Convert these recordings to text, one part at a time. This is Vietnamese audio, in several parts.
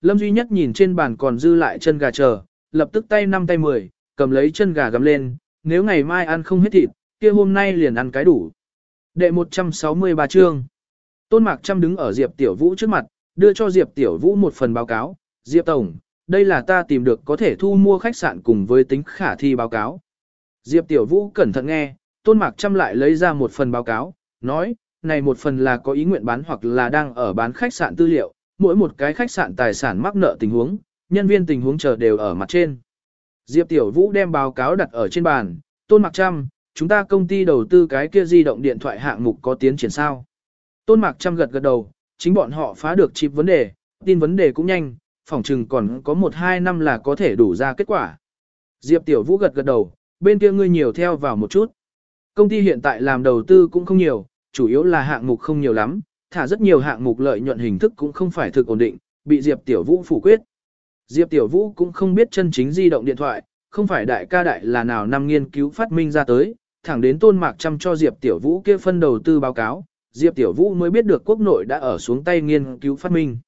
Lâm Duy Nhất nhìn trên bàn còn dư lại chân gà chờ, lập tức tay năm tay mười, cầm lấy chân gà gắm lên, nếu ngày mai ăn không hết thịt, kia hôm nay liền ăn cái đủ. Đệ 163 chương. Tôn Mạc Trăm đứng ở Diệp Tiểu Vũ trước mặt, đưa cho Diệp Tiểu Vũ một phần báo cáo. Diệp Tổng, đây là ta tìm được có thể thu mua khách sạn cùng với tính khả thi báo cáo. Diệp Tiểu Vũ cẩn thận nghe, Tôn Mạc Trăm lại lấy ra một phần báo cáo, nói, này một phần là có ý nguyện bán hoặc là đang ở bán khách sạn tư liệu, mỗi một cái khách sạn tài sản mắc nợ tình huống, nhân viên tình huống chờ đều ở mặt trên. Diệp Tiểu Vũ đem báo cáo đặt ở trên bàn, Tôn Mạc Trăm, chúng ta công ty đầu tư cái kia di động điện thoại hạng mục có tiến triển sao. Tôn Mạc Trăm gật gật đầu, chính bọn họ phá được chip vấn đề, tin vấn đề cũng nhanh, phỏng chừng còn có 1-2 năm là có thể đủ ra kết quả. Diệp Tiểu Vũ gật gật đầu, bên kia ngươi nhiều theo vào một chút. Công ty hiện tại làm đầu tư cũng không nhiều, chủ yếu là hạng mục không nhiều lắm, thả rất nhiều hạng mục lợi nhuận hình thức cũng không phải thực ổn định, bị Diệp Tiểu Vũ phủ quyết. Diệp Tiểu Vũ cũng không biết chân chính di động điện thoại, không phải đại ca đại là nào năm nghiên cứu phát minh ra tới, thẳng đến Tôn Mạc chăm cho Diệp Tiểu Vũ kia phân đầu tư báo cáo, Diệp Tiểu Vũ mới biết được quốc nội đã ở xuống tay nghiên cứu phát minh.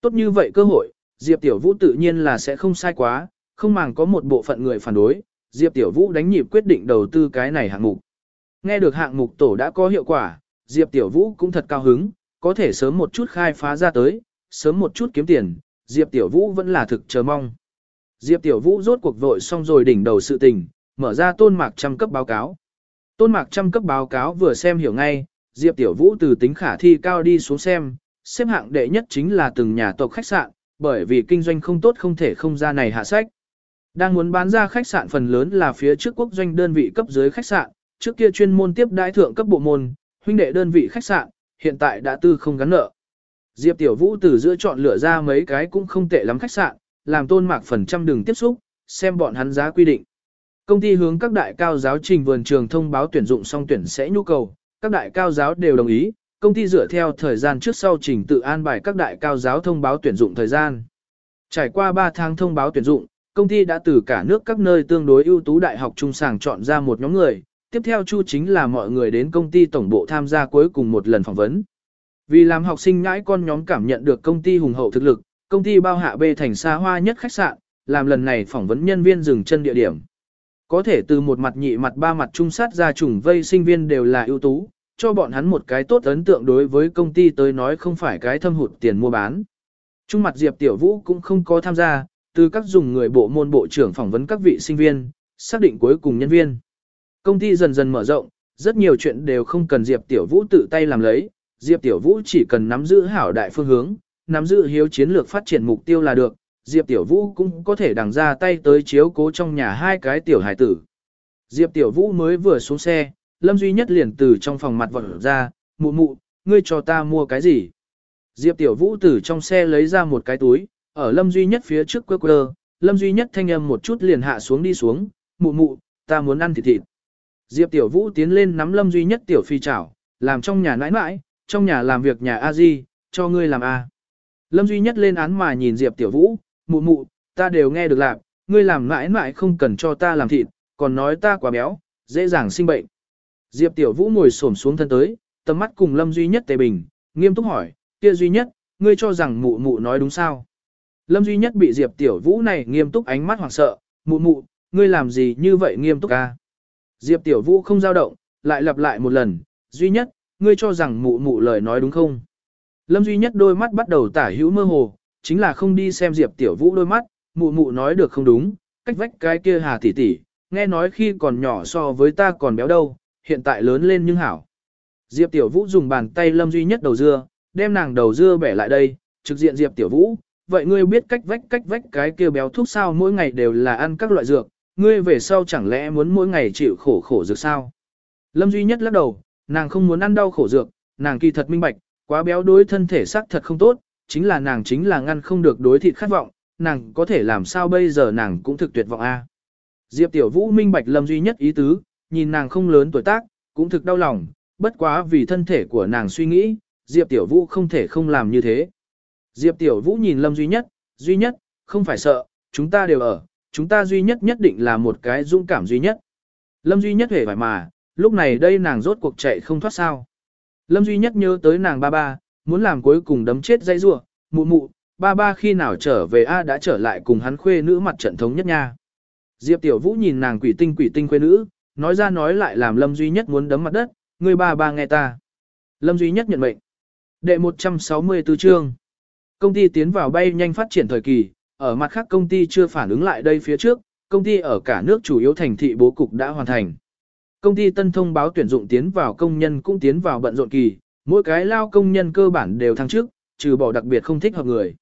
Tốt như vậy cơ hội, Diệp Tiểu Vũ tự nhiên là sẽ không sai quá, không màng có một bộ phận người phản đối, Diệp Tiểu Vũ đánh nhịp quyết định đầu tư cái này hạng mục. Nghe được hạng mục tổ đã có hiệu quả, Diệp Tiểu Vũ cũng thật cao hứng, có thể sớm một chút khai phá ra tới, sớm một chút kiếm tiền, Diệp Tiểu Vũ vẫn là thực chờ mong. Diệp Tiểu Vũ rốt cuộc vội xong rồi đỉnh đầu sự tình, mở ra tôn mạc trăm cấp báo cáo. Tôn mạc trăm cấp báo cáo vừa xem hiểu ngay, Diệp Tiểu Vũ từ tính khả thi cao đi xuống xem, xếp hạng đệ nhất chính là từng nhà tộc khách sạn, bởi vì kinh doanh không tốt không thể không ra này hạ sách. Đang muốn bán ra khách sạn phần lớn là phía trước quốc doanh đơn vị cấp dưới khách sạn, trước kia chuyên môn tiếp đãi thượng cấp bộ môn, huynh đệ đơn vị khách sạn, hiện tại đã tư không gắn nợ. Diệp Tiểu Vũ từ giữa chọn lựa ra mấy cái cũng không tệ lắm khách sạn, làm tôn mạc phần trăm đường tiếp xúc, xem bọn hắn giá quy định. Công ty hướng các đại cao giáo trình vườn trường thông báo tuyển dụng xong tuyển sẽ nhu cầu, các đại cao giáo đều đồng ý, công ty dựa theo thời gian trước sau trình tự an bài các đại cao giáo thông báo tuyển dụng thời gian. Trải qua 3 tháng thông báo tuyển dụng, công ty đã từ cả nước các nơi tương đối ưu tú đại học trung sàng chọn ra một nhóm người, tiếp theo chu chính là mọi người đến công ty tổng bộ tham gia cuối cùng một lần phỏng vấn. Vì làm học sinh ngãi con nhóm cảm nhận được công ty hùng hậu thực lực, công ty bao hạ bê thành xa hoa nhất khách sạn, làm lần này phỏng vấn nhân viên dừng chân địa điểm. Có thể từ một mặt nhị mặt ba mặt trung sát ra trùng vây sinh viên đều là ưu tú, cho bọn hắn một cái tốt ấn tượng đối với công ty tới nói không phải cái thâm hụt tiền mua bán. Trung mặt Diệp Tiểu Vũ cũng không có tham gia, từ các dùng người bộ môn bộ trưởng phỏng vấn các vị sinh viên, xác định cuối cùng nhân viên. Công ty dần dần mở rộng, rất nhiều chuyện đều không cần Diệp Tiểu Vũ tự tay làm lấy, Diệp Tiểu Vũ chỉ cần nắm giữ hảo đại phương hướng, nắm giữ hiếu chiến lược phát triển mục tiêu là được, Diệp Tiểu Vũ cũng có thể đằng ra tay tới chiếu cố trong nhà hai cái tiểu hải tử. Diệp Tiểu Vũ mới vừa xuống xe, Lâm Duy Nhất liền từ trong phòng mặt vọt ra, mụ mụ, ngươi cho ta mua cái gì? Diệp Tiểu Vũ từ trong xe lấy ra một cái túi, ở Lâm Duy Nhất phía trước quơ quơ, Lâm Duy Nhất thanh âm một chút liền hạ xuống đi xuống, mụ mụ, ta muốn ăn thịt thịt. Diệp Tiểu Vũ tiến lên nắm Lâm Duy Nhất tiểu phi chảo, làm trong nhà nãi nãi, trong nhà làm việc nhà A Di, cho ngươi làm A. Lâm Duy Nhất lên án mà nhìn Diệp Tiểu Vũ, mụ mụ, ta đều nghe được lạc, ngươi làm nãi nãi không cần cho ta làm thịt, còn nói ta quá béo, dễ dàng sinh bệnh. Diệp Tiểu Vũ ngồi xổm xuống thân tới, tầm mắt cùng Lâm Duy Nhất tề bình, nghiêm túc hỏi, kia Duy Nhất, ngươi cho rằng mụ mụ nói đúng sao? Lâm Duy Nhất bị Diệp Tiểu Vũ này nghiêm túc ánh mắt hoảng sợ, mụ mụ, ngươi làm gì như vậy nghiêm túc a? Diệp Tiểu Vũ không dao động, lại lặp lại một lần, Duy Nhất, ngươi cho rằng mụ mụ lời nói đúng không? Lâm Duy Nhất đôi mắt bắt đầu tả hữu mơ hồ, chính là không đi xem Diệp Tiểu Vũ đôi mắt, mụ mụ nói được không đúng, cách vách cái kia hà tỷ tỷ, nghe nói khi còn nhỏ so với ta còn béo đâu, hiện tại lớn lên nhưng hảo. Diệp Tiểu Vũ dùng bàn tay Lâm Duy Nhất đầu dưa, đem nàng đầu dưa bẻ lại đây, trực diện Diệp Tiểu Vũ, vậy ngươi biết cách vách cách vách cái kia béo thuốc sao mỗi ngày đều là ăn các loại dược, ngươi về sau chẳng lẽ muốn mỗi ngày chịu khổ khổ dược sao? Lâm Duy Nhất lắc đầu, nàng không muốn ăn đau khổ dược, nàng kỳ thật minh bạch, quá béo đối thân thể sắc thật không tốt, chính là nàng chính là ngăn không được đối thịt khát vọng, nàng có thể làm sao bây giờ nàng cũng thực tuyệt vọng a. Diệp Tiểu Vũ minh bạch Lâm Duy Nhất ý tứ, nhìn nàng không lớn tuổi tác, cũng thực đau lòng, bất quá vì thân thể của nàng suy nghĩ, Diệp Tiểu Vũ không thể không làm như thế. Diệp Tiểu Vũ nhìn Lâm Duy Nhất, Duy Nhất, không phải sợ, chúng ta đều ở, chúng ta Duy Nhất nhất định là một cái dũng cảm duy nhất. Lâm Duy Nhất hề phải mà, lúc này đây nàng rốt cuộc chạy không thoát sao. Lâm Duy Nhất nhớ tới nàng ba ba, muốn làm cuối cùng đấm chết dây rua, mụ mụ, ba ba khi nào trở về A đã trở lại cùng hắn khuê nữ mặt trận thống nhất nha. Diệp Tiểu Vũ nhìn nàng quỷ tinh quỷ tinh khuê nữ, nói ra nói lại làm Lâm Duy Nhất muốn đấm mặt đất, người ba ba nghe ta. Lâm Duy Nhất nhận mệnh. Đệ 164 chương. Công ty tiến vào bay nhanh phát triển thời kỳ, ở mặt khác công ty chưa phản ứng lại đây phía trước, công ty ở cả nước chủ yếu thành thị bố cục đã hoàn thành. Công ty tân thông báo tuyển dụng tiến vào công nhân cũng tiến vào bận rộn kỳ, mỗi cái lao công nhân cơ bản đều thăng chức, trừ bỏ đặc biệt không thích hợp người.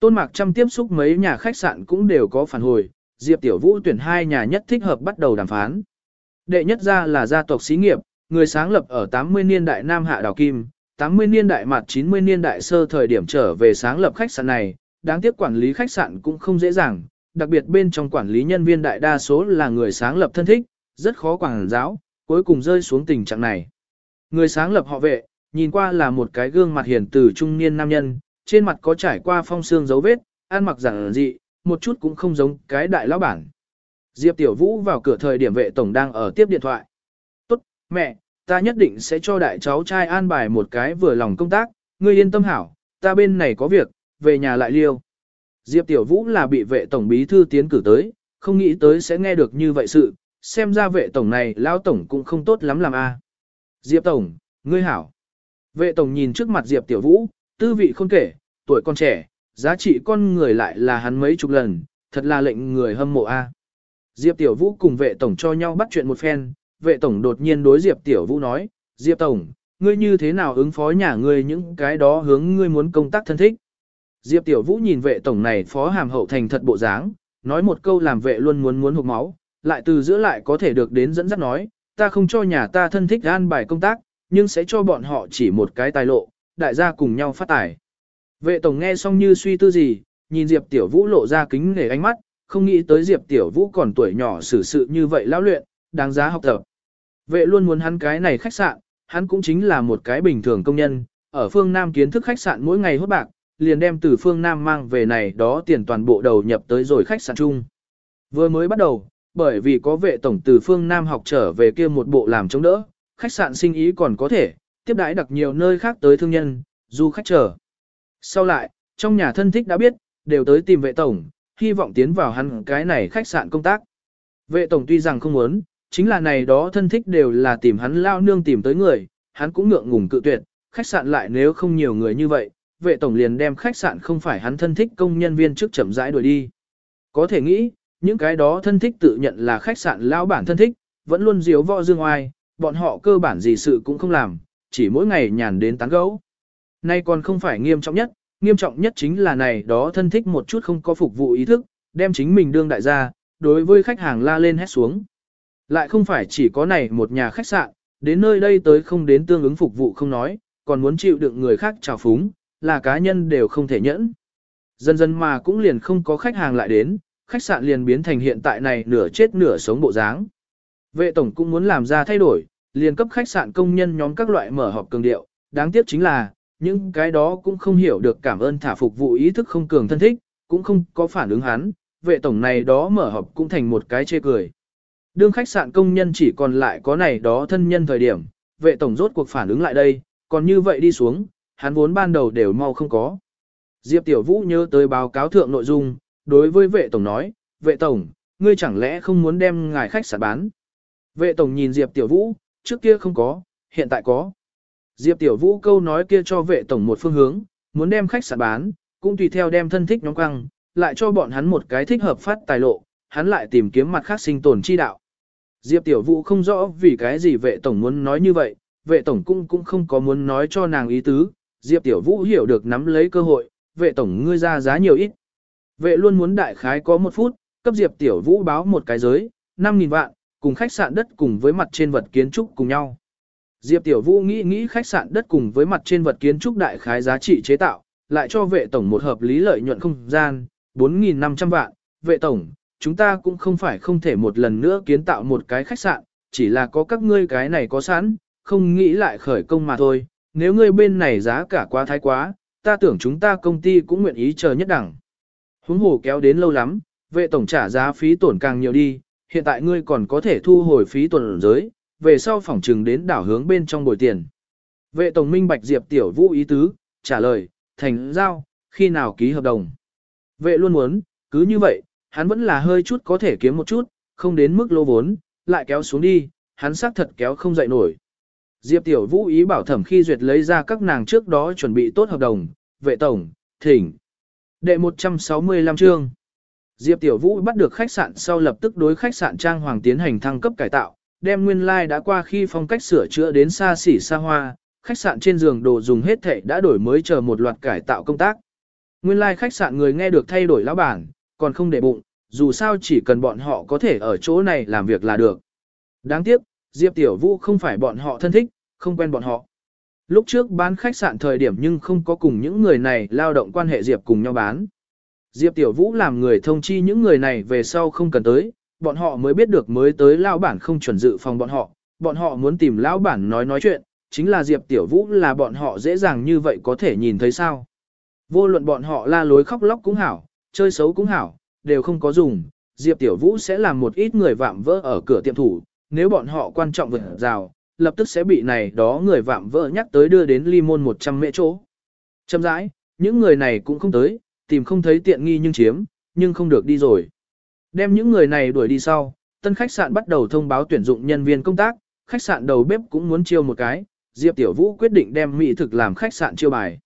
Tôn Mạc Trăm tiếp xúc mấy nhà khách sạn cũng đều có phản hồi, Diệp Tiểu Vũ tuyển hai nhà nhất thích hợp bắt đầu đàm phán. Đệ nhất ra là gia tộc xí nghiệp, người sáng lập ở 80 niên đại Nam Hạ Đào Kim, 80 niên đại mặt 90 niên đại sơ thời điểm trở về sáng lập khách sạn này, đáng tiếc quản lý khách sạn cũng không dễ dàng, đặc biệt bên trong quản lý nhân viên đại đa số là người sáng lập thân thích, rất khó quản giáo, cuối cùng rơi xuống tình trạng này. Người sáng lập họ vệ, nhìn qua là một cái gương mặt hiền từ trung niên nam nhân, trên mặt có trải qua phong xương dấu vết, ăn mặc giản dị, một chút cũng không giống cái đại lão bản. Diệp Tiểu Vũ vào cửa thời điểm vệ tổng đang ở tiếp điện thoại. Tốt, mẹ, ta nhất định sẽ cho đại cháu trai an bài một cái vừa lòng công tác, ngươi yên tâm hảo, ta bên này có việc, về nhà lại liêu. Diệp Tiểu Vũ là bị vệ tổng bí thư tiến cử tới, không nghĩ tới sẽ nghe được như vậy sự, xem ra vệ tổng này lão tổng cũng không tốt lắm làm a. Diệp tổng, ngươi hảo. Vệ tổng nhìn trước mặt Diệp Tiểu Vũ, tư vị không kể, tuổi con trẻ, giá trị con người lại là hắn mấy chục lần, thật là lệnh người hâm mộ a. Diệp Tiểu Vũ cùng vệ tổng cho nhau bắt chuyện một phen, vệ tổng đột nhiên đối Diệp Tiểu Vũ nói, Diệp tổng, ngươi như thế nào ứng phó nhà ngươi những cái đó hướng ngươi muốn công tác thân thích. Diệp Tiểu Vũ nhìn vệ tổng này phó hàm hậu thành thật bộ dáng, nói một câu làm vệ luôn muốn muốn hụt máu, lại từ giữa lại có thể được đến dẫn dắt nói, ta không cho nhà ta thân thích an bài công tác, nhưng sẽ cho bọn họ chỉ một cái tài lộ, đại gia cùng nhau phát tài. Vệ tổng nghe xong như suy tư gì, nhìn Diệp Tiểu Vũ lộ ra kính nể ánh mắt, không nghĩ tới Diệp Tiểu Vũ còn tuổi nhỏ xử sự như vậy lão luyện, đáng giá học tập. Vệ luôn muốn hắn cái này khách sạn, hắn cũng chính là một cái bình thường công nhân, ở phương Nam kiến thức khách sạn mỗi ngày hốt bạc, liền đem từ phương Nam mang về này đó tiền toàn bộ đầu nhập tới rồi khách sạn chung. Vừa mới bắt đầu, bởi vì có vệ tổng từ phương Nam học trở về kia một bộ làm chống đỡ, khách sạn sinh ý còn có thể, tiếp đãi đặc nhiều nơi khác tới thương nhân, du khách chờ. Sau lại, trong nhà thân thích đã biết, đều tới tìm vệ tổng, hy vọng tiến vào hắn cái này khách sạn công tác. Vệ tổng tuy rằng không muốn, chính là này đó thân thích đều là tìm hắn lao nương tìm tới người, hắn cũng ngượng ngùng cự tuyệt, khách sạn lại nếu không nhiều người như vậy, vệ tổng liền đem khách sạn không phải hắn thân thích công nhân viên trước chậm rãi đuổi đi. Có thể nghĩ, những cái đó thân thích tự nhận là khách sạn lão bản thân thích, vẫn luôn diếu võ dương oai, bọn họ cơ bản gì sự cũng không làm, chỉ mỗi ngày nhàn đến tán gẫu. Nay còn không phải nghiêm trọng nhất, nghiêm trọng nhất chính là này đó thân thích một chút không có phục vụ ý thức, đem chính mình đương đại gia, đối với khách hàng la lên hét xuống. Lại không phải chỉ có này một nhà khách sạn, đến nơi đây tới không đến tương ứng phục vụ không nói, còn muốn chịu đựng người khác trào phúng, là cá nhân đều không thể nhẫn. Dần dần mà cũng liền không có khách hàng lại đến, khách sạn liền biến thành hiện tại này nửa chết nửa sống bộ dáng. Vệ tổng cũng muốn làm ra thay đổi, liền cấp khách sạn công nhân nhóm các loại mở họp cường điệu, đáng tiếc chính là, những cái đó cũng không hiểu được cảm ơn thả phục vụ ý thức không cường thân thích, cũng không có phản ứng hắn, vệ tổng này đó mở họp cũng thành một cái chê cười. Đương khách sạn công nhân chỉ còn lại có này đó thân nhân thời điểm, vệ tổng rốt cuộc phản ứng lại đây, còn như vậy đi xuống, hắn vốn ban đầu đều mau không có. Diệp Tiểu Vũ nhớ tới báo cáo thượng nội dung, đối với vệ tổng nói, vệ tổng, ngươi chẳng lẽ không muốn đem ngài khách sạn bán. Vệ tổng nhìn Diệp Tiểu Vũ, trước kia không có, hiện tại có. Diệp Tiểu Vũ câu nói kia cho vệ tổng một phương hướng, muốn đem khách sạn bán, cũng tùy theo đem thân thích nhóm quăng, lại cho bọn hắn một cái thích hợp phát tài lộ, hắn lại tìm kiếm mặt khác sinh tồn chi đạo. Diệp Tiểu Vũ không rõ vì cái gì vệ tổng muốn nói như vậy, vệ tổng cũng cũng không có muốn nói cho nàng ý tứ, Diệp Tiểu Vũ hiểu được nắm lấy cơ hội, vệ tổng ngươi ra giá nhiều ít. Vệ luôn muốn đại khái có một phút, cấp Diệp Tiểu Vũ báo một cái giới, 5.000 vạn, cùng khách sạn đất cùng với mặt trên vật kiến trúc cùng nhau. Diệp Tiểu Vũ nghĩ nghĩ khách sạn đất cùng với mặt trên vật kiến trúc đại khái giá trị chế tạo, lại cho vệ tổng một hợp lý lợi nhuận không gian, 4.500 vạn, vệ tổng, chúng ta cũng không phải không thể một lần nữa kiến tạo một cái khách sạn, chỉ là có các ngươi cái này có sẵn, không nghĩ lại khởi công mà thôi, nếu ngươi bên này giá cả quá thái quá, ta tưởng chúng ta công ty cũng nguyện ý chờ nhất đẳng. Huống hồ kéo đến lâu lắm, vệ tổng trả giá phí tổn càng nhiều đi, hiện tại ngươi còn có thể thu hồi phí tổn giới, về sau phỏng trừng đến đảo hướng bên trong bồi tiền. Vệ tổng minh bạch Diệp Tiểu Vũ ý tứ, trả lời, thành giao, khi nào ký hợp đồng. Vệ luôn muốn, cứ như vậy, hắn vẫn là hơi chút có thể kiếm một chút, không đến mức lô vốn, lại kéo xuống đi, hắn xác thật kéo không dậy nổi. Diệp Tiểu Vũ ý bảo thẩm khi duyệt lấy ra các nàng trước đó chuẩn bị tốt hợp đồng, vệ tổng, thỉnh. Đệ 165 chương. Diệp Tiểu Vũ bắt được khách sạn sau lập tức đối khách sạn Trang Hoàng tiến hành thăng cấp cải tạo, đem nguyên lai like đã qua khi phong cách sửa chữa đến xa xỉ xa hoa, khách sạn trên giường đồ dùng hết thảy đã đổi mới chờ một loạt cải tạo công tác. Nguyên lai like khách sạn người nghe được thay đổi lão bản, còn không để bụng, dù sao chỉ cần bọn họ có thể ở chỗ này làm việc là được. Đáng tiếc, Diệp Tiểu Vũ không phải bọn họ thân thích, không quen bọn họ. Lúc trước bán khách sạn thời điểm nhưng không có cùng những người này lao động quan hệ Diệp cùng nhau bán. Diệp Tiểu Vũ làm người thông chi những người này về sau không cần tới, bọn họ mới biết được mới tới lao bản không chuẩn dự phòng bọn họ, bọn họ muốn tìm lão bản nói nói chuyện, chính là Diệp Tiểu Vũ là bọn họ dễ dàng như vậy có thể nhìn thấy sao. Vô luận bọn họ la lối khóc lóc cũng hảo, chơi xấu cũng hảo, đều không có dùng, Diệp Tiểu Vũ sẽ làm một ít người vạm vỡ ở cửa tiệm thủ, nếu bọn họ quan trọng vượt rào, lập tức sẽ bị này đó người vạm vỡ nhắc tới đưa đến ly môn 100 mễ chỗ. Châm rãi, những người này cũng không tới, tìm không thấy tiện nghi nhưng chiếm, nhưng không được đi rồi. Đem những người này đuổi đi sau, tân khách sạn bắt đầu thông báo tuyển dụng nhân viên công tác, khách sạn đầu bếp cũng muốn chiêu một cái, Diệp Tiểu Vũ quyết định đem mỹ thực làm khách sạn chiêu bài.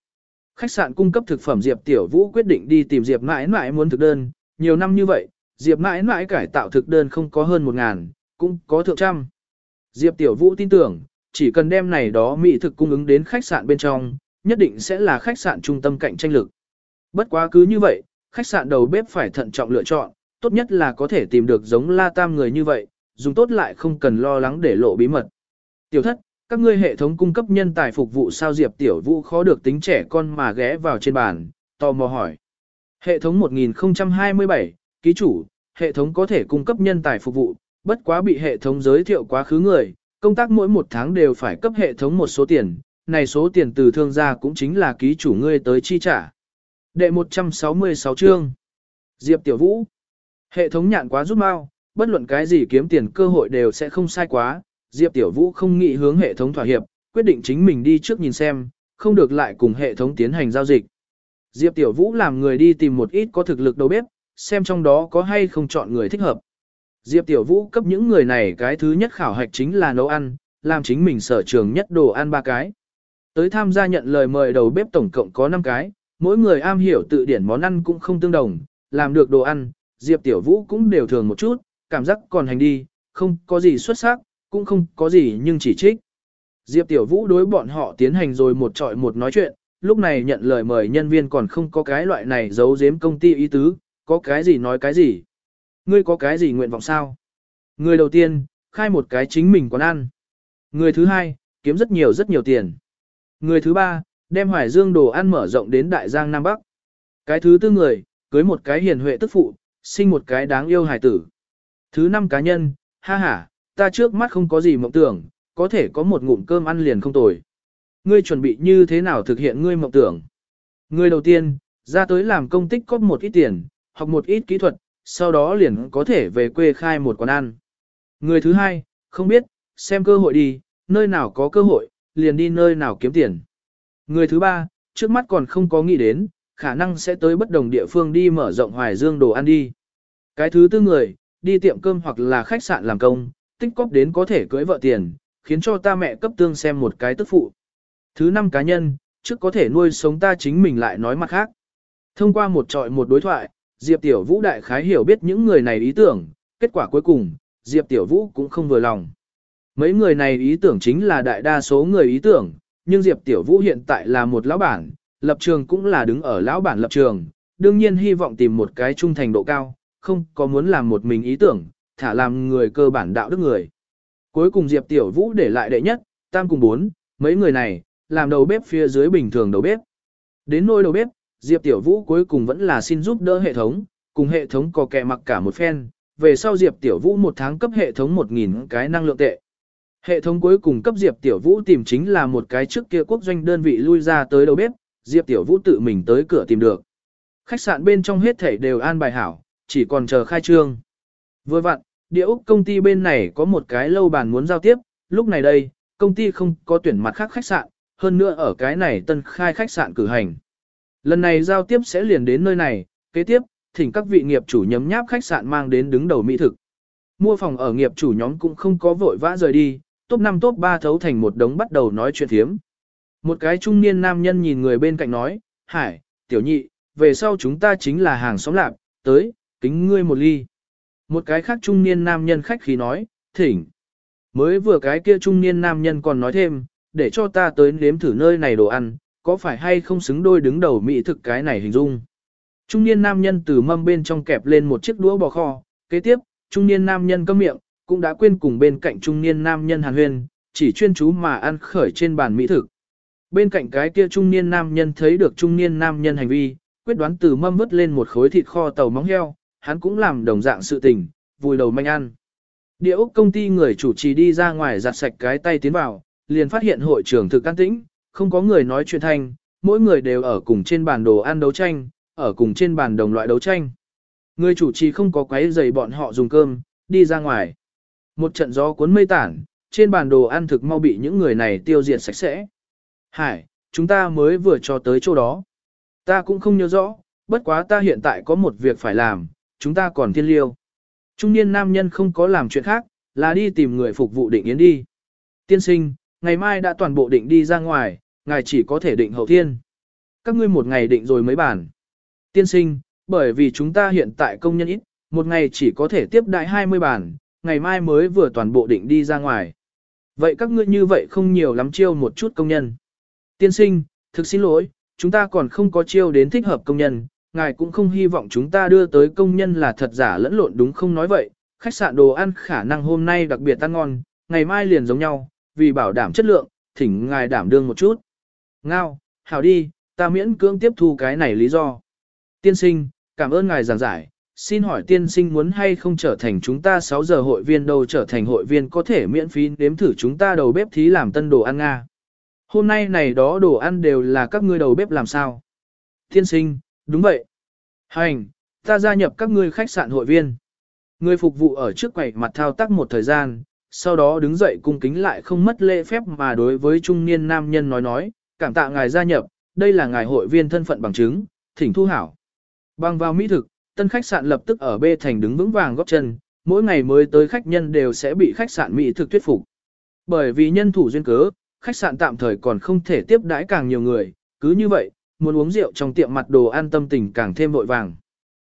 Khách sạn cung cấp thực phẩm Diệp Tiểu Vũ quyết định đi tìm Diệp mãi mãi muốn thực đơn, nhiều năm như vậy, Diệp mãi mãi cải tạo thực đơn không có hơn một ngàn, cũng có thượng trăm. Diệp Tiểu Vũ tin tưởng, chỉ cần đem này đó mỹ thực cung ứng đến khách sạn bên trong, nhất định sẽ là khách sạn trung tâm cạnh tranh lực. Bất quá cứ như vậy, khách sạn đầu bếp phải thận trọng lựa chọn, tốt nhất là có thể tìm được giống La Tam người như vậy, dùng tốt lại không cần lo lắng để lộ bí mật. Tiểu thất, các ngươi hệ thống cung cấp nhân tài phục vụ sao Diệp Tiểu Vũ khó được tính trẻ con mà ghé vào trên bàn, tò mò hỏi. Hệ thống 1027, ký chủ, hệ thống có thể cung cấp nhân tài phục vụ, bất quá bị hệ thống giới thiệu quá khứ người, công tác mỗi một tháng đều phải cấp hệ thống một số tiền, này số tiền từ thương gia cũng chính là ký chủ ngươi tới chi trả. Đệ 166 chương Diệp Tiểu Vũ Hệ thống nhạn quá rút mau, bất luận cái gì kiếm tiền cơ hội đều sẽ không sai quá, Diệp Tiểu Vũ không nghĩ hướng hệ thống thỏa hiệp, quyết định chính mình đi trước nhìn xem, không được lại cùng hệ thống tiến hành giao dịch. Diệp Tiểu Vũ làm người đi tìm một ít có thực lực đầu bếp, xem trong đó có hay không chọn người thích hợp. Diệp Tiểu Vũ cấp những người này cái thứ nhất khảo hạch chính là nấu ăn, làm chính mình sở trường nhất đồ ăn ba cái. Tới tham gia nhận lời mời đầu bếp tổng cộng có 5 cái, mỗi người am hiểu tự điển món ăn cũng không tương đồng, làm được đồ ăn, Diệp Tiểu Vũ cũng đều thường một chút, cảm giác còn hành đi, không có gì xuất sắc, cũng không có gì nhưng chỉ trích. Diệp Tiểu Vũ đối bọn họ tiến hành rồi một trọi một nói chuyện, lúc này nhận lời mời nhân viên còn không có cái loại này giấu giếm công ty ý tứ, có cái gì nói cái gì. Ngươi có cái gì nguyện vọng sao? Người đầu tiên, khai một cái chính mình quán ăn. Người thứ hai, kiếm rất nhiều rất nhiều tiền. Người thứ ba, đem hoài dương đồ ăn mở rộng đến Đại Giang Nam Bắc. Cái thứ tư người, cưới một cái hiền huệ tức phụ, sinh một cái đáng yêu hài tử. Thứ năm cá nhân, ha ha, ta trước mắt không có gì mộng tưởng, có thể có một ngụm cơm ăn liền không tồi. Ngươi chuẩn bị như thế nào thực hiện ngươi mộng tưởng? Người đầu tiên, ra tới làm công tích có một ít tiền, học một ít kỹ thuật, sau đó liền có thể về quê khai một quán ăn. Người thứ hai, không biết, xem cơ hội đi, nơi nào có cơ hội, liền đi nơi nào kiếm tiền. Người thứ ba, trước mắt còn không có nghĩ đến, khả năng sẽ tới bất đồng địa phương đi mở rộng hoài dương đồ ăn đi. Cái thứ tư người, đi tiệm cơm hoặc là khách sạn làm công, tích cóp đến có thể cưới vợ tiền, khiến cho ta mẹ cấp tương xem một cái tức phụ. Thứ năm cá nhân, trước có thể nuôi sống ta chính mình lại nói mặt khác. Thông qua một trọi một đối thoại, Diệp Tiểu Vũ đại khái hiểu biết những người này ý tưởng, kết quả cuối cùng, Diệp Tiểu Vũ cũng không vừa lòng. Mấy người này ý tưởng chính là đại đa số người ý tưởng, nhưng Diệp Tiểu Vũ hiện tại là một lão bản, lập trường cũng là đứng ở lão bản lập trường, đương nhiên hy vọng tìm một cái trung thành độ cao, không có muốn làm một mình ý tưởng, thả làm người cơ bản đạo đức người. Cuối cùng Diệp Tiểu Vũ để lại đệ nhất, tam cùng bốn, mấy người này, làm đầu bếp phía dưới bình thường đầu bếp. Đến nôi đầu bếp, Diệp Tiểu Vũ cuối cùng vẫn là xin giúp đỡ hệ thống, cùng hệ thống có kẻ mặc cả một phen, về sau Diệp Tiểu Vũ một tháng cấp hệ thống 1.000 cái năng lượng tệ. Hệ thống cuối cùng cấp Diệp Tiểu Vũ tìm chính là một cái trước kia quốc doanh đơn vị lui ra tới đầu bếp, Diệp Tiểu Vũ tự mình tới cửa tìm được. Khách sạn bên trong hết thảy đều an bài hảo, chỉ còn chờ khai trương. Vừa vặn, địa ốc công ty bên này có một cái lâu bàn muốn giao tiếp, lúc này đây, công ty không có tuyển mặt khác khách sạn, hơn nữa ở cái này tân khai khách sạn cử hành. Lần này giao tiếp sẽ liền đến nơi này, kế tiếp, thỉnh các vị nghiệp chủ nhấm nháp khách sạn mang đến đứng đầu mỹ thực. Mua phòng ở nghiệp chủ nhóm cũng không có vội vã rời đi, top 5 top 3 thấu thành một đống bắt đầu nói chuyện thiếm. Một cái trung niên nam nhân nhìn người bên cạnh nói, Hải, tiểu nhị, về sau chúng ta chính là hàng xóm lạp, tới, kính ngươi một ly. Một cái khác trung niên nam nhân khách khí nói, thỉnh. Mới vừa cái kia trung niên nam nhân còn nói thêm, để cho ta tới nếm thử nơi này đồ ăn, có phải hay không xứng đôi đứng đầu mỹ thực cái này hình dung. Trung niên nam nhân từ mâm bên trong kẹp lên một chiếc đũa bò kho, kế tiếp, trung niên nam nhân câm miệng, cũng đã quên cùng bên cạnh trung niên nam nhân hàn huyên, chỉ chuyên chú mà ăn khởi trên bàn mỹ thực. Bên cạnh cái kia trung niên nam nhân thấy được trung niên nam nhân hành vi, quyết đoán từ mâm vứt lên một khối thịt kho tàu móng heo, hắn cũng làm đồng dạng sự tình, vùi đầu manh ăn. Địa Úc công ty người chủ trì đi ra ngoài giặt sạch cái tay tiến vào, liền phát hiện hội trưởng thực an tĩnh, không có người nói chuyện thanh, mỗi người đều ở cùng trên bàn đồ ăn đấu tranh, ở cùng trên bàn đồng loại đấu tranh. Người chủ trì không có quấy giày bọn họ dùng cơm, đi ra ngoài. Một trận gió cuốn mây tản, trên bàn đồ ăn thực mau bị những người này tiêu diệt sạch sẽ. Hải, chúng ta mới vừa cho tới chỗ đó. Ta cũng không nhớ rõ, bất quá ta hiện tại có một việc phải làm, chúng ta còn thiên liêu. Trung niên nam nhân không có làm chuyện khác, là đi tìm người phục vụ định yến đi. Tiên sinh, ngày mai đã toàn bộ định đi ra ngoài, ngài chỉ có thể định hậu thiên. Các ngươi một ngày định rồi mấy bản. Tiên sinh, bởi vì chúng ta hiện tại công nhân ít, một ngày chỉ có thể tiếp đại 20 bản, ngày mai mới vừa toàn bộ định đi ra ngoài. Vậy các ngươi như vậy không nhiều lắm chiêu một chút công nhân. Tiên sinh, thực xin lỗi, chúng ta còn không có chiêu đến thích hợp công nhân, ngài cũng không hy vọng chúng ta đưa tới công nhân là thật giả lẫn lộn đúng không nói vậy, khách sạn đồ ăn khả năng hôm nay đặc biệt ăn ngon, ngày mai liền giống nhau, vì bảo đảm chất lượng, thỉnh ngài đảm đương một chút. Ngao, hảo đi, ta miễn cưỡng tiếp thu cái này lý do. Tiên sinh, cảm ơn ngài giảng giải, xin hỏi tiên sinh muốn hay không trở thành chúng ta 6 giờ hội viên đâu trở thành hội viên có thể miễn phí đếm thử chúng ta đầu bếp thí làm tân đồ ăn Nga. Hôm nay này đó đồ ăn đều là các ngươi đầu bếp làm sao? Tiên sinh, đúng vậy. Hành, ta gia nhập các ngươi khách sạn hội viên. Người phục vụ ở trước quầy mặt thao tác một thời gian, sau đó đứng dậy cung kính lại không mất lễ phép mà đối với trung niên nam nhân nói nói, cảm tạ ngài gia nhập, đây là ngài hội viên thân phận bằng chứng, thỉnh thu hảo. Bằng vào mỹ thực, tân khách sạn lập tức ở b thành đứng vững vàng góp chân, mỗi ngày mới tới khách nhân đều sẽ bị khách sạn mỹ thực thuyết phục. Bởi vì nhân thủ duyên cớ, khách sạn tạm thời còn không thể tiếp đãi càng nhiều người, cứ như vậy, muốn uống rượu trong tiệm mặt đồ ăn tâm tình càng thêm vội vàng.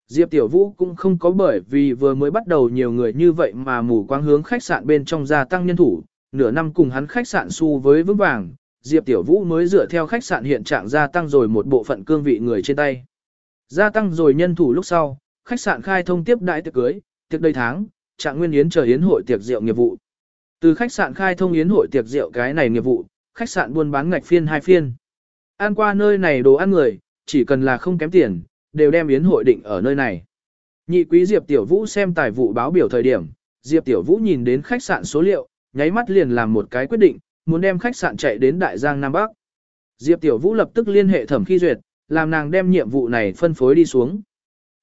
Diệp Tiểu Vũ cũng không có bởi vì vừa mới bắt đầu nhiều người như vậy mà mù quáng hướng khách sạn bên trong gia tăng nhân thủ, nửa năm cùng hắn khách sạn su với vững vàng, Diệp Tiểu Vũ mới dựa theo khách sạn hiện trạng gia tăng rồi một bộ phận cương vị người trên tay. Gia tăng rồi nhân thủ lúc sau, khách sạn khai thông tiếp đại tiệc cưới, tiệc đầy tháng, trạng nguyên yến chờ yến hội tiệc rượu nghiệp vụ. Từ khách sạn khai thông yến hội tiệc rượu cái này nghiệp vụ, khách sạn buôn bán ngạch phiên hai phiên. Ăn qua nơi này đồ ăn người, chỉ cần là không kém tiền, đều đem yến hội định ở nơi này. Nhị quý Diệp Tiểu Vũ xem tài vụ báo biểu thời điểm, Diệp Tiểu Vũ nhìn đến khách sạn số liệu, nháy mắt liền làm một cái quyết định, muốn đem khách sạn chạy đến Đại Giang Nam Bắc. Diệp Tiểu Vũ lập tức liên hệ thẩm khi duyệt, làm nàng đem nhiệm vụ này phân phối đi xuống.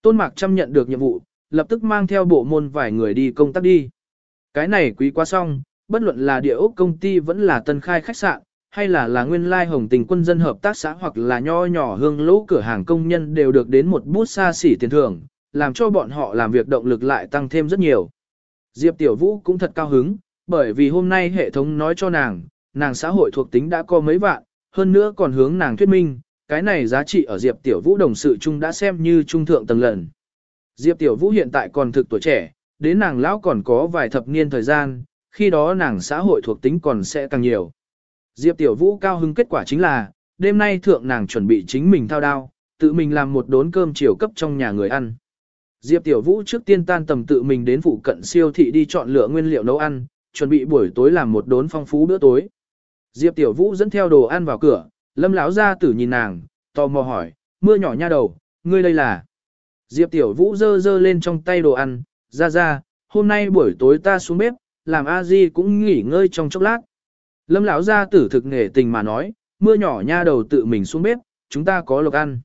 Tôn Mạc Trâm nhận được nhiệm vụ, lập tức mang theo bộ môn vài người đi công tác đi. Cái này quý quá xong, bất luận là địa ốc công ty vẫn là tân khai khách sạn, hay là là nguyên lai hồng tình quân dân hợp tác xã hoặc là nho nhỏ hương lũ cửa hàng công nhân đều được đến một bút xa xỉ tiền thưởng, làm cho bọn họ làm việc động lực lại tăng thêm rất nhiều. Diệp Tiểu Vũ cũng thật cao hứng, bởi vì hôm nay hệ thống nói cho nàng, nàng xã hội thuộc tính đã có mấy vạn, hơn nữa còn hướng nàng thuyết minh, cái này giá trị ở Diệp Tiểu Vũ đồng sự chung đã xem như trung thượng tầng lần. Diệp Tiểu Vũ hiện tại còn thực tuổi trẻ, đến nàng lão còn có vài thập niên thời gian, khi đó nàng xã hội thuộc tính còn sẽ càng nhiều. Diệp Tiểu Vũ cao hứng kết quả chính là, đêm nay thượng nàng chuẩn bị chính mình thao đao, tự mình làm một đốn cơm chiều cấp trong nhà người ăn. Diệp Tiểu Vũ trước tiên tan tầm tự mình đến phụ cận siêu thị đi chọn lựa nguyên liệu nấu ăn, chuẩn bị buổi tối làm một đốn phong phú bữa tối. Diệp Tiểu Vũ dẫn theo đồ ăn vào cửa, Lâm lão gia tử nhìn nàng, tò mò hỏi, mưa nhỏ nha đầu, ngươi đây là? Diệp Tiểu Vũ giơ giơ lên trong tay đồ ăn, ra ra, hôm nay buổi tối ta xuống bếp, làm a di cũng nghỉ ngơi trong chốc lát. Lâm lão gia tử thực nghệ tình mà nói, mưa nhỏ nha đầu tự mình xuống bếp, chúng ta có lộc ăn.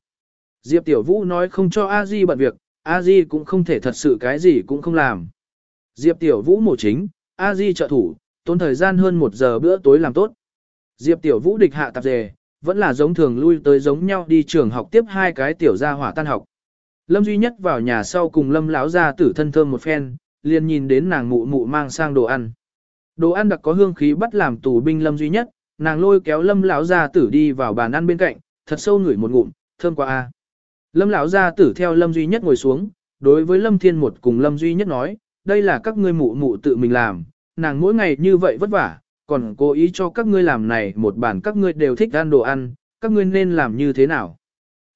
Diệp Tiểu Vũ nói không cho a di bận việc, a di cũng không thể thật sự cái gì cũng không làm. Diệp Tiểu Vũ mổ chính, a di trợ thủ, tốn thời gian hơn một giờ bữa tối làm tốt. Diệp Tiểu Vũ địch hạ tạp dề, vẫn là giống thường lui tới giống nhau đi trường học tiếp hai cái tiểu gia hỏa tan học. Lâm duy nhất vào nhà sau cùng Lâm lão gia tử thân thơm một phen, liền nhìn đến nàng mụ mụ mang sang đồ ăn. Đồ ăn đặc có hương khí bắt làm tù binh Lâm duy nhất, nàng lôi kéo Lâm lão gia tử đi vào bàn ăn bên cạnh, thật sâu ngửi một ngụm, thơm quá a. Lâm lão gia tử theo Lâm duy nhất ngồi xuống, đối với Lâm Thiên một cùng Lâm duy nhất nói, đây là các ngươi mụ mụ tự mình làm, nàng mỗi ngày như vậy vất vả, còn cố ý cho các ngươi làm này một bản các ngươi đều thích ăn đồ ăn, các ngươi nên làm như thế nào.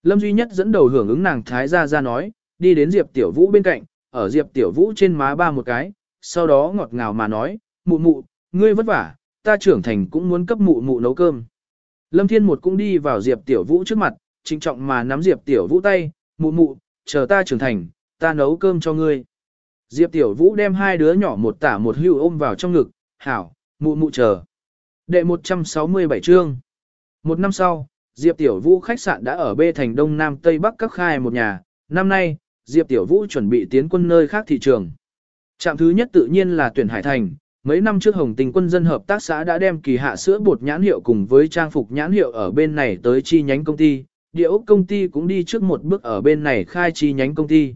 Lâm duy nhất dẫn đầu hưởng ứng nàng thái gia ra nói, đi đến Diệp Tiểu Vũ bên cạnh, ở Diệp Tiểu Vũ trên má ba một cái, sau đó ngọt ngào mà nói, mụ mụ, ngươi vất vả, ta trưởng thành cũng muốn cấp mụ mụ nấu cơm. Lâm Thiên một cũng đi vào Diệp Tiểu Vũ trước mặt, trinh trọng mà nắm Diệp Tiểu Vũ tay, mụ mụ, chờ ta trưởng thành, ta nấu cơm cho ngươi. Diệp Tiểu Vũ đem hai đứa nhỏ một tả một hưu ôm vào trong ngực, hảo, mụ mụ chờ. Đệ 167 chương. Một năm sau, Diệp Tiểu Vũ khách sạn đã ở bê thành Đông Nam Tây Bắc các khai một nhà, năm nay, Diệp Tiểu Vũ chuẩn bị tiến quân nơi khác thị trường. Trạm thứ nhất tự nhiên là tuyển Hải Thành, mấy năm trước Hồng Tình quân dân hợp tác xã đã đem kỳ hạ sữa bột nhãn hiệu cùng với trang phục nhãn hiệu ở bên này tới chi nhánh công ty, địa ốc công ty cũng đi trước một bước ở bên này khai chi nhánh công ty.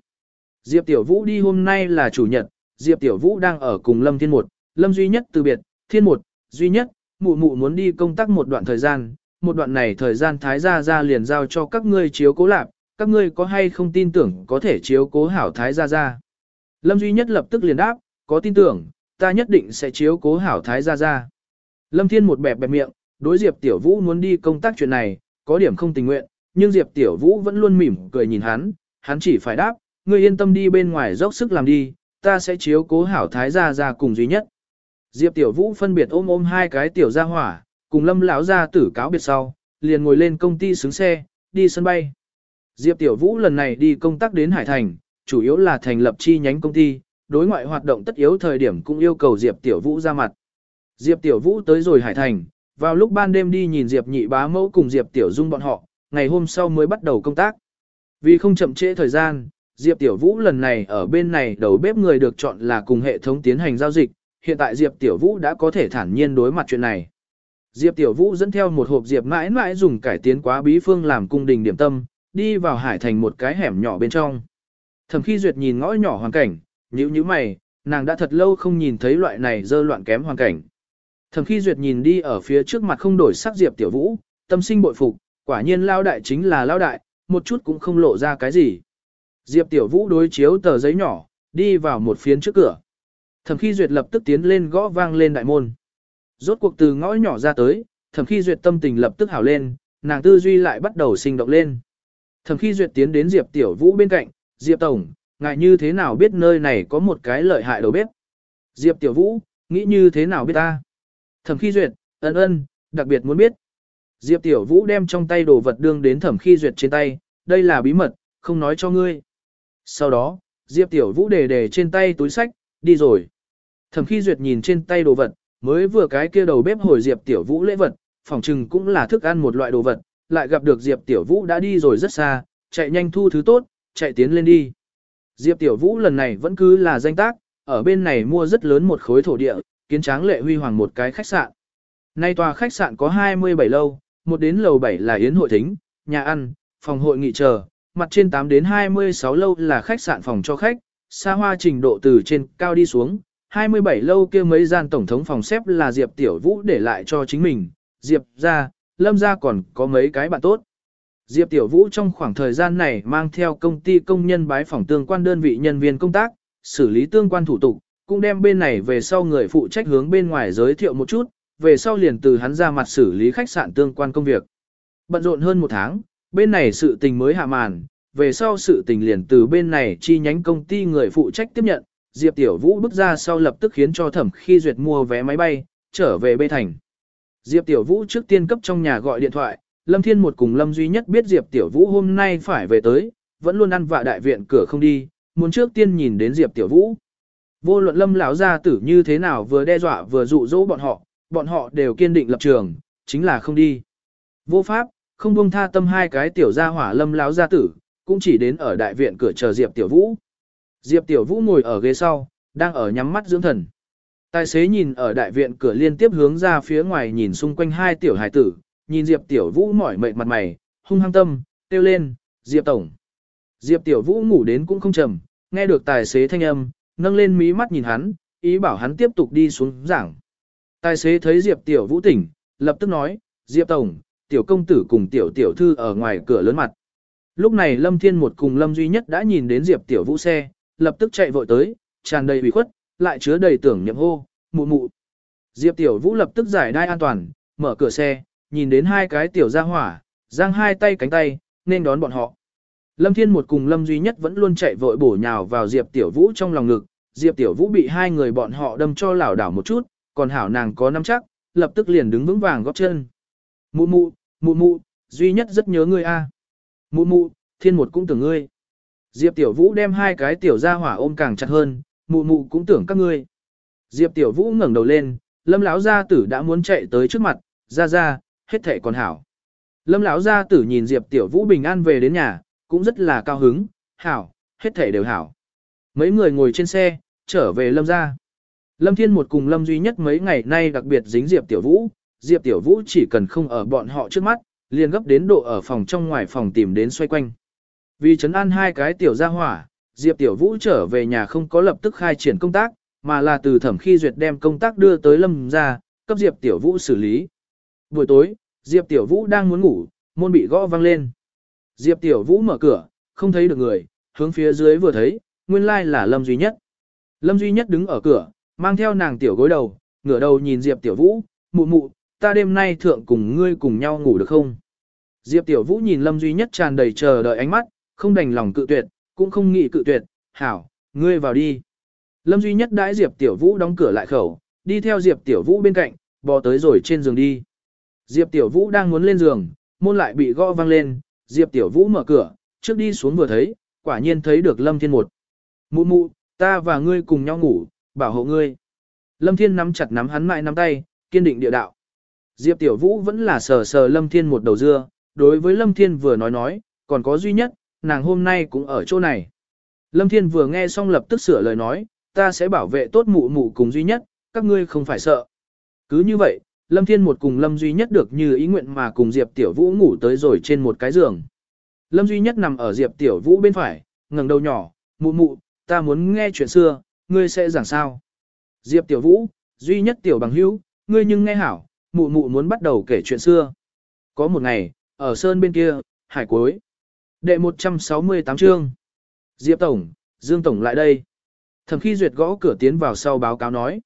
Diệp Tiểu Vũ đi hôm nay là chủ nhật, Diệp Tiểu Vũ đang ở cùng Lâm Thiên Một, Lâm Duy Nhất từ biệt, Thiên Một, Duy Nhất, mụ mụ muốn đi công tác một đoạn thời gian, một đoạn này thời gian Thái Gia Gia liền giao cho các ngươi chiếu cố lạc, các ngươi có hay không tin tưởng có thể chiếu cố hảo Thái Gia Gia. Lâm Duy Nhất lập tức liền đáp, có tin tưởng, ta nhất định sẽ chiếu cố hảo Thái Gia Gia. Lâm Thiên một bẹp bẹp miệng, đối Diệp Tiểu Vũ muốn đi công tác chuyện này, có điểm không tình nguyện, nhưng Diệp Tiểu Vũ vẫn luôn mỉm cười nhìn hắn, hắn chỉ phải đáp, ngươi yên tâm đi bên ngoài dốc sức làm đi, ta sẽ chiếu cố hảo Thái Gia Gia cùng duy nhất. Diệp Tiểu Vũ phân biệt ôm ôm hai cái tiểu gia hỏa, cùng Lâm lão gia tử cáo biệt sau, liền ngồi lên công ty xứng xe, đi sân bay. Diệp Tiểu Vũ lần này đi công tác đến Hải Thành, chủ yếu là thành lập chi nhánh công ty, đối ngoại hoạt động tất yếu thời điểm cũng yêu cầu Diệp Tiểu Vũ ra mặt. Diệp Tiểu Vũ tới rồi Hải Thành, vào lúc ban đêm đi nhìn Diệp Nhị Bá Mẫu cùng Diệp Tiểu Dung bọn họ, ngày hôm sau mới bắt đầu công tác. Vì không chậm trễ thời gian, Diệp Tiểu Vũ lần này ở bên này đầu bếp người được chọn là cùng hệ thống tiến hành giao dịch, hiện tại Diệp Tiểu Vũ đã có thể thản nhiên đối mặt chuyện này. Diệp Tiểu Vũ dẫn theo một hộp Diệp mãi mãi dùng cải tiến quá bí phương làm cung đình điểm tâm, đi vào hải thành một cái hẻm nhỏ bên trong. Thẩm khi duyệt nhìn ngõ nhỏ hoàn cảnh, nhíu nhíu mày, nàng đã thật lâu không nhìn thấy loại này dơ loạn kém hoàn cảnh. Thẩm khi duyệt nhìn đi ở phía trước mặt không đổi sắc Diệp Tiểu Vũ, tâm sinh bội phục, quả nhiên lao đại chính là lao đại, một chút cũng không lộ ra cái gì. Diệp Tiểu Vũ đối chiếu tờ giấy nhỏ, đi vào một phiến trước cửa. Thẩm khi duyệt lập tức tiến lên gõ vang lên đại môn. Rốt cuộc từ ngõ nhỏ ra tới, thẩm khi duyệt tâm tình lập tức hảo lên, nàng tư duy lại bắt đầu sinh động lên. Thẩm khi duyệt tiến đến Diệp Tiểu Vũ bên cạnh, Diệp Tổng, ngài như thế nào biết nơi này có một cái lợi hại đầu bếp. Diệp Tiểu Vũ, nghĩ như thế nào biết ta. Thẩm khi duyệt, ân ân, đặc biệt muốn biết. Diệp Tiểu Vũ đem trong tay đồ vật đương đến thẩm khi duyệt trên tay, đây là bí mật, không nói cho ngươi. Sau đó, Diệp Tiểu Vũ đề đề trên tay túi sách, đi rồi. Thẩm khi duyệt nhìn trên tay đồ vật, mới vừa cái kia đầu bếp hồi Diệp Tiểu Vũ lễ vật, phòng trừng cũng là thức ăn một loại đồ vật, lại gặp được Diệp Tiểu Vũ đã đi rồi rất xa, chạy nhanh thu thứ tốt, chạy tiến lên đi. Diệp Tiểu Vũ lần này vẫn cứ là danh tác, ở bên này mua rất lớn một khối thổ địa, kiến tráng lệ huy hoàng một cái khách sạn. Nay tòa khách sạn có 27 lâu, một đến lầu 7 là yến hội thính, nhà ăn, phòng hội nghị chờ, mặt trên 8 đến 26 lâu là khách sạn phòng cho khách, xa hoa trình độ từ trên cao đi xuống, 27 lâu kia mấy gian tổng thống phòng xếp là Diệp Tiểu Vũ để lại cho chính mình, Diệp ra, Lâm ra còn có mấy cái bạn tốt. Diệp Tiểu Vũ trong khoảng thời gian này mang theo công ty công nhân bái phòng tương quan đơn vị nhân viên công tác, xử lý tương quan thủ tục, cũng đem bên này về sau người phụ trách hướng bên ngoài giới thiệu một chút, về sau liền từ hắn ra mặt xử lý khách sạn tương quan công việc. Bận rộn hơn một tháng, bên này sự tình mới hạ màn, về sau sự tình liền từ bên này chi nhánh công ty người phụ trách tiếp nhận, Diệp Tiểu Vũ bước ra sau lập tức khiến cho thẩm khi duyệt mua vé máy bay, trở về Bê Thành. Diệp Tiểu Vũ trước tiên cấp trong nhà gọi điện thoại, Lâm Thiên một cùng Lâm Duy Nhất biết Diệp Tiểu Vũ hôm nay phải về tới, vẫn luôn ăn vạ đại viện cửa không đi, muốn trước tiên nhìn đến Diệp Tiểu Vũ. Vô luận Lâm lão gia tử như thế nào vừa đe dọa vừa dụ dỗ bọn họ, bọn họ đều kiên định lập trường, chính là không đi. Vô pháp, không buông tha tâm hai cái tiểu gia hỏa Lâm lão gia tử, cũng chỉ đến ở đại viện cửa chờ Diệp Tiểu Vũ. Diệp Tiểu Vũ ngồi ở ghế sau, đang ở nhắm mắt dưỡng thần. Tài xế nhìn ở đại viện cửa liên tiếp hướng ra phía ngoài nhìn xung quanh hai tiểu hải tử, nhìn Diệp Tiểu Vũ mỏi mệt mặt mày, hung hăng tâm, kêu lên, Diệp Tổng. Diệp Tiểu Vũ ngủ đến cũng không trầm, nghe được tài xế thanh âm, nâng lên mí mắt nhìn hắn, ý bảo hắn tiếp tục đi xuống giảng. Tài xế thấy Diệp Tiểu Vũ tỉnh, lập tức nói, Diệp Tổng, Tiểu Công Tử cùng Tiểu Tiểu Thư ở ngoài cửa lớn mặt. Lúc này Lâm Thiên một cùng Lâm Duy Nhất đã nhìn đến Diệp Tiểu Vũ xe, lập tức chạy vội tới, tràn đầy ủy khuất, lại chứa đầy tưởng niệm hô, mụ mụ. Diệp Tiểu Vũ lập tức giải đai an toàn, mở cửa xe, nhìn đến hai cái tiểu gia hỏa, giang hai tay cánh tay, nên đón bọn họ. Lâm Thiên một cùng Lâm Duy Nhất vẫn luôn chạy vội bổ nhào vào Diệp Tiểu Vũ trong lòng ngực, Diệp Tiểu Vũ bị hai người bọn họ đâm cho lảo đảo một chút, còn hảo nàng có nắm chắc, lập tức liền đứng vững vàng góp chân. Mụ mụ, mụ mụ, Duy Nhất rất nhớ ngươi a. Mụ mụ, Thiên một cũng tưởng ngươi. Diệp Tiểu Vũ đem hai cái tiểu gia hỏa ôm càng chặt hơn, mụ mụ cũng tưởng các ngươi. Diệp Tiểu Vũ ngẩng đầu lên, Lâm lão gia tử đã muốn chạy tới trước mặt, ra ra, hết thệ còn hảo. Lâm lão gia tử nhìn Diệp Tiểu Vũ bình an về đến nhà, cũng rất là cao hứng, hảo, hết thệ đều hảo. Mấy người ngồi trên xe, trở về Lâm gia. Lâm Thiên một cùng Lâm duy nhất mấy ngày nay đặc biệt dính Diệp Tiểu Vũ, Diệp Tiểu Vũ chỉ cần không ở bọn họ trước mắt, liền gấp đến độ ở phòng trong ngoài phòng tìm đến xoay quanh. Vì chấn an hai cái tiểu gia hỏa, Diệp Tiểu Vũ trở về nhà không có lập tức khai triển công tác, mà là từ thẩm khi duyệt đem công tác đưa tới Lâm gia, cấp Diệp Tiểu Vũ xử lý. Buổi tối, Diệp Tiểu Vũ đang muốn ngủ, môn bị gõ vang lên. Diệp Tiểu Vũ mở cửa, không thấy được người, hướng phía dưới vừa thấy, nguyên lai là Lâm Duy Nhất. Lâm Duy Nhất đứng ở cửa, mang theo nàng tiểu gối đầu, ngửa đầu nhìn Diệp Tiểu Vũ, mụ mụ, ta đêm nay thượng cùng ngươi cùng nhau ngủ được không? Diệp Tiểu Vũ nhìn Lâm Duy Nhất tràn đầy chờ đợi ánh mắt, không đành lòng cự tuyệt, cũng không nghĩ cự tuyệt, hảo, ngươi vào đi. Lâm Duy Nhất đãi Diệp Tiểu Vũ đóng cửa lại khẩu, đi theo Diệp Tiểu Vũ bên cạnh, bò tới rồi trên giường đi. Diệp Tiểu Vũ đang muốn lên giường, môn lại bị gõ vang lên, Diệp Tiểu Vũ mở cửa, trước đi xuống vừa thấy, quả nhiên thấy được Lâm Thiên một. Mụ mụ, ta và ngươi cùng nhau ngủ, bảo hộ ngươi. Lâm Thiên nắm chặt nắm hắn mại nắm tay, kiên định địa đạo. Diệp Tiểu Vũ vẫn là sờ sờ Lâm Thiên một đầu dưa, đối với Lâm Thiên vừa nói nói, còn có duy nhất, nàng hôm nay cũng ở chỗ này. Lâm Thiên vừa nghe xong lập tức sửa lời nói, ta sẽ bảo vệ tốt mụ mụ cùng duy nhất, các ngươi không phải sợ. Cứ như vậy, Lâm Thiên một cùng Lâm Duy Nhất được như ý nguyện mà cùng Diệp Tiểu Vũ ngủ tới rồi trên một cái giường. Lâm Duy Nhất nằm ở Diệp Tiểu Vũ bên phải, ngẩng đầu nhỏ, mụ mụ, ta muốn nghe chuyện xưa, ngươi sẽ giảng sao. Diệp Tiểu Vũ, Duy Nhất Tiểu Bằng Hữu, ngươi nhưng nghe hảo, mụ mụ muốn bắt đầu kể chuyện xưa. Có một ngày, ở sơn bên kia, hải cuối. Đệ 168 chương. Diệp Tổng, Dương Tổng lại đây. Thẩm khi duyệt gõ cửa tiến vào sau báo cáo nói.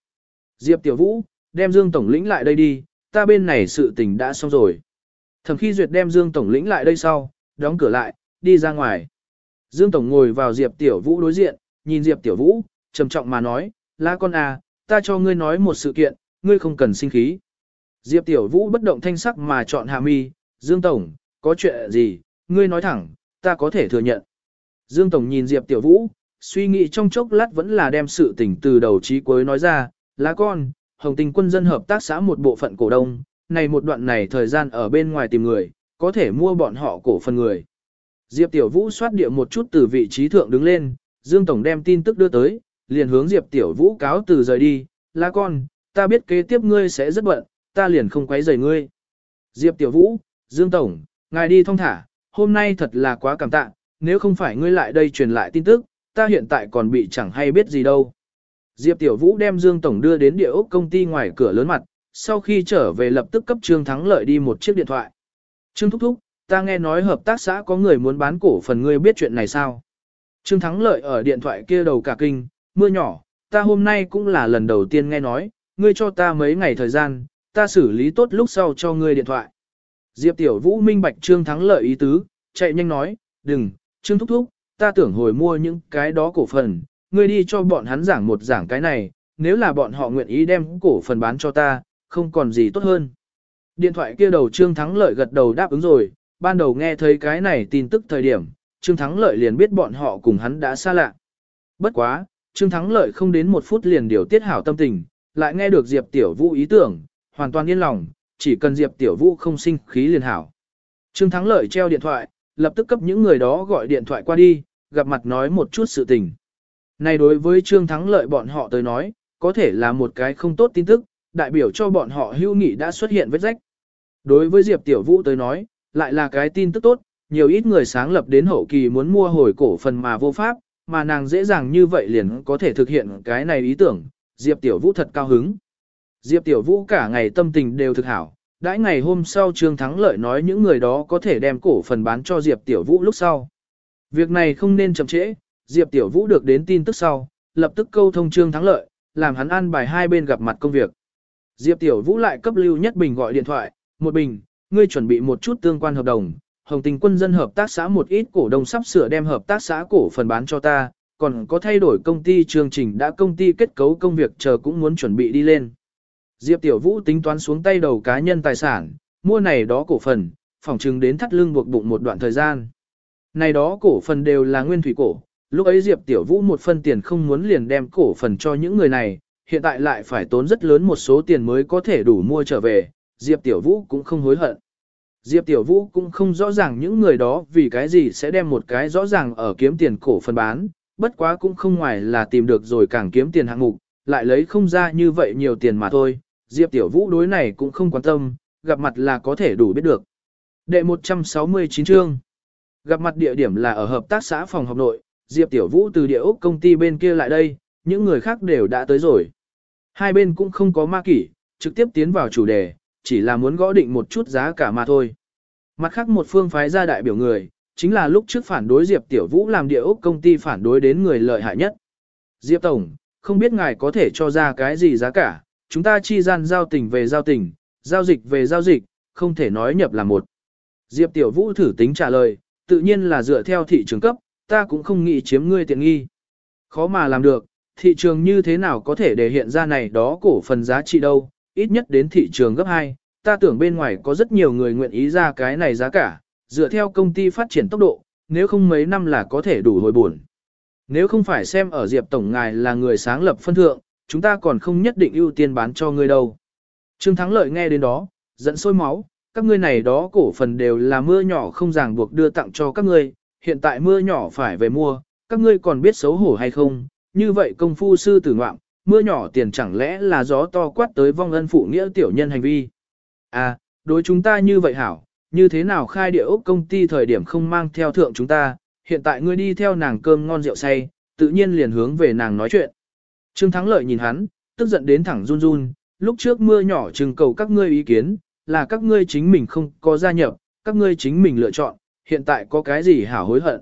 Diệp Tiểu Vũ, đem Dương Tổng lĩnh lại đây đi, ta bên này sự tình đã xong rồi. Thẩm khi duyệt đem Dương Tổng lĩnh lại đây sau, đóng cửa lại, đi ra ngoài. Dương Tổng ngồi vào Diệp Tiểu Vũ đối diện, nhìn Diệp Tiểu Vũ, trầm trọng mà nói, lá con à, ta cho ngươi nói một sự kiện, ngươi không cần sinh khí. Diệp Tiểu Vũ bất động thanh sắc mà chọn hạ mi, Dương Tổng, có chuyện gì, ngươi nói thẳng, ta có thể thừa nhận. Dương Tổng nhìn Diệp Tiểu Vũ, suy nghĩ trong chốc lát vẫn là đem sự tình từ đầu chí cuối nói ra, lá con, Hồng Tình quân dân hợp tác xã một bộ phận cổ đông, này một đoạn này thời gian ở bên ngoài tìm người, có thể mua bọn họ cổ phần người. Diệp Tiểu Vũ xoát địa một chút từ vị trí thượng đứng lên, Dương Tổng đem tin tức đưa tới, liền hướng Diệp Tiểu Vũ cáo từ rời đi, lá con, ta biết kế tiếp ngươi sẽ rất bận, ta liền không quấy rầy ngươi. Diệp Tiểu Vũ, Dương Tổng, ngài đi thong thả, hôm nay thật là quá cảm tạ, nếu không phải ngươi lại đây truyền lại tin tức, ta hiện tại còn bị chẳng hay biết gì đâu. Diệp Tiểu Vũ đem Dương Tổng đưa đến địa ốc công ty ngoài cửa lớn mặt, sau khi trở về lập tức cấp Trương Thắng Lợi đi một chiếc điện thoại. Trương Thúc Thúc, ta nghe nói hợp tác xã có người muốn bán cổ phần ngươi biết chuyện này sao? Trương Thắng Lợi ở điện thoại kia đầu cả kinh, mưa nhỏ, ta hôm nay cũng là lần đầu tiên nghe nói, ngươi cho ta mấy ngày thời gian, ta xử lý tốt lúc sau cho ngươi điện thoại. Diệp Tiểu Vũ minh bạch Trương Thắng Lợi ý tứ, chạy nhanh nói, đừng, Trương Thúc Thúc, ta tưởng hồi mua những cái đó cổ phần, ngươi đi cho bọn hắn giảng một giảng cái này, nếu là bọn họ nguyện ý đem cổ phần bán cho ta, không còn gì tốt hơn. Điện thoại kia đầu Trương Thắng Lợi gật đầu đáp ứng rồi, ban đầu nghe thấy cái này tin tức thời điểm, Trương Thắng Lợi liền biết bọn họ cùng hắn đã xa lạ. Bất quá, Trương Thắng Lợi không đến một phút liền điều tiết hảo tâm tình, lại nghe được Diệp Tiểu Vũ ý tưởng, hoàn toàn yên lòng, chỉ cần Diệp Tiểu Vũ không sinh khí liền hảo. Trương Thắng Lợi treo điện thoại, lập tức cấp những người đó gọi điện thoại qua đi, gặp mặt nói một chút sự tình. Này đối với Trương Thắng lợi bọn họ tới nói, có thể là một cái không tốt tin tức, đại biểu cho bọn họ hưu nghị đã xuất hiện vết rách. Đối với Diệp Tiểu Vũ tới nói, lại là cái tin tức tốt, nhiều ít người sáng lập đến hậu kỳ muốn mua hồi cổ phần mà vô pháp, mà nàng dễ dàng như vậy liền có thể thực hiện cái này ý tưởng, Diệp Tiểu Vũ thật cao hứng. Diệp Tiểu Vũ cả ngày tâm tình đều thực hảo, đãi ngày hôm sau Trương Thắng Lợi nói những người đó có thể đem cổ phần bán cho Diệp Tiểu Vũ lúc sau. Việc này không nên chậm trễ, Diệp Tiểu Vũ được đến tin tức sau, lập tức câu thông Trương Thắng Lợi, làm hắn an bài hai bên gặp mặt công việc. Diệp Tiểu Vũ lại cấp Lưu Nhất Bình gọi điện thoại, một bình, ngươi chuẩn bị một chút tương quan hợp đồng, Hồng Tình Quân dân hợp tác xã một ít cổ đông sắp sửa đem hợp tác xã cổ phần bán cho ta, còn có thay đổi công ty chương trình đã công ty kết cấu công việc chờ cũng muốn chuẩn bị đi lên. Diệp Tiểu Vũ tính toán xuống tay đầu cá nhân tài sản, mua này đó cổ phần, phòng chừng đến thắt lưng buộc bụng một đoạn thời gian. Này đó cổ phần đều là nguyên thủy cổ, lúc ấy Diệp Tiểu Vũ một phân tiền không muốn liền đem cổ phần cho những người này, hiện tại lại phải tốn rất lớn một số tiền mới có thể đủ mua trở về, Diệp Tiểu Vũ cũng không hối hận. Diệp Tiểu Vũ cũng không rõ ràng những người đó vì cái gì sẽ đem một cái rõ ràng ở kiếm tiền cổ phần bán, bất quá cũng không ngoài là tìm được rồi càng kiếm tiền hạng mục, lại lấy không ra như vậy nhiều tiền mà thôi. Diệp Tiểu Vũ đối này cũng không quan tâm, gặp mặt là có thể đủ biết được. Đệ 169 chương Gặp mặt địa điểm là ở hợp tác xã phòng học nội, Diệp Tiểu Vũ từ địa ốc công ty bên kia lại đây, những người khác đều đã tới rồi. Hai bên cũng không có ma kỷ, trực tiếp tiến vào chủ đề, chỉ là muốn gõ định một chút giá cả mà thôi. Mặt khác một phương phái ra đại biểu người, chính là lúc trước phản đối Diệp Tiểu Vũ làm địa ốc công ty phản đối đến người lợi hại nhất. Diệp Tổng, không biết ngài có thể cho ra cái gì giá cả, chúng ta chi gian giao tình về giao tình, giao dịch về giao dịch, không thể nói nhập là một. Diệp Tiểu Vũ thử tính trả lời, tự nhiên là dựa theo thị trường cấp, ta cũng không nghĩ chiếm ngươi tiện nghi. Khó mà làm được, thị trường như thế nào có thể để hiện ra này đó cổ phần giá trị đâu, ít nhất đến thị trường gấp 2, ta tưởng bên ngoài có rất nhiều người nguyện ý ra cái này giá cả, dựa theo công ty phát triển tốc độ, nếu không mấy năm là có thể đủ hồi buồn. Nếu không phải xem ở Diệp Tổng ngài là người sáng lập phân thượng, chúng ta còn không nhất định ưu tiên bán cho ngươi đâu. Trương Thắng Lợi nghe đến đó, giận sôi máu, các ngươi này đó cổ phần đều là mưa nhỏ không ràng buộc đưa tặng cho các ngươi, hiện tại mưa nhỏ phải về mua, các ngươi còn biết xấu hổ hay không, như vậy công phu sư tử ngoạm, mưa nhỏ tiền chẳng lẽ là gió to quát tới vong ân phụ nghĩa tiểu nhân hành vi. À, đối chúng ta như vậy hảo, như thế nào khai địa ốc công ty thời điểm không mang theo thượng chúng ta, hiện tại ngươi đi theo nàng cơm ngon rượu say, tự nhiên liền hướng về nàng nói chuyện. Trương Thắng Lợi nhìn hắn, tức giận đến thẳng run run, lúc trước mưa nhỏ trừng cầu các ngươi ý kiến, là các ngươi chính mình không có gia nhập, các ngươi chính mình lựa chọn, hiện tại có cái gì hảo hối hận.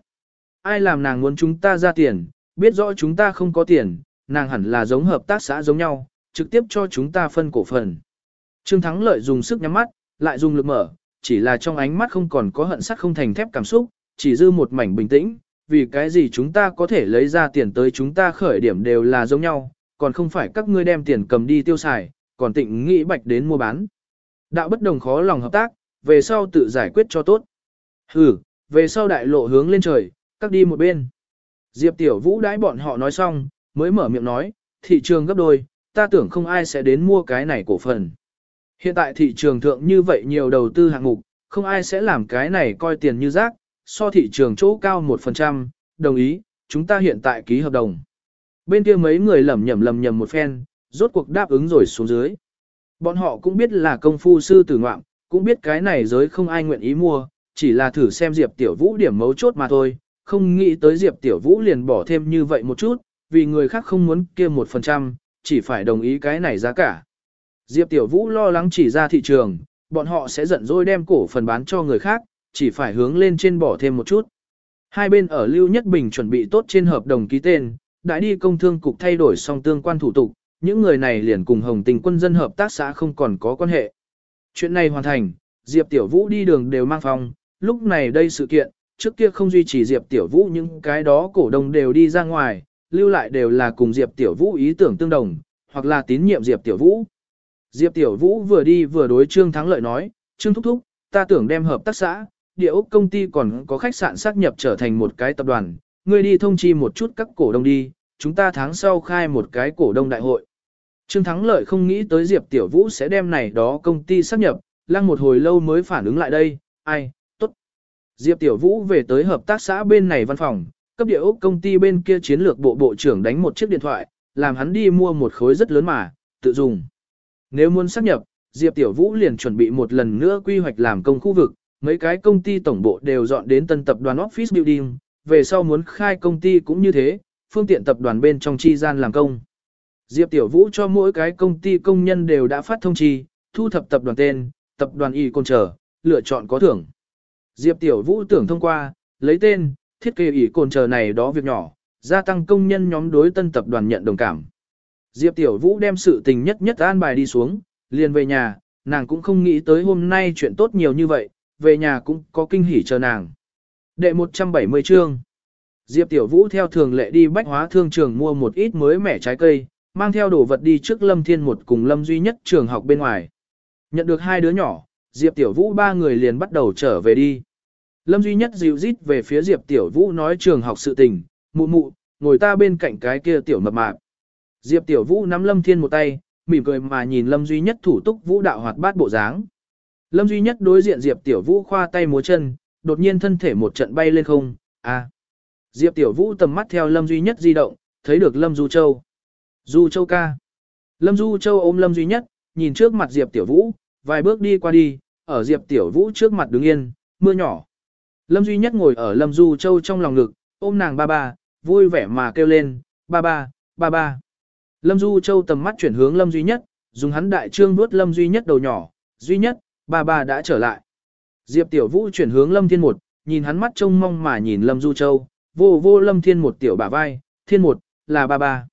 Ai làm nàng muốn chúng ta ra tiền, biết rõ chúng ta không có tiền, nàng hẳn là giống hợp tác xã giống nhau, trực tiếp cho chúng ta phân cổ phần. Trương Thắng Lợi dùng sức nhắm mắt, lại dùng lực mở, chỉ là trong ánh mắt không còn có hận sắt không thành thép cảm xúc, chỉ dư một mảnh bình tĩnh, vì cái gì chúng ta có thể lấy ra tiền tới chúng ta khởi điểm đều là giống nhau, còn không phải các ngươi đem tiền cầm đi tiêu xài, còn tịnh nghĩ bạch đến mua bán. Đạo bất đồng khó lòng hợp tác, về sau tự giải quyết cho tốt. Hừ, về sau đại lộ hướng lên trời, các đi một bên. Diệp Tiểu Vũ đãi bọn họ nói xong, mới mở miệng nói, thị trường gấp đôi, ta tưởng không ai sẽ đến mua cái này cổ phần. Hiện tại thị trường thượng như vậy nhiều đầu tư hạng mục, không ai sẽ làm cái này coi tiền như rác, so thị trường chỗ cao 1%, đồng ý, chúng ta hiện tại ký hợp đồng. Bên kia mấy người lầm nhầm lầm nhầm một phen, rốt cuộc đáp ứng rồi xuống dưới. Bọn họ cũng biết là công phu sư tử ngoạm, cũng biết cái này giới không ai nguyện ý mua, chỉ là thử xem Diệp Tiểu Vũ điểm mấu chốt mà thôi, không nghĩ tới Diệp Tiểu Vũ liền bỏ thêm như vậy một chút, vì người khác không muốn kia một phần trăm, chỉ phải đồng ý cái này giá cả. Diệp Tiểu Vũ lo lắng chỉ ra thị trường, bọn họ sẽ giận dỗi đem cổ phần bán cho người khác, chỉ phải hướng lên trên bỏ thêm một chút. Hai bên ở Lưu Nhất Bình chuẩn bị tốt trên hợp đồng ký tên, đã đi công thương cục thay đổi xong tương quan thủ tục, những người này liền cùng Hồng Tình quân dân hợp tác xã không còn có quan hệ. Chuyện này hoàn thành, Diệp Tiểu Vũ đi đường đều mang phòng, lúc này đây sự kiện, trước kia không duy trì Diệp Tiểu Vũ những cái đó cổ đông đều đi ra ngoài, lưu lại đều là cùng Diệp Tiểu Vũ ý tưởng tương đồng, hoặc là tín nhiệm Diệp Tiểu Vũ. Diệp Tiểu Vũ vừa đi vừa đối Trương Thắng Lợi nói, Trương Thúc Thúc, ta tưởng đem hợp tác xã, địa ốc công ty còn có khách sạn xác nhập trở thành một cái tập đoàn, ngươi đi thông chi một chút các cổ đông đi, chúng ta tháng sau khai một cái cổ đông đại hội. Trương Thắng Lợi không nghĩ tới Diệp Tiểu Vũ sẽ đem này đó công ty xác nhập, lăng một hồi lâu mới phản ứng lại đây, ai, tốt. Diệp Tiểu Vũ về tới hợp tác xã bên này văn phòng, cấp địa ốc công ty bên kia chiến lược bộ bộ trưởng đánh một chiếc điện thoại, làm hắn đi mua một khối rất lớn mà, tự dùng. Nếu muốn xác nhập, Diệp Tiểu Vũ liền chuẩn bị một lần nữa quy hoạch làm công khu vực, mấy cái công ty tổng bộ đều dọn đến tân tập đoàn Office Building, về sau muốn khai công ty cũng như thế, phương tiện tập đoàn bên trong chi gian làm công. Diệp Tiểu Vũ cho mỗi cái công ty công nhân đều đã phát thông chi, thu thập tập đoàn tên, tập đoàn y côn trở, lựa chọn có thưởng. Diệp Tiểu Vũ tưởng thông qua, lấy tên, thiết kế ỷ cồn chờ này đó việc nhỏ, gia tăng công nhân nhóm đối tân tập đoàn nhận đồng cảm. Diệp Tiểu Vũ đem sự tình nhất nhất an bài đi xuống, liền về nhà, nàng cũng không nghĩ tới hôm nay chuyện tốt nhiều như vậy, về nhà cũng có kinh hỉ chờ nàng. Đệ 170 chương Diệp Tiểu Vũ theo thường lệ đi bách hóa thương trường mua một ít mới mẻ trái cây, mang theo đồ vật đi trước Lâm Thiên một cùng Lâm duy nhất trường học bên ngoài. Nhận được hai đứa nhỏ, Diệp Tiểu Vũ ba người liền bắt đầu trở về đi. Lâm duy nhất dịu rít về phía Diệp Tiểu Vũ nói trường học sự tình, mụ mụ, ngồi ta bên cạnh cái kia tiểu mập mạp. Diệp Tiểu Vũ nắm Lâm Thiên một tay, mỉm cười mà nhìn Lâm duy nhất thủ túc vũ đạo hoạt bát bộ dáng. Lâm duy nhất đối diện Diệp Tiểu Vũ khoa tay múa chân, đột nhiên thân thể một trận bay lên không, à. Diệp Tiểu Vũ tầm mắt theo Lâm duy nhất di động, thấy được Lâm Du Châu. Du Châu ca. Lâm Du Châu ôm Lâm duy nhất, nhìn trước mặt Diệp Tiểu Vũ, vài bước đi qua đi, ở Diệp Tiểu Vũ trước mặt đứng yên, mưa nhỏ. Lâm duy nhất ngồi ở Lâm Du Châu trong lòng ngực, ôm nàng ba ba, vui vẻ mà kêu lên, ba ba, ba ba. Lâm Du Châu tầm mắt chuyển hướng Lâm duy nhất, dùng hắn đại trương vuốt Lâm duy nhất đầu nhỏ, duy nhất, ba ba đã trở lại. Diệp Tiểu Vũ chuyển hướng Lâm Thiên một, nhìn hắn mắt trông mong mà nhìn Lâm Du Châu, vô vô Lâm Thiên một tiểu bả vai, Thiên một, là ba ba.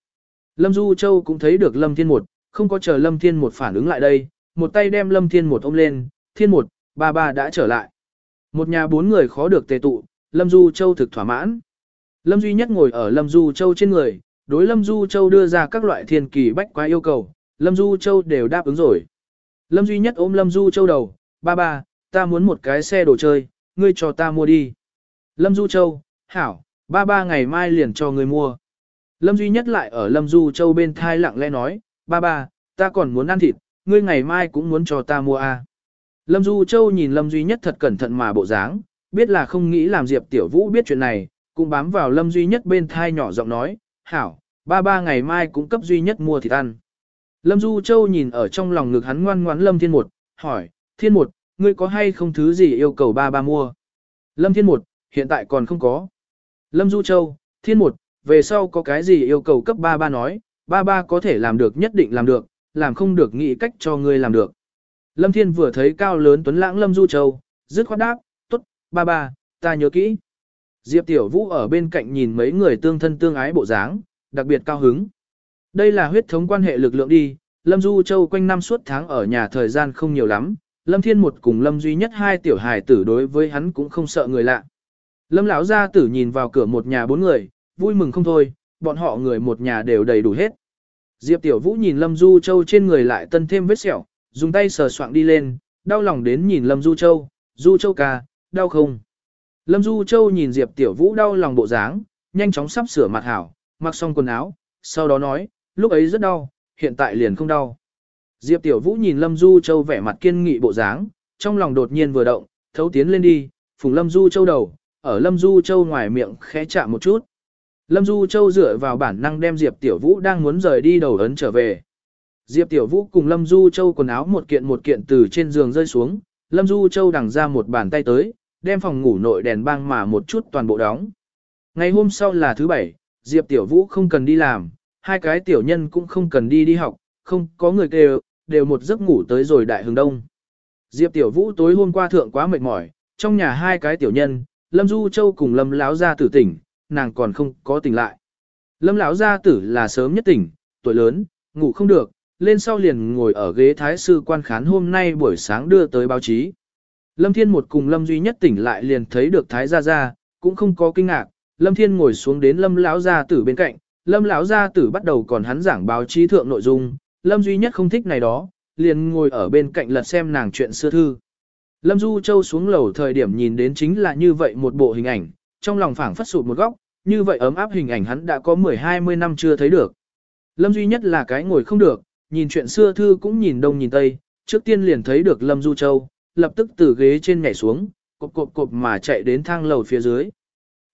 Lâm Du Châu cũng thấy được Lâm Thiên một, không có chờ Lâm Thiên một phản ứng lại đây, một tay đem Lâm Thiên một ôm lên, Thiên một, ba ba đã trở lại. Một nhà bốn người khó được tề tụ, Lâm Du Châu thực thỏa mãn. Lâm Duy Nhất ngồi ở Lâm Du Châu trên người, đối Lâm Du Châu đưa ra các loại thiên kỳ bách quái yêu cầu, Lâm Du Châu đều đáp ứng rồi. Lâm Duy Nhất ôm Lâm Du Châu đầu, ba ba, ta muốn một cái xe đồ chơi, ngươi cho ta mua đi. Lâm Du Châu, hảo, ba ba ngày mai liền cho ngươi mua. Lâm Duy Nhất lại ở Lâm Du Châu bên thai lặng lẽ nói, ba ba, ta còn muốn ăn thịt, ngươi ngày mai cũng muốn cho ta mua à. Lâm Du Châu nhìn Lâm Duy Nhất thật cẩn thận mà bộ dáng, biết là không nghĩ làm Diệp Tiểu Vũ biết chuyện này, cũng bám vào Lâm Duy Nhất bên thai nhỏ giọng nói, hảo, ba ba ngày mai cũng cấp Duy Nhất mua thịt ăn. Lâm Du Châu nhìn ở trong lòng ngực hắn ngoan ngoãn Lâm Thiên Một, hỏi, Thiên Một, ngươi có hay không thứ gì yêu cầu ba ba mua? Lâm Thiên Một, hiện tại còn không có. Lâm Du Châu, Thiên Một, về sau có cái gì yêu cầu cấp ba ba nói, ba ba có thể làm được nhất định làm được, làm không được nghĩ cách cho ngươi làm được. Lâm Thiên vừa thấy cao lớn tuấn lãng Lâm Du Châu, dứt khoát đáp, tốt, ba ba, ta nhớ kỹ. Diệp Tiểu Vũ ở bên cạnh nhìn mấy người tương thân tương ái bộ dáng, đặc biệt cao hứng. Đây là huyết thống quan hệ lực lượng đi, Lâm Du Châu quanh năm suốt tháng ở nhà thời gian không nhiều lắm, Lâm Thiên một cùng Lâm duy nhất hai tiểu hài tử đối với hắn cũng không sợ người lạ. Lâm lão gia tử nhìn vào cửa một nhà bốn người, vui mừng không thôi, bọn họ người một nhà đều đầy đủ hết. Diệp Tiểu Vũ nhìn Lâm Du Châu trên người lại tân thêm vết sẹo, dùng tay sờ soạng đi lên, đau lòng đến nhìn Lâm Du Châu, Du Châu ca, đau không? Lâm Du Châu nhìn Diệp Tiểu Vũ đau lòng bộ dáng, nhanh chóng sắp sửa mặt hảo, mặc xong quần áo, sau đó nói, lúc ấy rất đau, hiện tại liền không đau. Diệp Tiểu Vũ nhìn Lâm Du Châu vẻ mặt kiên nghị bộ dáng, trong lòng đột nhiên vừa động, thấu tiến lên đi, phùng Lâm Du Châu đầu, ở Lâm Du Châu ngoài miệng khẽ chạm một chút. Lâm Du Châu dựa vào bản năng đem Diệp Tiểu Vũ đang muốn rời đi đầu ấn trở về. Diệp Tiểu Vũ cùng Lâm Du Châu quần áo một kiện một kiện từ trên giường rơi xuống, Lâm Du Châu đằng ra một bàn tay tới, đem phòng ngủ nội đèn bang mà một chút toàn bộ đóng. Ngày hôm sau là thứ bảy, Diệp Tiểu Vũ không cần đi làm, hai cái tiểu nhân cũng không cần đi đi học, không có người kêu, đều một giấc ngủ tới rồi đại hướng đông. Diệp Tiểu Vũ tối hôm qua thượng quá mệt mỏi, trong nhà hai cái tiểu nhân, Lâm Du Châu cùng Lâm lão Gia tử tỉnh, nàng còn không có tỉnh lại. Lâm Lão Gia tử là sớm nhất tỉnh, tuổi lớn, ngủ không được, lên sau liền ngồi ở ghế thái sư quan khán hôm nay buổi sáng đưa tới báo chí. Lâm Thiên một cùng Lâm duy nhất tỉnh lại liền thấy được thái gia gia, cũng không có kinh ngạc, Lâm Thiên ngồi xuống đến Lâm lão gia tử bên cạnh, Lâm lão gia tử bắt đầu còn hắn giảng báo chí thượng nội dung, Lâm duy nhất không thích này đó, liền ngồi ở bên cạnh lật xem nàng chuyện xưa thư. Lâm Du Châu xuống lầu thời điểm nhìn đến chính là như vậy một bộ hình ảnh, trong lòng phảng phất sụt một góc, như vậy ấm áp hình ảnh hắn đã có 10-20 năm chưa thấy được. Lâm duy nhất là cái ngồi không được, nhìn chuyện xưa thư cũng nhìn đông nhìn tây, trước tiên liền thấy được Lâm Du Châu, lập tức từ ghế trên nhảy xuống, cộp cộp cộp mà chạy đến thang lầu phía dưới.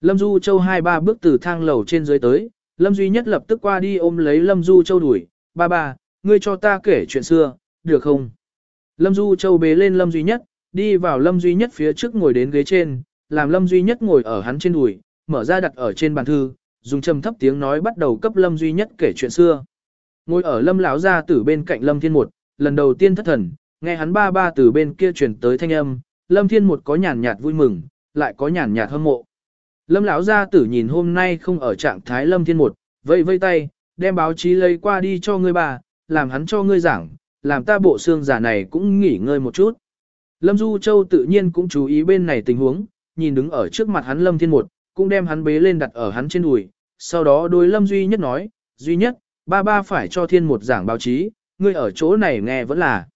Lâm Du Châu hai ba bước từ thang lầu trên dưới tới, Lâm Duy Nhất lập tức qua đi ôm lấy Lâm Du Châu đuổi, ba ba, ngươi cho ta kể chuyện xưa, được không? Lâm Du Châu bế lên Lâm Duy Nhất, đi vào Lâm Duy Nhất phía trước ngồi đến ghế trên, làm Lâm Duy Nhất ngồi ở hắn trên đùi, mở ra đặt ở trên bàn thư, dùng trầm thấp tiếng nói bắt đầu cấp Lâm Duy Nhất kể chuyện xưa. Ngồi ở Lâm lão gia tử bên cạnh Lâm Thiên Một, lần đầu tiên thất thần, nghe hắn ba ba từ bên kia truyền tới thanh âm, Lâm Thiên Một có nhàn nhạt vui mừng, lại có nhàn nhạt hâm mộ. Lâm lão gia tử nhìn hôm nay không ở trạng thái Lâm Thiên Một, vây vây tay, đem báo chí lấy qua đi cho ngươi bà, làm hắn cho ngươi giảng, làm ta bộ xương giả này cũng nghỉ ngơi một chút. Lâm Du Châu tự nhiên cũng chú ý bên này tình huống, nhìn đứng ở trước mặt hắn Lâm Thiên Một, cũng đem hắn bế lên đặt ở hắn trên đùi, sau đó đối Lâm Duy Nhất nói, Duy Nhất, ba ba phải cho Thiên Một giảng báo chí, ngươi ở chỗ này nghe vẫn là.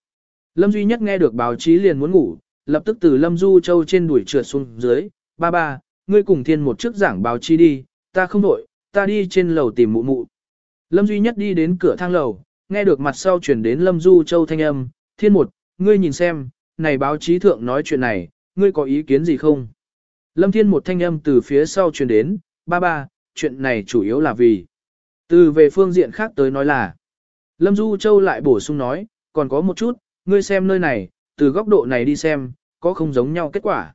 Lâm Duy Nhất nghe được báo chí liền muốn ngủ, lập tức từ Lâm Du Châu trên đùi trượt xuống dưới, ba ba, ngươi cùng Thiên Một trước giảng báo chí đi, ta không đổi, ta đi trên lầu tìm mụ mụ. Lâm Duy Nhất đi đến cửa thang lầu, nghe được mặt sau chuyển đến Lâm Du Châu thanh âm, Thiên Một, ngươi nhìn xem, này báo chí thượng nói chuyện này, ngươi có ý kiến gì không? Lâm Thiên một thanh âm từ phía sau truyền đến, ba ba, chuyện này chủ yếu là vì. Từ về phương diện khác tới nói là. Lâm Du Châu lại bổ sung nói, còn có một chút, ngươi xem nơi này, từ góc độ này đi xem, có không giống nhau kết quả.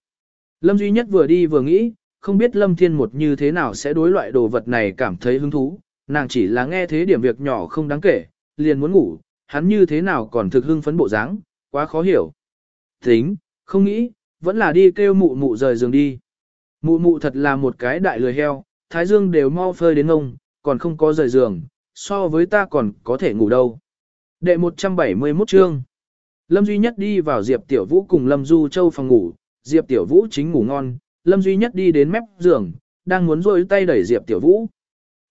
Lâm Duy Nhất vừa đi vừa nghĩ, không biết Lâm Thiên một như thế nào sẽ đối loại đồ vật này cảm thấy hứng thú, nàng chỉ là nghe thế điểm việc nhỏ không đáng kể, liền muốn ngủ, hắn như thế nào còn thực hưng phấn bộ dáng, quá khó hiểu. Tính, không nghĩ, vẫn là đi kêu mụ mụ rời giường đi. Mụ mụ thật là một cái đại lười heo, thái dương đều mau phơi đến ngông, còn không có rời giường, so với ta còn có thể ngủ đâu. Đệ 171 chương Lâm Duy Nhất đi vào Diệp Tiểu Vũ cùng Lâm Du Châu phòng ngủ, Diệp Tiểu Vũ chính ngủ ngon, Lâm Duy Nhất đi đến mép giường, đang muốn rôi tay đẩy Diệp Tiểu Vũ.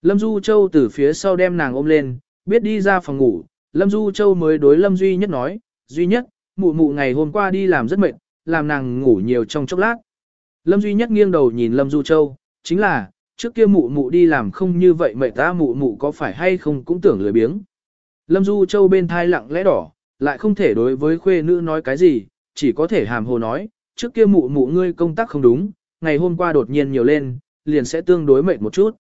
Lâm Du Châu từ phía sau đem nàng ôm lên, biết đi ra phòng ngủ, Lâm Du Châu mới đối Lâm Duy Nhất nói, Duy Nhất, mụ mụ ngày hôm qua đi làm rất mệt, làm nàng ngủ nhiều trong chốc lát. Lâm Duy Nhất nghiêng đầu nhìn Lâm Du Châu, chính là, trước kia mụ mụ đi làm không như vậy mệt ta mụ mụ có phải hay không cũng tưởng lười biếng. Lâm Du Châu bên thai lặng lẽ đỏ, lại không thể đối với khuê nữ nói cái gì, chỉ có thể hàm hồ nói, trước kia mụ mụ ngươi công tác không đúng, ngày hôm qua đột nhiên nhiều lên, liền sẽ tương đối mệt một chút.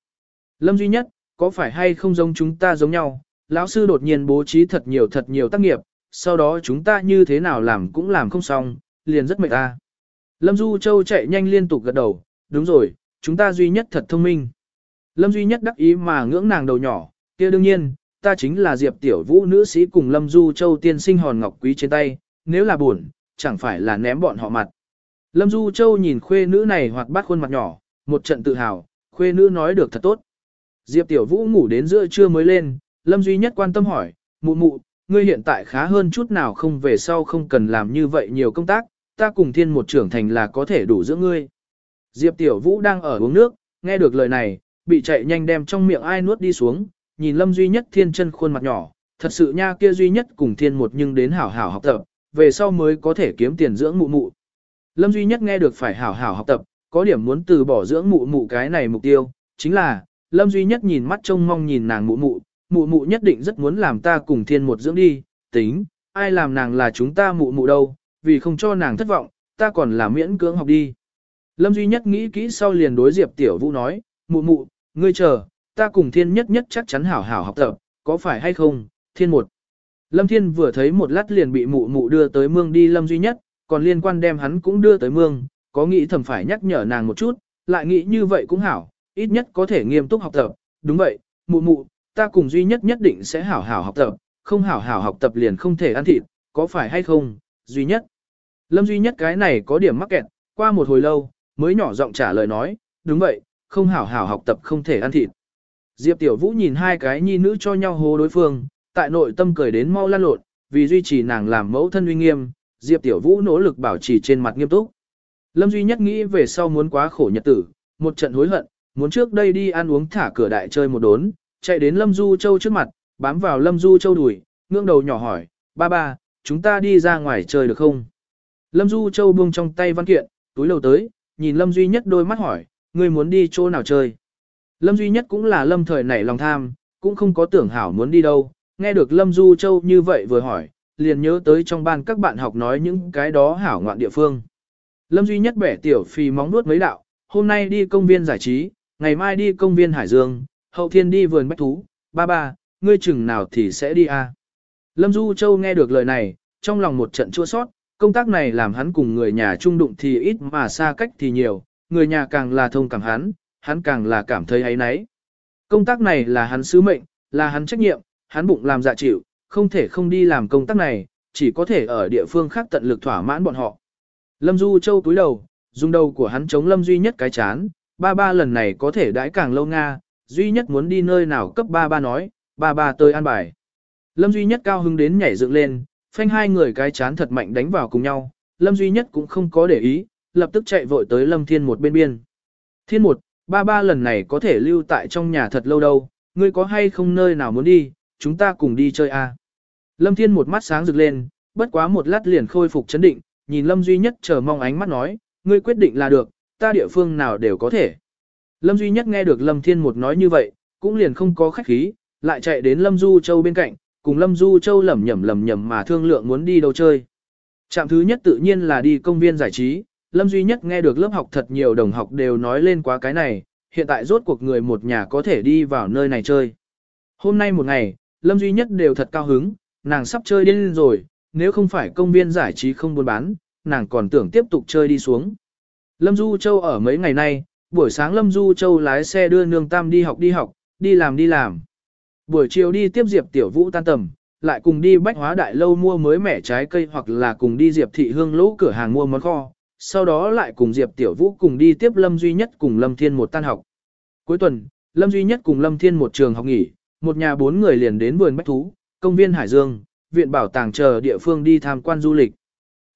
Lâm Duy Nhất, có phải hay không giống chúng ta giống nhau, lão sư đột nhiên bố trí thật nhiều thật nhiều tác nghiệp, sau đó chúng ta như thế nào làm cũng làm không xong, liền rất mệt ta. Lâm Du Châu chạy nhanh liên tục gật đầu, đúng rồi, chúng ta duy nhất thật thông minh. Lâm duy nhất đắc ý mà ngưỡng nàng đầu nhỏ, kia đương nhiên, ta chính là Diệp Tiểu Vũ nữ sĩ cùng Lâm Du Châu tiên sinh hòn ngọc quý trên tay, nếu là buồn, chẳng phải là ném bọn họ mặt. Lâm Du Châu nhìn khuê nữ này hoặc bắt khuôn mặt nhỏ, một trận tự hào, khuê nữ nói được thật tốt. Diệp Tiểu Vũ ngủ đến giữa trưa mới lên, Lâm duy nhất quan tâm hỏi, mụ mụ, ngươi hiện tại khá hơn chút nào không về sau không cần làm như vậy nhiều công tác, ta cùng thiên một trưởng thành là có thể đủ giữa ngươi. Diệp Tiểu Vũ đang ở uống nước, nghe được lời này, bị chạy nhanh đem trong miệng ai nuốt đi xuống, nhìn Lâm duy nhất thiên chân khuôn mặt nhỏ, thật sự nha kia duy nhất cùng thiên một nhưng đến hảo hảo học tập, về sau mới có thể kiếm tiền dưỡng mụ mụ. Lâm duy nhất nghe được phải hảo hảo học tập, có điểm muốn từ bỏ dưỡng mụ mụ cái này mục tiêu, chính là, Lâm duy nhất nhìn mắt trông mong nhìn nàng mụ mụ, mụ mụ nhất định rất muốn làm ta cùng thiên một dưỡng đi, tính, ai làm nàng là chúng ta mụ mụ đâu, vì không cho nàng thất vọng, ta còn là miễn cưỡng học đi. Lâm duy nhất nghĩ kỹ sau liền đối Diệp Tiểu Vũ nói, mụ mụ, ngươi chờ, ta cùng thiên nhất nhất chắc chắn hảo hảo học tập, có phải hay không, thiên một. Lâm thiên vừa thấy một lát liền bị mụ mụ đưa tới mương đi Lâm duy nhất, còn liên quan đem hắn cũng đưa tới mương, có nghĩ thầm phải nhắc nhở nàng một chút, lại nghĩ như vậy cũng hảo, ít nhất có thể nghiêm túc học tập, đúng vậy, mụ mụ, ta cùng duy nhất nhất định sẽ hảo hảo học tập, không hảo hảo học tập liền không thể ăn thịt, có phải hay không, duy nhất. Lâm duy nhất cái này có điểm mắc kẹt, qua một hồi lâu, mới nhỏ giọng trả lời nói, đúng vậy, không hảo hảo học tập không thể ăn thịt. Diệp Tiểu Vũ nhìn hai cái nhi nữ cho nhau hô đối phương, tại nội tâm cười đến mau lan lột, vì duy trì nàng làm mẫu thân uy nghiêm, Diệp Tiểu Vũ nỗ lực bảo trì trên mặt nghiêm túc. Lâm duy nhất nghĩ về sau muốn quá khổ nhật tử, một trận hối hận, muốn trước đây đi ăn uống thả cửa đại chơi một đốn, chạy đến Lâm Du Châu trước mặt, bám vào Lâm Du Châu đùi, ngương đầu nhỏ hỏi, ba ba, chúng ta đi ra ngoài chơi được không? Lâm Du Châu buông trong tay văn kiện, túi lầu tới, nhìn Lâm Duy Nhất đôi mắt hỏi, ngươi muốn đi chỗ nào chơi? Lâm Duy Nhất cũng là Lâm thời nảy lòng tham, cũng không có tưởng hảo muốn đi đâu, nghe được Lâm Du Châu như vậy vừa hỏi, liền nhớ tới trong ban các bạn học nói những cái đó hảo ngoạn địa phương. Lâm Duy Nhất bẻ tiểu phì móng nuốt mấy đạo, hôm nay đi công viên giải trí, ngày mai đi công viên Hải Dương, hậu thiên đi vườn bách thú, ba ba, ngươi chừng nào thì sẽ đi a? Lâm Du Châu nghe được lời này, trong lòng một trận chua sót, công tác này làm hắn cùng người nhà chung đụng thì ít mà xa cách thì nhiều, người nhà càng là thông cảm hắn, hắn càng là cảm thấy ấy nấy. Công tác này là hắn sứ mệnh, là hắn trách nhiệm, hắn bụng làm dạ chịu, không thể không đi làm công tác này, chỉ có thể ở địa phương khác tận lực thỏa mãn bọn họ. Lâm Du Châu túi đầu, dùng đầu của hắn chống Lâm Duy Nhất cái chán, ba ba lần này có thể đãi càng lâu Nga, Duy Nhất muốn đi nơi nào cấp ba ba nói, ba ba tới an bài. Lâm Duy Nhất cao hứng đến nhảy dựng lên, phanh hai người cái chán thật mạnh đánh vào cùng nhau, Lâm Duy Nhất cũng không có để ý, lập tức chạy vội tới Lâm Thiên một bên biên. Thiên một, ba ba lần này có thể lưu tại trong nhà thật lâu đâu, ngươi có hay không nơi nào muốn đi, chúng ta cùng đi chơi à. Lâm Thiên một mắt sáng rực lên, bất quá một lát liền khôi phục chấn định, nhìn Lâm Duy Nhất chờ mong ánh mắt nói, ngươi quyết định là được, ta địa phương nào đều có thể. Lâm Duy Nhất nghe được Lâm Thiên một nói như vậy, cũng liền không có khách khí, lại chạy đến Lâm Du Châu bên cạnh, cùng Lâm Du Châu lẩm nhẩm lẩm nhẩm mà thương lượng muốn đi đâu chơi. Trạm thứ nhất tự nhiên là đi công viên giải trí, Lâm Duy Nhất nghe được lớp học thật nhiều đồng học đều nói lên quá cái này, hiện tại rốt cuộc người một nhà có thể đi vào nơi này chơi. Hôm nay một ngày, Lâm Duy Nhất đều thật cao hứng, nàng sắp chơi điên rồi, nếu không phải công viên giải trí không buôn bán, nàng còn tưởng tiếp tục chơi đi xuống. Lâm Du Châu ở mấy ngày nay, buổi sáng Lâm Du Châu lái xe đưa nương tam đi học đi học, đi làm đi làm. Buổi chiều đi tiếp Diệp Tiểu Vũ tan tầm, lại cùng đi bách hóa đại lâu mua mới mẻ trái cây hoặc là cùng đi Diệp Thị Hương lỗ cửa hàng mua món kho, sau đó lại cùng Diệp Tiểu Vũ cùng đi tiếp Lâm Duy Nhất cùng Lâm Thiên một tan học. Cuối tuần, Lâm Duy Nhất cùng Lâm Thiên một trường học nghỉ, một nhà bốn người liền đến vườn bách thú, công viên Hải Dương, viện bảo tàng chờ địa phương đi tham quan du lịch.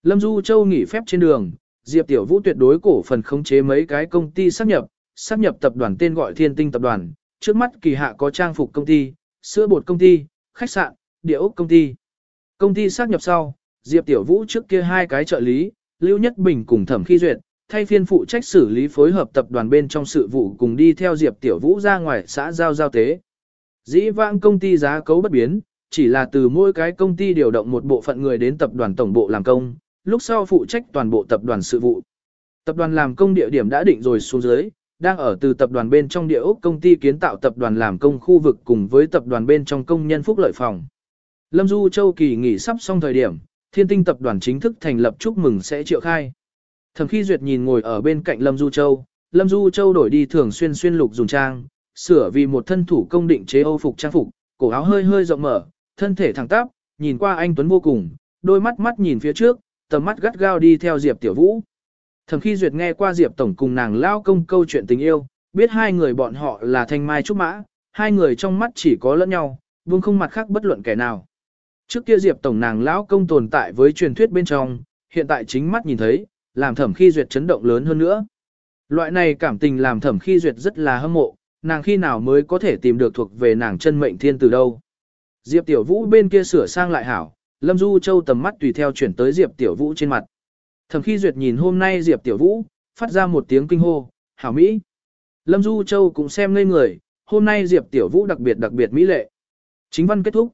Lâm Du Châu nghỉ phép trên đường, Diệp Tiểu Vũ tuyệt đối cổ phần khống chế mấy cái công ty sắp nhập, sắp nhập tập đoàn tên gọi Thiên Tinh tập đoàn, trước mắt kỳ hạ có trang phục công ty, sữa bột công ty, khách sạn, địa ốc công ty. Công ty sắp nhập sau, Diệp Tiểu Vũ trước kia hai cái trợ lý, Lưu Nhất Bình cùng Thẩm Khi Duyệt, thay phiên phụ trách xử lý phối hợp tập đoàn bên trong sự vụ cùng đi theo Diệp Tiểu Vũ ra ngoài xã giao giao tế. Dĩ vãng công ty giá cấu bất biến, chỉ là từ mỗi cái công ty điều động một bộ phận người đến tập đoàn tổng bộ làm công, lúc sau phụ trách toàn bộ tập đoàn sự vụ. Tập đoàn làm công địa điểm đã định rồi xuống dưới, đang ở từ tập đoàn bên trong địa ốc công ty kiến tạo tập đoàn làm công khu vực cùng với tập đoàn bên trong công nhân phúc lợi phòng. Lâm Du Châu kỳ nghỉ sắp xong thời điểm, thiên tinh tập đoàn chính thức thành lập chúc mừng sẽ triệu khai. Thẩm khi duyệt nhìn ngồi ở bên cạnh Lâm Du Châu, Lâm Du Châu đổi đi thường xuyên xuyên lục dùng trang, sửa vì một thân thủ công định chế âu phục trang phục, cổ áo hơi hơi rộng mở, thân thể thẳng tắp, nhìn qua anh Tuấn vô cùng, đôi mắt mắt nhìn phía trước, tầm mắt gắt gao đi theo Diệp Tiểu Vũ. Thẩm khi duyệt nghe qua Diệp Tổng cùng nàng lao công câu chuyện tình yêu, biết hai người bọn họ là thanh mai trúc mã, hai người trong mắt chỉ có lẫn nhau, vương không mặt khác bất luận kẻ nào. Trước kia Diệp Tổng nàng lão công tồn tại với truyền thuyết bên trong, hiện tại chính mắt nhìn thấy, làm thẩm khi duyệt chấn động lớn hơn nữa. Loại này cảm tình làm thẩm khi duyệt rất là hâm mộ, nàng khi nào mới có thể tìm được thuộc về nàng chân mệnh thiên từ đâu. Diệp Tiểu Vũ bên kia sửa sang lại hảo, Lâm Du Châu tầm mắt tùy theo chuyển tới Diệp Tiểu Vũ trên mặt. Thẩm khi duyệt nhìn hôm nay Diệp Tiểu Vũ, phát ra một tiếng kinh hô, hảo Mỹ. Lâm Du Châu cũng xem ngây người, hôm nay Diệp Tiểu Vũ đặc biệt đặc biệt Mỹ lệ. Chính văn kết thúc.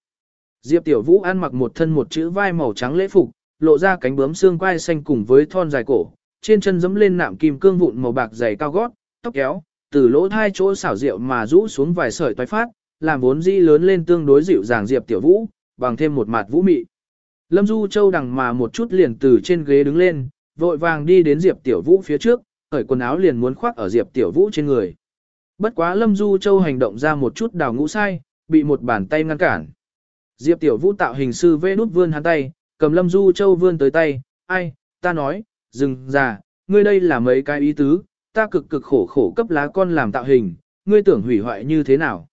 Diệp Tiểu Vũ ăn mặc một thân một chữ vai màu trắng lễ phục, lộ ra cánh bướm xương quai xanh cùng với thon dài cổ, trên chân giẫm lên nạm kim cương vụn màu bạc dày cao gót, tóc kéo, từ lỗ hai chỗ xảo rượu mà rũ xuống vài sợi toái phát, làm vốn dĩ lớn lên tương đối dịu dàng Diệp Tiểu Vũ, bằng thêm một mặt vũ mị. Lâm Du Châu đằng mà một chút liền từ trên ghế đứng lên, vội vàng đi đến Diệp Tiểu Vũ phía trước, cởi quần áo liền muốn khoác ở Diệp Tiểu Vũ trên người. Bất quá Lâm Du Châu hành động ra một chút đào ngũ sai, bị một bàn tay ngăn cản. Diệp Tiểu Vũ tạo hình sư vê nút vươn hắn tay, cầm Lâm Du Châu vươn tới tay, ai, ta nói, dừng già, ngươi đây là mấy cái ý tứ, ta cực cực khổ khổ cấp lá con làm tạo hình, ngươi tưởng hủy hoại như thế nào.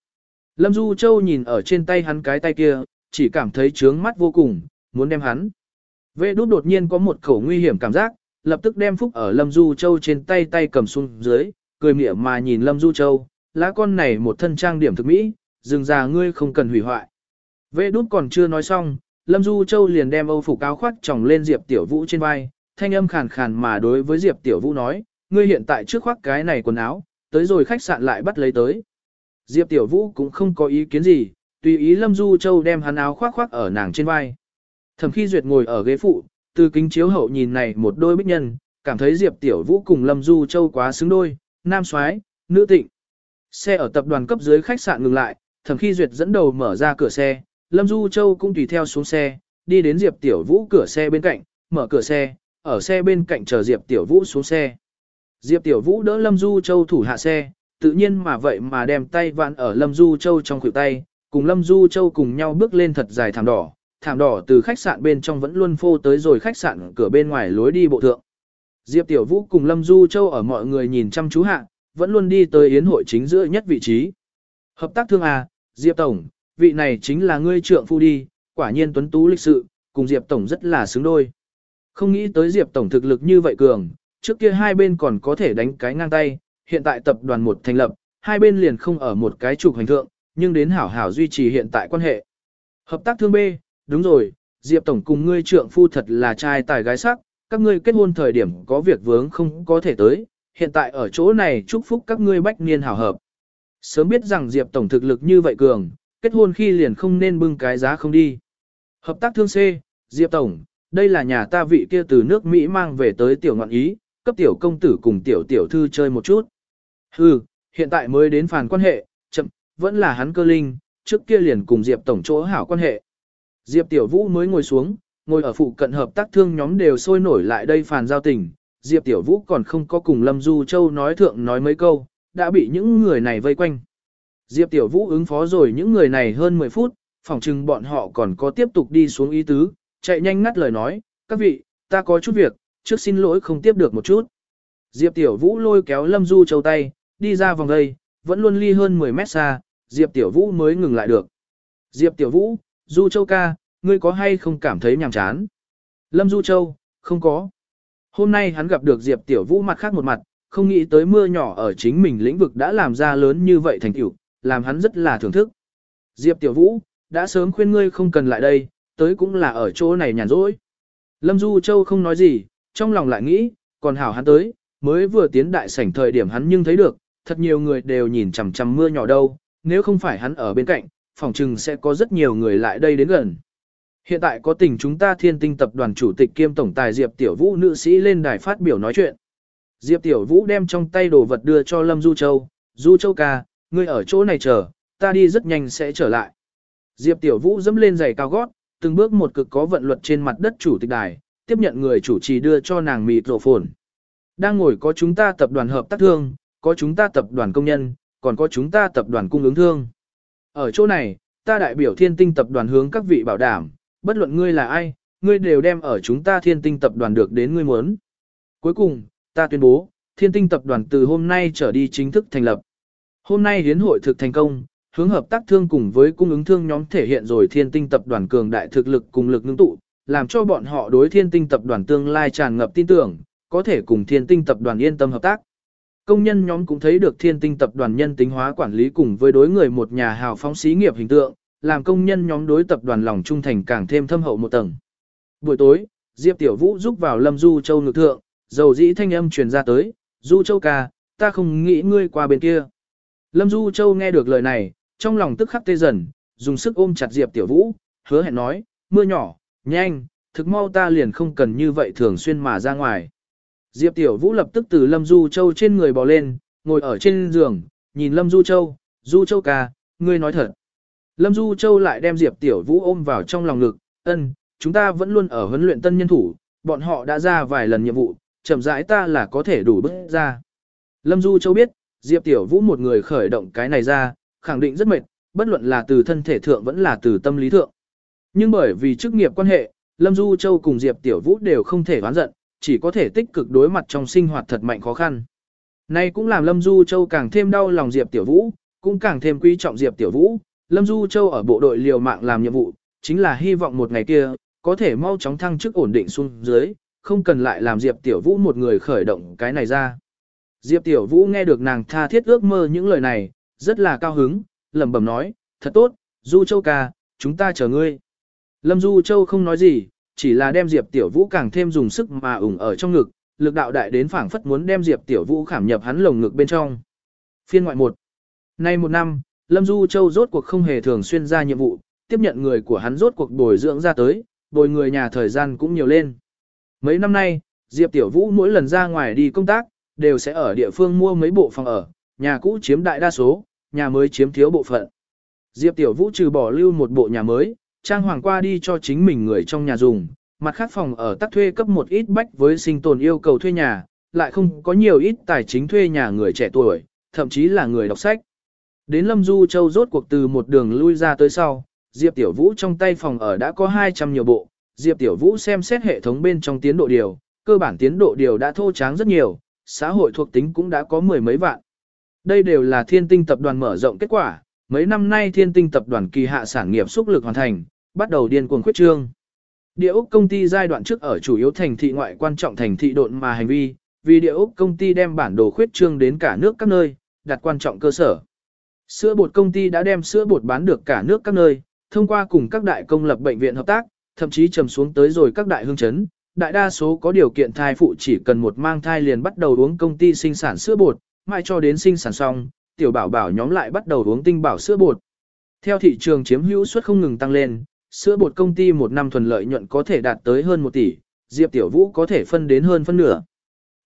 Lâm Du Châu nhìn ở trên tay hắn cái tay kia, chỉ cảm thấy trướng mắt vô cùng, muốn đem hắn. Vệ đút đột nhiên có một khẩu nguy hiểm cảm giác, lập tức đem phúc ở Lâm Du Châu trên tay tay cầm xuống dưới, cười mỉa mà nhìn Lâm Du Châu, lá con này một thân trang điểm thực mỹ, dừng già ngươi không cần hủy hoại. Vệ đút còn chưa nói xong, Lâm Du Châu liền đem âu phục áo khoác tròng lên Diệp Tiểu Vũ trên vai, thanh âm khàn khàn mà đối với Diệp Tiểu Vũ nói, ngươi hiện tại trước khoác cái này quần áo, tới rồi khách sạn lại bắt lấy tới. Diệp Tiểu Vũ cũng không có ý kiến gì, tùy ý Lâm Du Châu đem hắn áo khoác khoác ở nàng trên vai. Thẩm Khi Duyệt ngồi ở ghế phụ, từ kính chiếu hậu nhìn này một đôi bích nhân, cảm thấy Diệp Tiểu Vũ cùng Lâm Du Châu quá xứng đôi, nam soái, nữ tịnh. Xe ở tập đoàn cấp dưới khách sạn ngừng lại, Thẩm Khi Duyệt dẫn đầu mở ra cửa xe, Lâm Du Châu cũng tùy theo xuống xe, đi đến Diệp Tiểu Vũ cửa xe bên cạnh, mở cửa xe, ở xe bên cạnh chờ Diệp Tiểu Vũ xuống xe. Diệp Tiểu Vũ đỡ Lâm Du Châu thủ hạ xe, tự nhiên mà vậy mà đem tay vạn ở Lâm Du Châu trong khuỷu tay, cùng Lâm Du Châu cùng nhau bước lên thật dài thảm đỏ, thảm đỏ từ khách sạn bên trong vẫn luôn phô tới rồi khách sạn cửa bên ngoài lối đi bộ thượng. Diệp Tiểu Vũ cùng Lâm Du Châu ở mọi người nhìn chăm chú hạ, vẫn luôn đi tới yến hội chính giữa nhất vị trí. Hợp tác thương à, Diệp Tổng, vị này chính là ngươi trượng phu đi, quả nhiên tuấn tú lịch sự, cùng Diệp Tổng rất là xứng đôi. Không nghĩ tới Diệp Tổng thực lực như vậy cường, trước kia hai bên còn có thể đánh cái ngang tay, hiện tại tập đoàn một thành lập, hai bên liền không ở một cái trục hành thượng, nhưng đến hảo hảo duy trì hiện tại quan hệ. Hợp tác thương B, đúng rồi, Diệp Tổng cùng ngươi trượng phu thật là trai tài gái sắc, các ngươi kết hôn thời điểm có việc vướng không có thể tới, hiện tại ở chỗ này chúc phúc các ngươi bách niên hảo hợp. Sớm biết rằng Diệp Tổng thực lực như vậy cường, kết hôn khi liền không nên bưng cái giá không đi. Hợp tác thương C, Diệp Tổng, đây là nhà ta vị kia từ nước Mỹ mang về tới tiểu ngọn ý, cấp tiểu công tử cùng tiểu tiểu thư chơi một chút. Hừ, hiện tại mới đến phản quan hệ, chậm, vẫn là hắn cơ linh, trước kia liền cùng Diệp Tổng chỗ hảo quan hệ. Diệp Tiểu Vũ mới ngồi xuống, ngồi ở phụ cận hợp tác thương nhóm đều sôi nổi lại đây phàn giao tình. Diệp Tiểu Vũ còn không có cùng Lâm Du Châu nói thượng nói mấy câu, đã bị những người này vây quanh. Diệp Tiểu Vũ ứng phó rồi những người này hơn 10 phút, phòng chừng bọn họ còn có tiếp tục đi xuống ý tứ, chạy nhanh ngắt lời nói, các vị, ta có chút việc, trước xin lỗi không tiếp được một chút. Diệp Tiểu Vũ lôi kéo Lâm Du Châu tay, đi ra vòng đây, vẫn luôn ly hơn 10 mét xa, Diệp Tiểu Vũ mới ngừng lại được. Diệp Tiểu Vũ, Du Châu ca, ngươi có hay không cảm thấy nhàm chán? Lâm Du Châu, không có. Hôm nay hắn gặp được Diệp Tiểu Vũ mặt khác một mặt, không nghĩ tới mưa nhỏ ở chính mình lĩnh vực đã làm ra lớn như vậy thành tựu, làm hắn rất là thưởng thức. Diệp Tiểu Vũ, đã sớm khuyên ngươi không cần lại đây, tới cũng là ở chỗ này nhàn rỗi. Lâm Du Châu không nói gì, trong lòng lại nghĩ, còn hảo hắn tới, mới vừa tiến đại sảnh thời điểm hắn nhưng thấy được, thật nhiều người đều nhìn chằm chằm mưa nhỏ đâu, nếu không phải hắn ở bên cạnh, phòng trừng sẽ có rất nhiều người lại đây đến gần. Hiện tại có tình chúng ta thiên tinh tập đoàn chủ tịch kiêm tổng tài Diệp Tiểu Vũ nữ sĩ lên đài phát biểu nói chuyện. Diệp Tiểu Vũ đem trong tay đồ vật đưa cho Lâm Du Châu, Du Châu ca, ngươi ở chỗ này chờ, ta đi rất nhanh sẽ trở lại. Diệp Tiểu Vũ dẫm lên giày cao gót, từng bước một cực có vận luật trên mặt đất chủ tịch đài, tiếp nhận người chủ trì đưa cho nàng mịt rộ phồn. Đang ngồi có chúng ta tập đoàn hợp tác thương, có chúng ta tập đoàn công nhân, còn có chúng ta tập đoàn cung ứng thương. Ở chỗ này, ta đại biểu thiên tinh tập đoàn hướng các vị bảo đảm, bất luận ngươi là ai, ngươi đều đem ở chúng ta thiên tinh tập đoàn được đến ngươi muốn. Cuối cùng, ta tuyên bố, thiên tinh tập đoàn từ hôm nay trở đi chính thức thành lập. Hôm nay hiến hội thực thành công, hướng hợp tác thương cùng với cung ứng thương nhóm thể hiện rồi thiên tinh tập đoàn cường đại thực lực cùng lực ngưng tụ, làm cho bọn họ đối thiên tinh tập đoàn tương lai tràn ngập tin tưởng, có thể cùng thiên tinh tập đoàn yên tâm hợp tác. Công nhân nhóm cũng thấy được thiên tinh tập đoàn nhân tính hóa quản lý cùng với đối người một nhà hào phóng xí nghiệp hình tượng, làm công nhân nhóm đối tập đoàn lòng trung thành càng thêm thâm hậu một tầng. Buổi tối, Diệp Tiểu Vũ giúp vào Lâm Du Châu ngược thượng, dầu dĩ thanh âm truyền ra tới, Du Châu ca, ta không nghĩ ngươi qua bên kia. Lâm Du Châu nghe được lời này, trong lòng tức khắc tê dần, dùng sức ôm chặt Diệp Tiểu Vũ, hứa hẹn nói, mưa nhỏ, nhanh, thực mau ta liền không cần như vậy thường xuyên mà ra ngoài. Diệp Tiểu Vũ lập tức từ Lâm Du Châu trên người bò lên, ngồi ở trên giường, nhìn Lâm Du Châu, Du Châu ca, ngươi nói thật. Lâm Du Châu lại đem Diệp Tiểu Vũ ôm vào trong lòng ngực, ân, chúng ta vẫn luôn ở huấn luyện tân nhân thủ, bọn họ đã ra vài lần nhiệm vụ, chậm rãi ta là có thể đủ bước ra. Lâm Du Châu biết, Diệp Tiểu Vũ một người khởi động cái này ra, khẳng định rất mệt, bất luận là từ thân thể thượng vẫn là từ tâm lý thượng. Nhưng bởi vì chức nghiệp quan hệ, Lâm Du Châu cùng Diệp Tiểu Vũ đều không thể oán giận, chỉ có thể tích cực đối mặt trong sinh hoạt thật mạnh khó khăn. Này cũng làm Lâm Du Châu càng thêm đau lòng Diệp Tiểu Vũ, cũng càng thêm quý trọng Diệp Tiểu Vũ. Lâm Du Châu ở bộ đội liều mạng làm nhiệm vụ, chính là hy vọng một ngày kia, có thể mau chóng thăng chức ổn định xuống dưới, không cần lại làm Diệp Tiểu Vũ một người khởi động cái này ra. Diệp Tiểu Vũ nghe được nàng tha thiết ước mơ những lời này, rất là cao hứng, lẩm bẩm nói, thật tốt, Du Châu ca, chúng ta chờ ngươi. Lâm Du Châu không nói gì, chỉ là đem Diệp Tiểu Vũ càng thêm dùng sức mà ủng ở trong ngực, lực đạo đại đến phảng phất muốn đem Diệp Tiểu Vũ khảm nhập hắn lồng ngực bên trong. Phiên ngoại 1 Nay một năm, Lâm Du Châu rốt cuộc không hề thường xuyên ra nhiệm vụ, tiếp nhận người của hắn rốt cuộc bồi dưỡng ra tới, bồi người nhà thời gian cũng nhiều lên. Mấy năm nay, Diệp Tiểu Vũ mỗi lần ra ngoài đi công tác, đều sẽ ở địa phương mua mấy bộ phòng ở, nhà cũ chiếm đại đa số, nhà mới chiếm thiếu bộ phận. Diệp Tiểu Vũ trừ bỏ lưu một bộ nhà mới, trang hoàng qua đi cho chính mình người trong nhà dùng, mặt khác phòng ở tắc thuê cấp một ít bách với sinh tồn yêu cầu thuê nhà, lại không có nhiều ít tài chính thuê nhà người trẻ tuổi, thậm chí là người đọc sách. Đến Lâm Du Châu rốt cuộc từ một đường lui ra tới sau, Diệp Tiểu Vũ trong tay phòng ở đã có 200 nhiều bộ, Diệp Tiểu Vũ xem xét hệ thống bên trong tiến độ điều, cơ bản tiến độ điều đã thô tráng rất nhiều, xã hội thuộc tính cũng đã có mười mấy vạn. Đây đều là thiên tinh tập đoàn mở rộng kết quả, mấy năm nay thiên tinh tập đoàn kỳ hạ sản nghiệp xúc lực hoàn thành, bắt đầu điên cuồng khuyết trương. Địa Úc công ty giai đoạn trước ở chủ yếu thành thị ngoại quan trọng thành thị độn mà hành vi, vì Địa Úc công ty đem bản đồ khuyết trương đến cả nước các nơi, đặt quan trọng cơ sở. Sữa bột công ty đã đem sữa bột bán được cả nước các nơi, thông qua cùng các đại công lập bệnh viện hợp tác, thậm chí trầm xuống tới rồi các đại hương chấn. Đại đa số có điều kiện thai phụ chỉ cần một mang thai liền bắt đầu uống công ty sinh sản sữa bột, mãi cho đến sinh sản xong, tiểu bảo bảo nhóm lại bắt đầu uống tinh bảo sữa bột. Theo thị trường chiếm hữu suất không ngừng tăng lên, sữa bột công ty một năm thuần lợi nhuận có thể đạt tới hơn 1 tỷ, Diệp Tiểu Vũ có thể phân đến hơn phân nửa.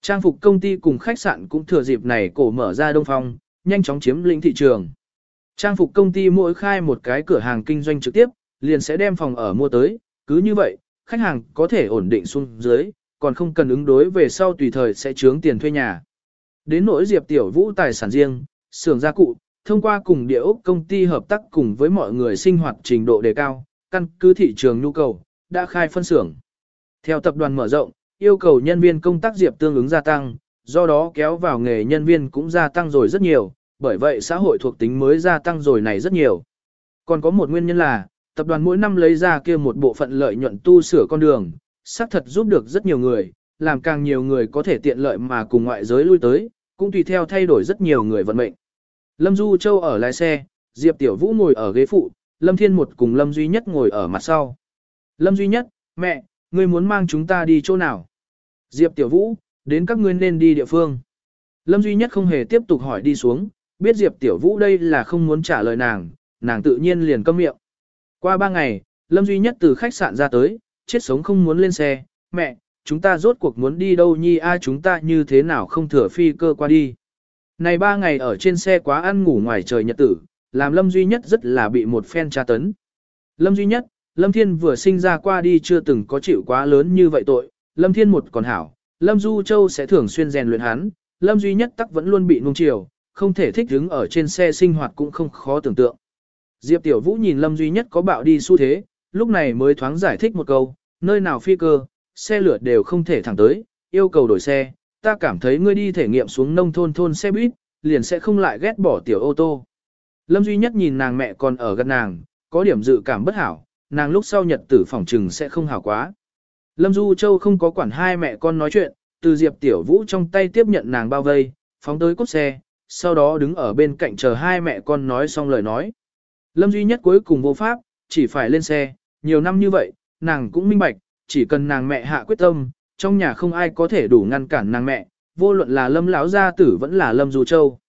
Trang phục công ty cùng khách sạn cũng thừa dịp này cổ mở ra đông phong, nhanh chóng chiếm lĩnh thị trường. Trang phục công ty mỗi khai một cái cửa hàng kinh doanh trực tiếp, liền sẽ đem phòng ở mua tới, cứ như vậy, khách hàng có thể ổn định xuống dưới, còn không cần ứng đối về sau tùy thời sẽ trướng tiền thuê nhà. Đến nỗi Diệp Tiểu Vũ tài sản riêng, xưởng gia cụ, thông qua cùng địa ốc công ty hợp tác cùng với mọi người sinh hoạt trình độ đề cao, căn cứ thị trường nhu cầu, đã khai phân xưởng. Theo tập đoàn mở rộng, yêu cầu nhân viên công tác Diệp tương ứng gia tăng, do đó kéo vào nghề nhân viên cũng gia tăng rồi rất nhiều, bởi vậy xã hội thuộc tính mới gia tăng rồi này rất nhiều. Còn có một nguyên nhân là, tập đoàn mỗi năm lấy ra kia một bộ phận lợi nhuận tu sửa con đường, xác thật giúp được rất nhiều người, làm càng nhiều người có thể tiện lợi mà cùng ngoại giới lui tới, cũng tùy theo thay đổi rất nhiều người vận mệnh. Lâm Du Châu ở lái xe, Diệp Tiểu Vũ ngồi ở ghế phụ, Lâm Thiên một cùng Lâm Duy Nhất ngồi ở mặt sau. Lâm Duy Nhất, mẹ, ngươi muốn mang chúng ta đi chỗ nào? Diệp Tiểu Vũ, đến các ngươi nên đi địa phương. Lâm Duy Nhất không hề tiếp tục hỏi đi xuống, biết Diệp Tiểu Vũ đây là không muốn trả lời nàng, nàng tự nhiên liền câm miệng. Qua ba ngày, Lâm Duy Nhất từ khách sạn ra tới, chết sống không muốn lên xe, mẹ, chúng ta rốt cuộc muốn đi đâu nhi a chúng ta như thế nào không thừa phi cơ qua đi. Này ba ngày ở trên xe quá ăn ngủ ngoài trời nhật tử, làm Lâm Duy Nhất rất là bị một phen tra tấn. Lâm Duy Nhất, Lâm Thiên vừa sinh ra qua đi chưa từng có chịu quá lớn như vậy tội, Lâm Thiên một còn hảo, Lâm Du Châu sẽ thường xuyên rèn luyện hắn, Lâm Duy Nhất tắc vẫn luôn bị nung chiều, không thể thích đứng ở trên xe sinh hoạt cũng không khó tưởng tượng. Diệp Tiểu Vũ nhìn Lâm Duy Nhất có bạo đi xu thế, lúc này mới thoáng giải thích một câu, nơi nào phi cơ, xe lửa đều không thể thẳng tới, yêu cầu đổi xe, ta cảm thấy ngươi đi thể nghiệm xuống nông thôn thôn xe buýt, liền sẽ không lại ghét bỏ tiểu ô tô. Lâm Duy Nhất nhìn nàng mẹ còn ở gần nàng, có điểm dự cảm bất hảo, nàng lúc sau nhật tử phỏng trừng sẽ không hảo quá. Lâm Du Châu không có quản hai mẹ con nói chuyện, từ Diệp Tiểu Vũ trong tay tiếp nhận nàng bao vây, phóng tới cốt xe, sau đó đứng ở bên cạnh chờ hai mẹ con nói xong lời nói. Lâm duy nhất cuối cùng vô pháp, chỉ phải lên xe, nhiều năm như vậy, nàng cũng minh bạch, chỉ cần nàng mẹ hạ quyết tâm, trong nhà không ai có thể đủ ngăn cản nàng mẹ, vô luận là Lâm lão gia tử vẫn là Lâm Du Châu.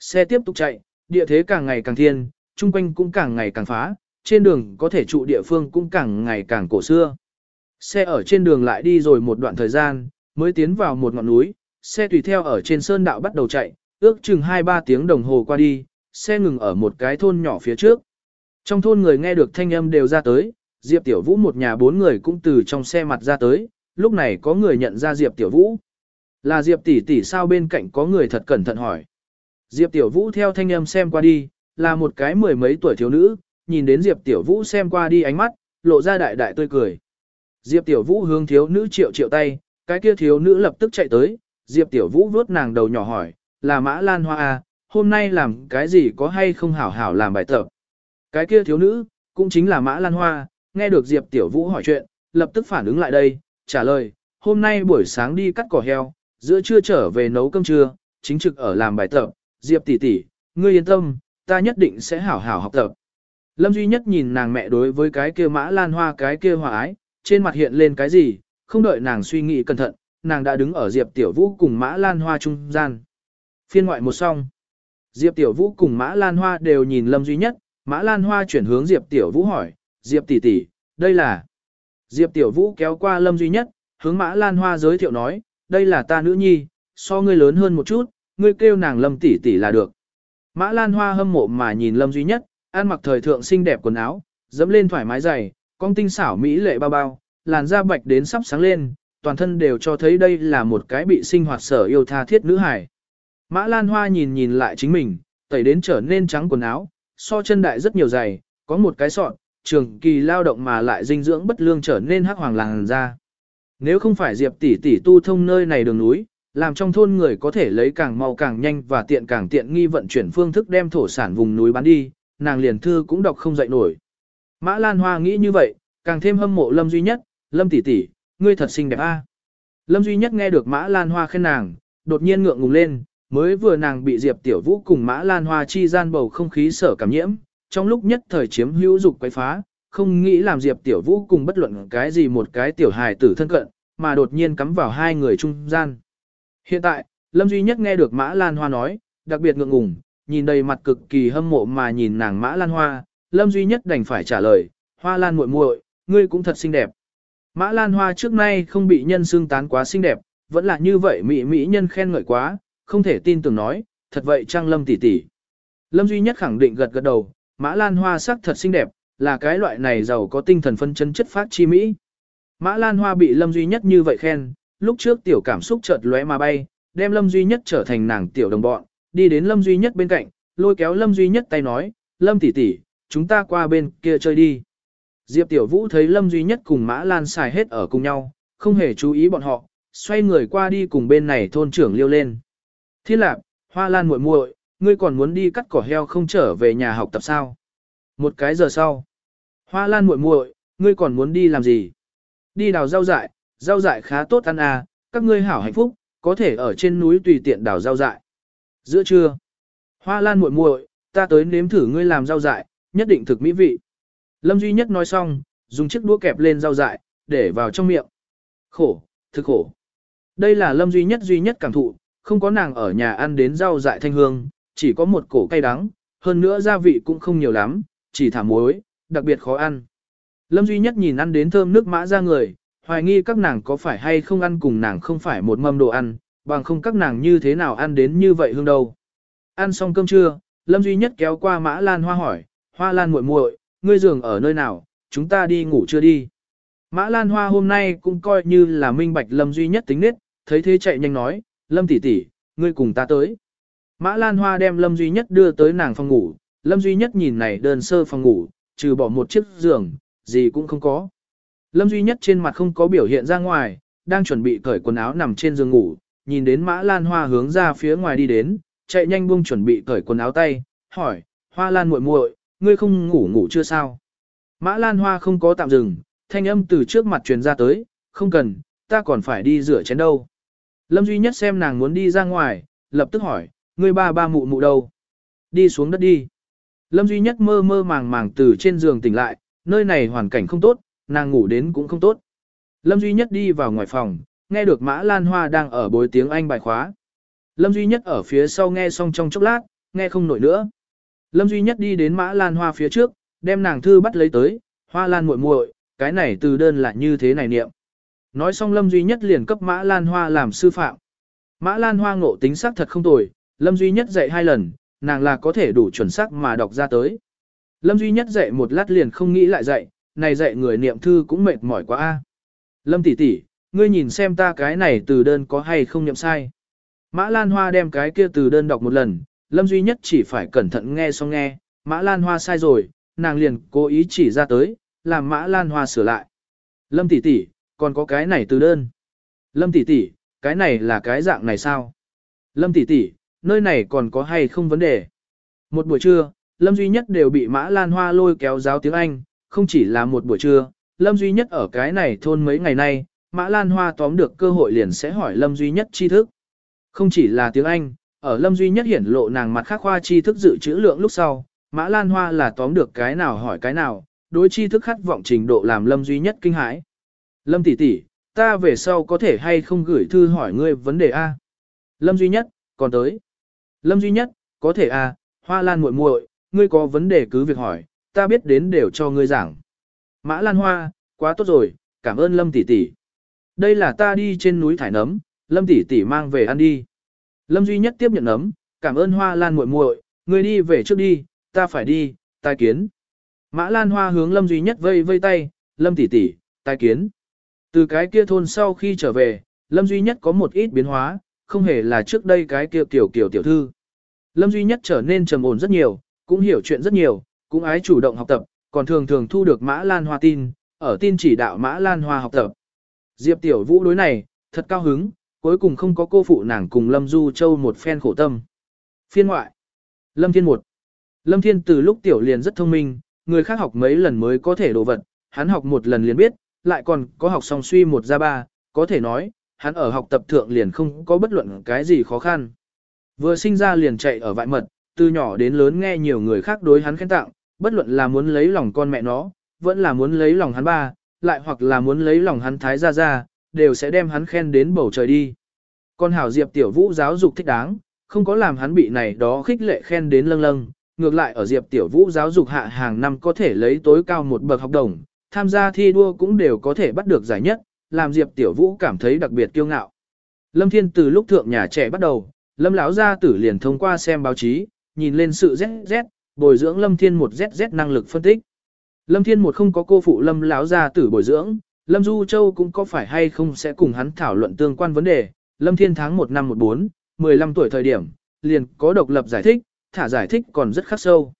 Xe tiếp tục chạy, địa thế càng ngày càng thiên, trung quanh cũng càng ngày càng phá, trên đường có thể trụ địa phương cũng càng ngày càng cổ xưa. Xe ở trên đường lại đi rồi một đoạn thời gian, mới tiến vào một ngọn núi, xe tùy theo ở trên sơn đạo bắt đầu chạy, ước chừng 2-3 tiếng đồng hồ qua đi, xe ngừng ở một cái thôn nhỏ phía trước. Trong thôn người nghe được thanh âm đều ra tới, Diệp Tiểu Vũ một nhà bốn người cũng từ trong xe mặt ra tới, lúc này có người nhận ra Diệp Tiểu Vũ. Là Diệp tỷ tỷ sao bên cạnh có người thật cẩn thận hỏi. Diệp Tiểu Vũ theo thanh âm xem qua đi, là một cái mười mấy tuổi thiếu nữ, nhìn đến Diệp Tiểu Vũ xem qua đi ánh mắt, lộ ra đại đại tươi cười. Diệp Tiểu Vũ hướng thiếu nữ triệu triệu tay, cái kia thiếu nữ lập tức chạy tới, Diệp Tiểu Vũ vuốt nàng đầu nhỏ hỏi, là Mã Lan Hoa à, hôm nay làm cái gì có hay không hảo hảo làm bài tập. Cái kia thiếu nữ, cũng chính là Mã Lan Hoa, nghe được Diệp Tiểu Vũ hỏi chuyện, lập tức phản ứng lại đây, trả lời, hôm nay buổi sáng đi cắt cỏ heo, giữa trưa trở về nấu cơm trưa, chính trực ở làm bài tập, Diệp tỷ tỷ, ngươi yên tâm, ta nhất định sẽ hảo hảo học tập. Lâm Duy Nhất nhìn nàng mẹ đối với cái kia Mã Lan Hoa cái kia hòa ái, trên mặt hiện lên cái gì, không đợi nàng suy nghĩ cẩn thận, nàng đã đứng ở Diệp Tiểu Vũ cùng Mã Lan Hoa trung gian. Phiên ngoại một xong. Diệp Tiểu Vũ cùng Mã Lan Hoa đều nhìn Lâm Duy Nhất, Mã Lan Hoa chuyển hướng Diệp Tiểu Vũ hỏi, Diệp tỷ tỷ, đây là... Diệp Tiểu Vũ kéo qua Lâm Duy Nhất, hướng Mã Lan Hoa giới thiệu nói, đây là ta nữ nhi, so ngươi lớn hơn một chút, ngươi kêu nàng Lâm tỷ tỷ là được. Mã Lan Hoa hâm mộ mà nhìn Lâm Duy Nhất, ăn mặc thời thượng xinh đẹp quần áo, dẫm lên thoải mái dày, con tinh xảo mỹ lệ bao bao, làn da bạch đến sắp sáng lên, toàn thân đều cho thấy đây là một cái bị sinh hoạt sở yêu tha thiết nữ hải. Mã Lan Hoa nhìn nhìn lại chính mình, tẩy đến trở nên trắng quần áo, so chân đại rất nhiều dày, có một cái sọn, trường kỳ lao động mà lại dinh dưỡng bất lương trở nên hắc hoàng làng da. Nếu không phải Diệp tỷ tỷ tu thông nơi này đường núi, làm trong thôn người có thể lấy càng mau càng nhanh và tiện càng tiện nghi vận chuyển phương thức đem thổ sản vùng núi bán đi, nàng liền thư cũng đọc không dậy nổi. Mã Lan Hoa nghĩ như vậy, càng thêm hâm mộ Lâm Duy Nhất, Lâm tỷ tỷ, ngươi thật xinh đẹp a. Lâm Duy Nhất nghe được Mã Lan Hoa khen nàng, đột nhiên ngượng ngùng lên, mới vừa nàng bị Diệp Tiểu Vũ cùng Mã Lan Hoa chi gian bầu không khí sở cảm nhiễm, trong lúc nhất thời chiếm hữu dục quấy phá, không nghĩ làm Diệp Tiểu Vũ cùng bất luận cái gì một cái tiểu hài tử thân cận, mà đột nhiên cắm vào hai người trung gian. Hiện tại, Lâm Duy Nhất nghe được Mã Lan Hoa nói, đặc biệt ngượng ngùng, nhìn đầy mặt cực kỳ hâm mộ mà nhìn nàng Mã Lan Hoa, Lâm Duy Nhất đành phải trả lời, Hoa Lan muội muội, ngươi cũng thật xinh đẹp. Mã Lan Hoa trước nay không bị nhân xương tán quá xinh đẹp, vẫn là như vậy mỹ mỹ nhân khen ngợi quá, không thể tin tưởng nói, thật vậy Trang Lâm tỷ tỷ. Lâm Duy Nhất khẳng định gật gật đầu, Mã Lan Hoa sắc thật xinh đẹp, là cái loại này giàu có tinh thần phân chân chất phát chi mỹ. Mã Lan Hoa bị Lâm Duy Nhất như vậy khen, lúc trước tiểu cảm xúc chợt lóe mà bay, đem Lâm Duy Nhất trở thành nàng tiểu đồng bọn, đi đến Lâm Duy Nhất bên cạnh, lôi kéo Lâm Duy Nhất tay nói, Lâm tỷ tỷ, chúng ta qua bên kia chơi đi. Diệp Tiểu Vũ thấy Lâm Duy Nhất cùng Mã Lan xài hết ở cùng nhau, không hề chú ý bọn họ, xoay người qua đi cùng bên này thôn trưởng liêu lên. Thiên lạc, Hoa Lan muội muội, ngươi còn muốn đi cắt cỏ heo không trở về nhà học tập sao? Một cái giờ sau. Hoa Lan muội muội, ngươi còn muốn đi làm gì? Đi đào rau dại, rau dại khá tốt ăn à, các ngươi hảo hạnh phúc, có thể ở trên núi tùy tiện đào rau dại. Giữa trưa, Hoa Lan muội muội, ta tới nếm thử ngươi làm rau dại, nhất định thực mỹ vị. Lâm Duy Nhất nói xong, dùng chiếc đũa kẹp lên rau dại, để vào trong miệng. Khổ, thực khổ. Đây là Lâm Duy Nhất duy nhất cảm thụ, không có nàng ở nhà ăn đến rau dại thanh hương, chỉ có một cổ cay đắng, hơn nữa gia vị cũng không nhiều lắm, chỉ thả muối, đặc biệt khó ăn. Lâm Duy Nhất nhìn ăn đến thơm nước mã ra người, hoài nghi các nàng có phải hay không ăn cùng nàng không phải một mâm đồ ăn, bằng không các nàng như thế nào ăn đến như vậy hương đâu. Ăn xong cơm trưa, Lâm Duy Nhất kéo qua Mã Lan Hoa hỏi, Hoa Lan muội muội, ngươi giường ở nơi nào, chúng ta đi ngủ chưa đi. Mã Lan Hoa hôm nay cũng coi như là minh bạch Lâm Duy Nhất tính nết, thấy thế chạy nhanh nói, Lâm tỷ tỷ, ngươi cùng ta tới. Mã Lan Hoa đem Lâm Duy Nhất đưa tới nàng phòng ngủ, Lâm Duy Nhất nhìn này đơn sơ phòng ngủ, trừ bỏ một chiếc giường, gì cũng không có. Lâm Duy Nhất trên mặt không có biểu hiện ra ngoài, đang chuẩn bị cởi quần áo nằm trên giường ngủ, nhìn đến Mã Lan Hoa hướng ra phía ngoài đi đến, chạy nhanh buông chuẩn bị cởi quần áo tay, hỏi, Hoa Lan muội muội, ngươi không ngủ ngủ chưa sao? Mã Lan Hoa không có tạm dừng, thanh âm từ trước mặt truyền ra tới, không cần, ta còn phải đi rửa chén đâu. Lâm Duy Nhất xem nàng muốn đi ra ngoài, lập tức hỏi, ngươi ba ba mụ mụ đâu? Đi xuống đất đi. Lâm Duy Nhất mơ mơ màng màng từ trên giường tỉnh lại, nơi này hoàn cảnh không tốt, nàng ngủ đến cũng không tốt. Lâm Duy Nhất đi vào ngoài phòng, nghe được Mã Lan Hoa đang ở bối tiếng Anh bài khóa. Lâm Duy Nhất ở phía sau nghe xong trong chốc lát, nghe không nổi nữa. Lâm Duy Nhất đi đến Mã Lan Hoa phía trước, đem nàng thư bắt lấy tới, Hoa Lan muội muội, cái này từ đơn là như thế này niệm. Nói xong Lâm Duy Nhất liền cấp Mã Lan Hoa làm sư phạm. Mã Lan Hoa ngộ tính xác thật không tồi, Lâm Duy Nhất dạy hai lần, nàng là có thể đủ chuẩn xác mà đọc ra tới. Lâm Duy Nhất dạy một lát liền không nghĩ lại dạy, này dạy người niệm thư cũng mệt mỏi quá a. Lâm tỷ tỷ, ngươi nhìn xem ta cái này từ đơn có hay không niệm sai. Mã Lan Hoa đem cái kia từ đơn đọc một lần, Lâm Duy Nhất chỉ phải cẩn thận nghe xong nghe, Mã Lan Hoa sai rồi, nàng liền cố ý chỉ ra tới, làm Mã Lan Hoa sửa lại. Lâm tỷ tỷ, còn có cái này từ đơn. Lâm tỷ tỷ, cái này là cái dạng này sao? Lâm tỷ tỷ, nơi này còn có hay không vấn đề? Một buổi trưa, Lâm Duy Nhất đều bị Mã Lan Hoa lôi kéo giáo tiếng Anh, không chỉ là một buổi trưa, Lâm Duy Nhất ở cái này thôn mấy ngày nay, Mã Lan Hoa tóm được cơ hội liền sẽ hỏi Lâm Duy Nhất tri thức. Không chỉ là tiếng Anh, ở Lâm Duy Nhất hiển lộ nàng mặt khác khoa tri thức dự trữ lượng lúc sau, Mã Lan Hoa là tóm được cái nào hỏi cái nào, đối tri thức khát vọng trình độ làm Lâm Duy Nhất kinh hãi. Lâm tỷ tỷ, ta về sau có thể hay không gửi thư hỏi ngươi vấn đề A. Lâm Duy Nhất, còn tới. Lâm Duy Nhất, có thể à? Hoa Lan muội muội, ngươi có vấn đề cứ việc hỏi, ta biết đến đều cho ngươi giảng. Mã Lan Hoa, quá tốt rồi, cảm ơn Lâm tỷ tỷ. Đây là ta đi trên núi thải nấm, Lâm tỷ tỷ mang về ăn đi. Lâm Duy Nhất tiếp nhận nấm, cảm ơn Hoa Lan muội muội, ngươi đi về trước đi, ta phải đi, tai kiến. Mã Lan Hoa hướng Lâm Duy Nhất vây vây tay, Lâm tỷ tỷ, tai kiến. Từ cái kia thôn sau khi trở về, Lâm Duy Nhất có một ít biến hóa, không hề là trước đây cái kia tiểu kiểu tiểu thư. Lâm Duy Nhất trở nên trầm ổn rất nhiều, cũng hiểu chuyện rất nhiều, cũng ái chủ động học tập, còn thường thường thu được Mã Lan Hoa tin, ở tin chỉ đạo Mã Lan Hoa học tập. Diệp Tiểu Vũ đối này, thật cao hứng, cuối cùng không có cô phụ nàng cùng Lâm Du Châu một phen khổ tâm. Phiên ngoại Lâm Thiên một Lâm Thiên từ lúc tiểu liền rất thông minh, người khác học mấy lần mới có thể đồ vật, hắn học một lần liền biết, lại còn có học xong suy một ra ba, có thể nói, hắn ở học tập thượng liền không có bất luận cái gì khó khăn. Vừa sinh ra liền chạy ở vại mật, từ nhỏ đến lớn nghe nhiều người khác đối hắn khen tặng, bất luận là muốn lấy lòng con mẹ nó, vẫn là muốn lấy lòng hắn ba, lại hoặc là muốn lấy lòng hắn thái gia gia, đều sẽ đem hắn khen đến bầu trời đi. Con hảo Diệp Tiểu Vũ giáo dục thích đáng, không có làm hắn bị này đó khích lệ khen đến lâng lâng, ngược lại ở Diệp Tiểu Vũ giáo dục hạ hàng năm có thể lấy tối cao một bậc học đồng, tham gia thi đua cũng đều có thể bắt được giải nhất, làm Diệp Tiểu Vũ cảm thấy đặc biệt kiêu ngạo. Lâm Thiên từ lúc thượng nhà trẻ bắt đầu, Lâm lão gia tử liền thông qua xem báo chí, nhìn lên sự ZZ, bồi dưỡng Lâm Thiên một ZZ năng lực phân tích. Lâm Thiên một không có cô phụ Lâm lão gia tử bồi dưỡng, Lâm Du Châu cũng có phải hay không sẽ cùng hắn thảo luận tương quan vấn đề. Lâm Thiên tháng 1 năm 14, 15 tuổi thời điểm, liền có độc lập giải thích, thả giải thích còn rất khắc sâu.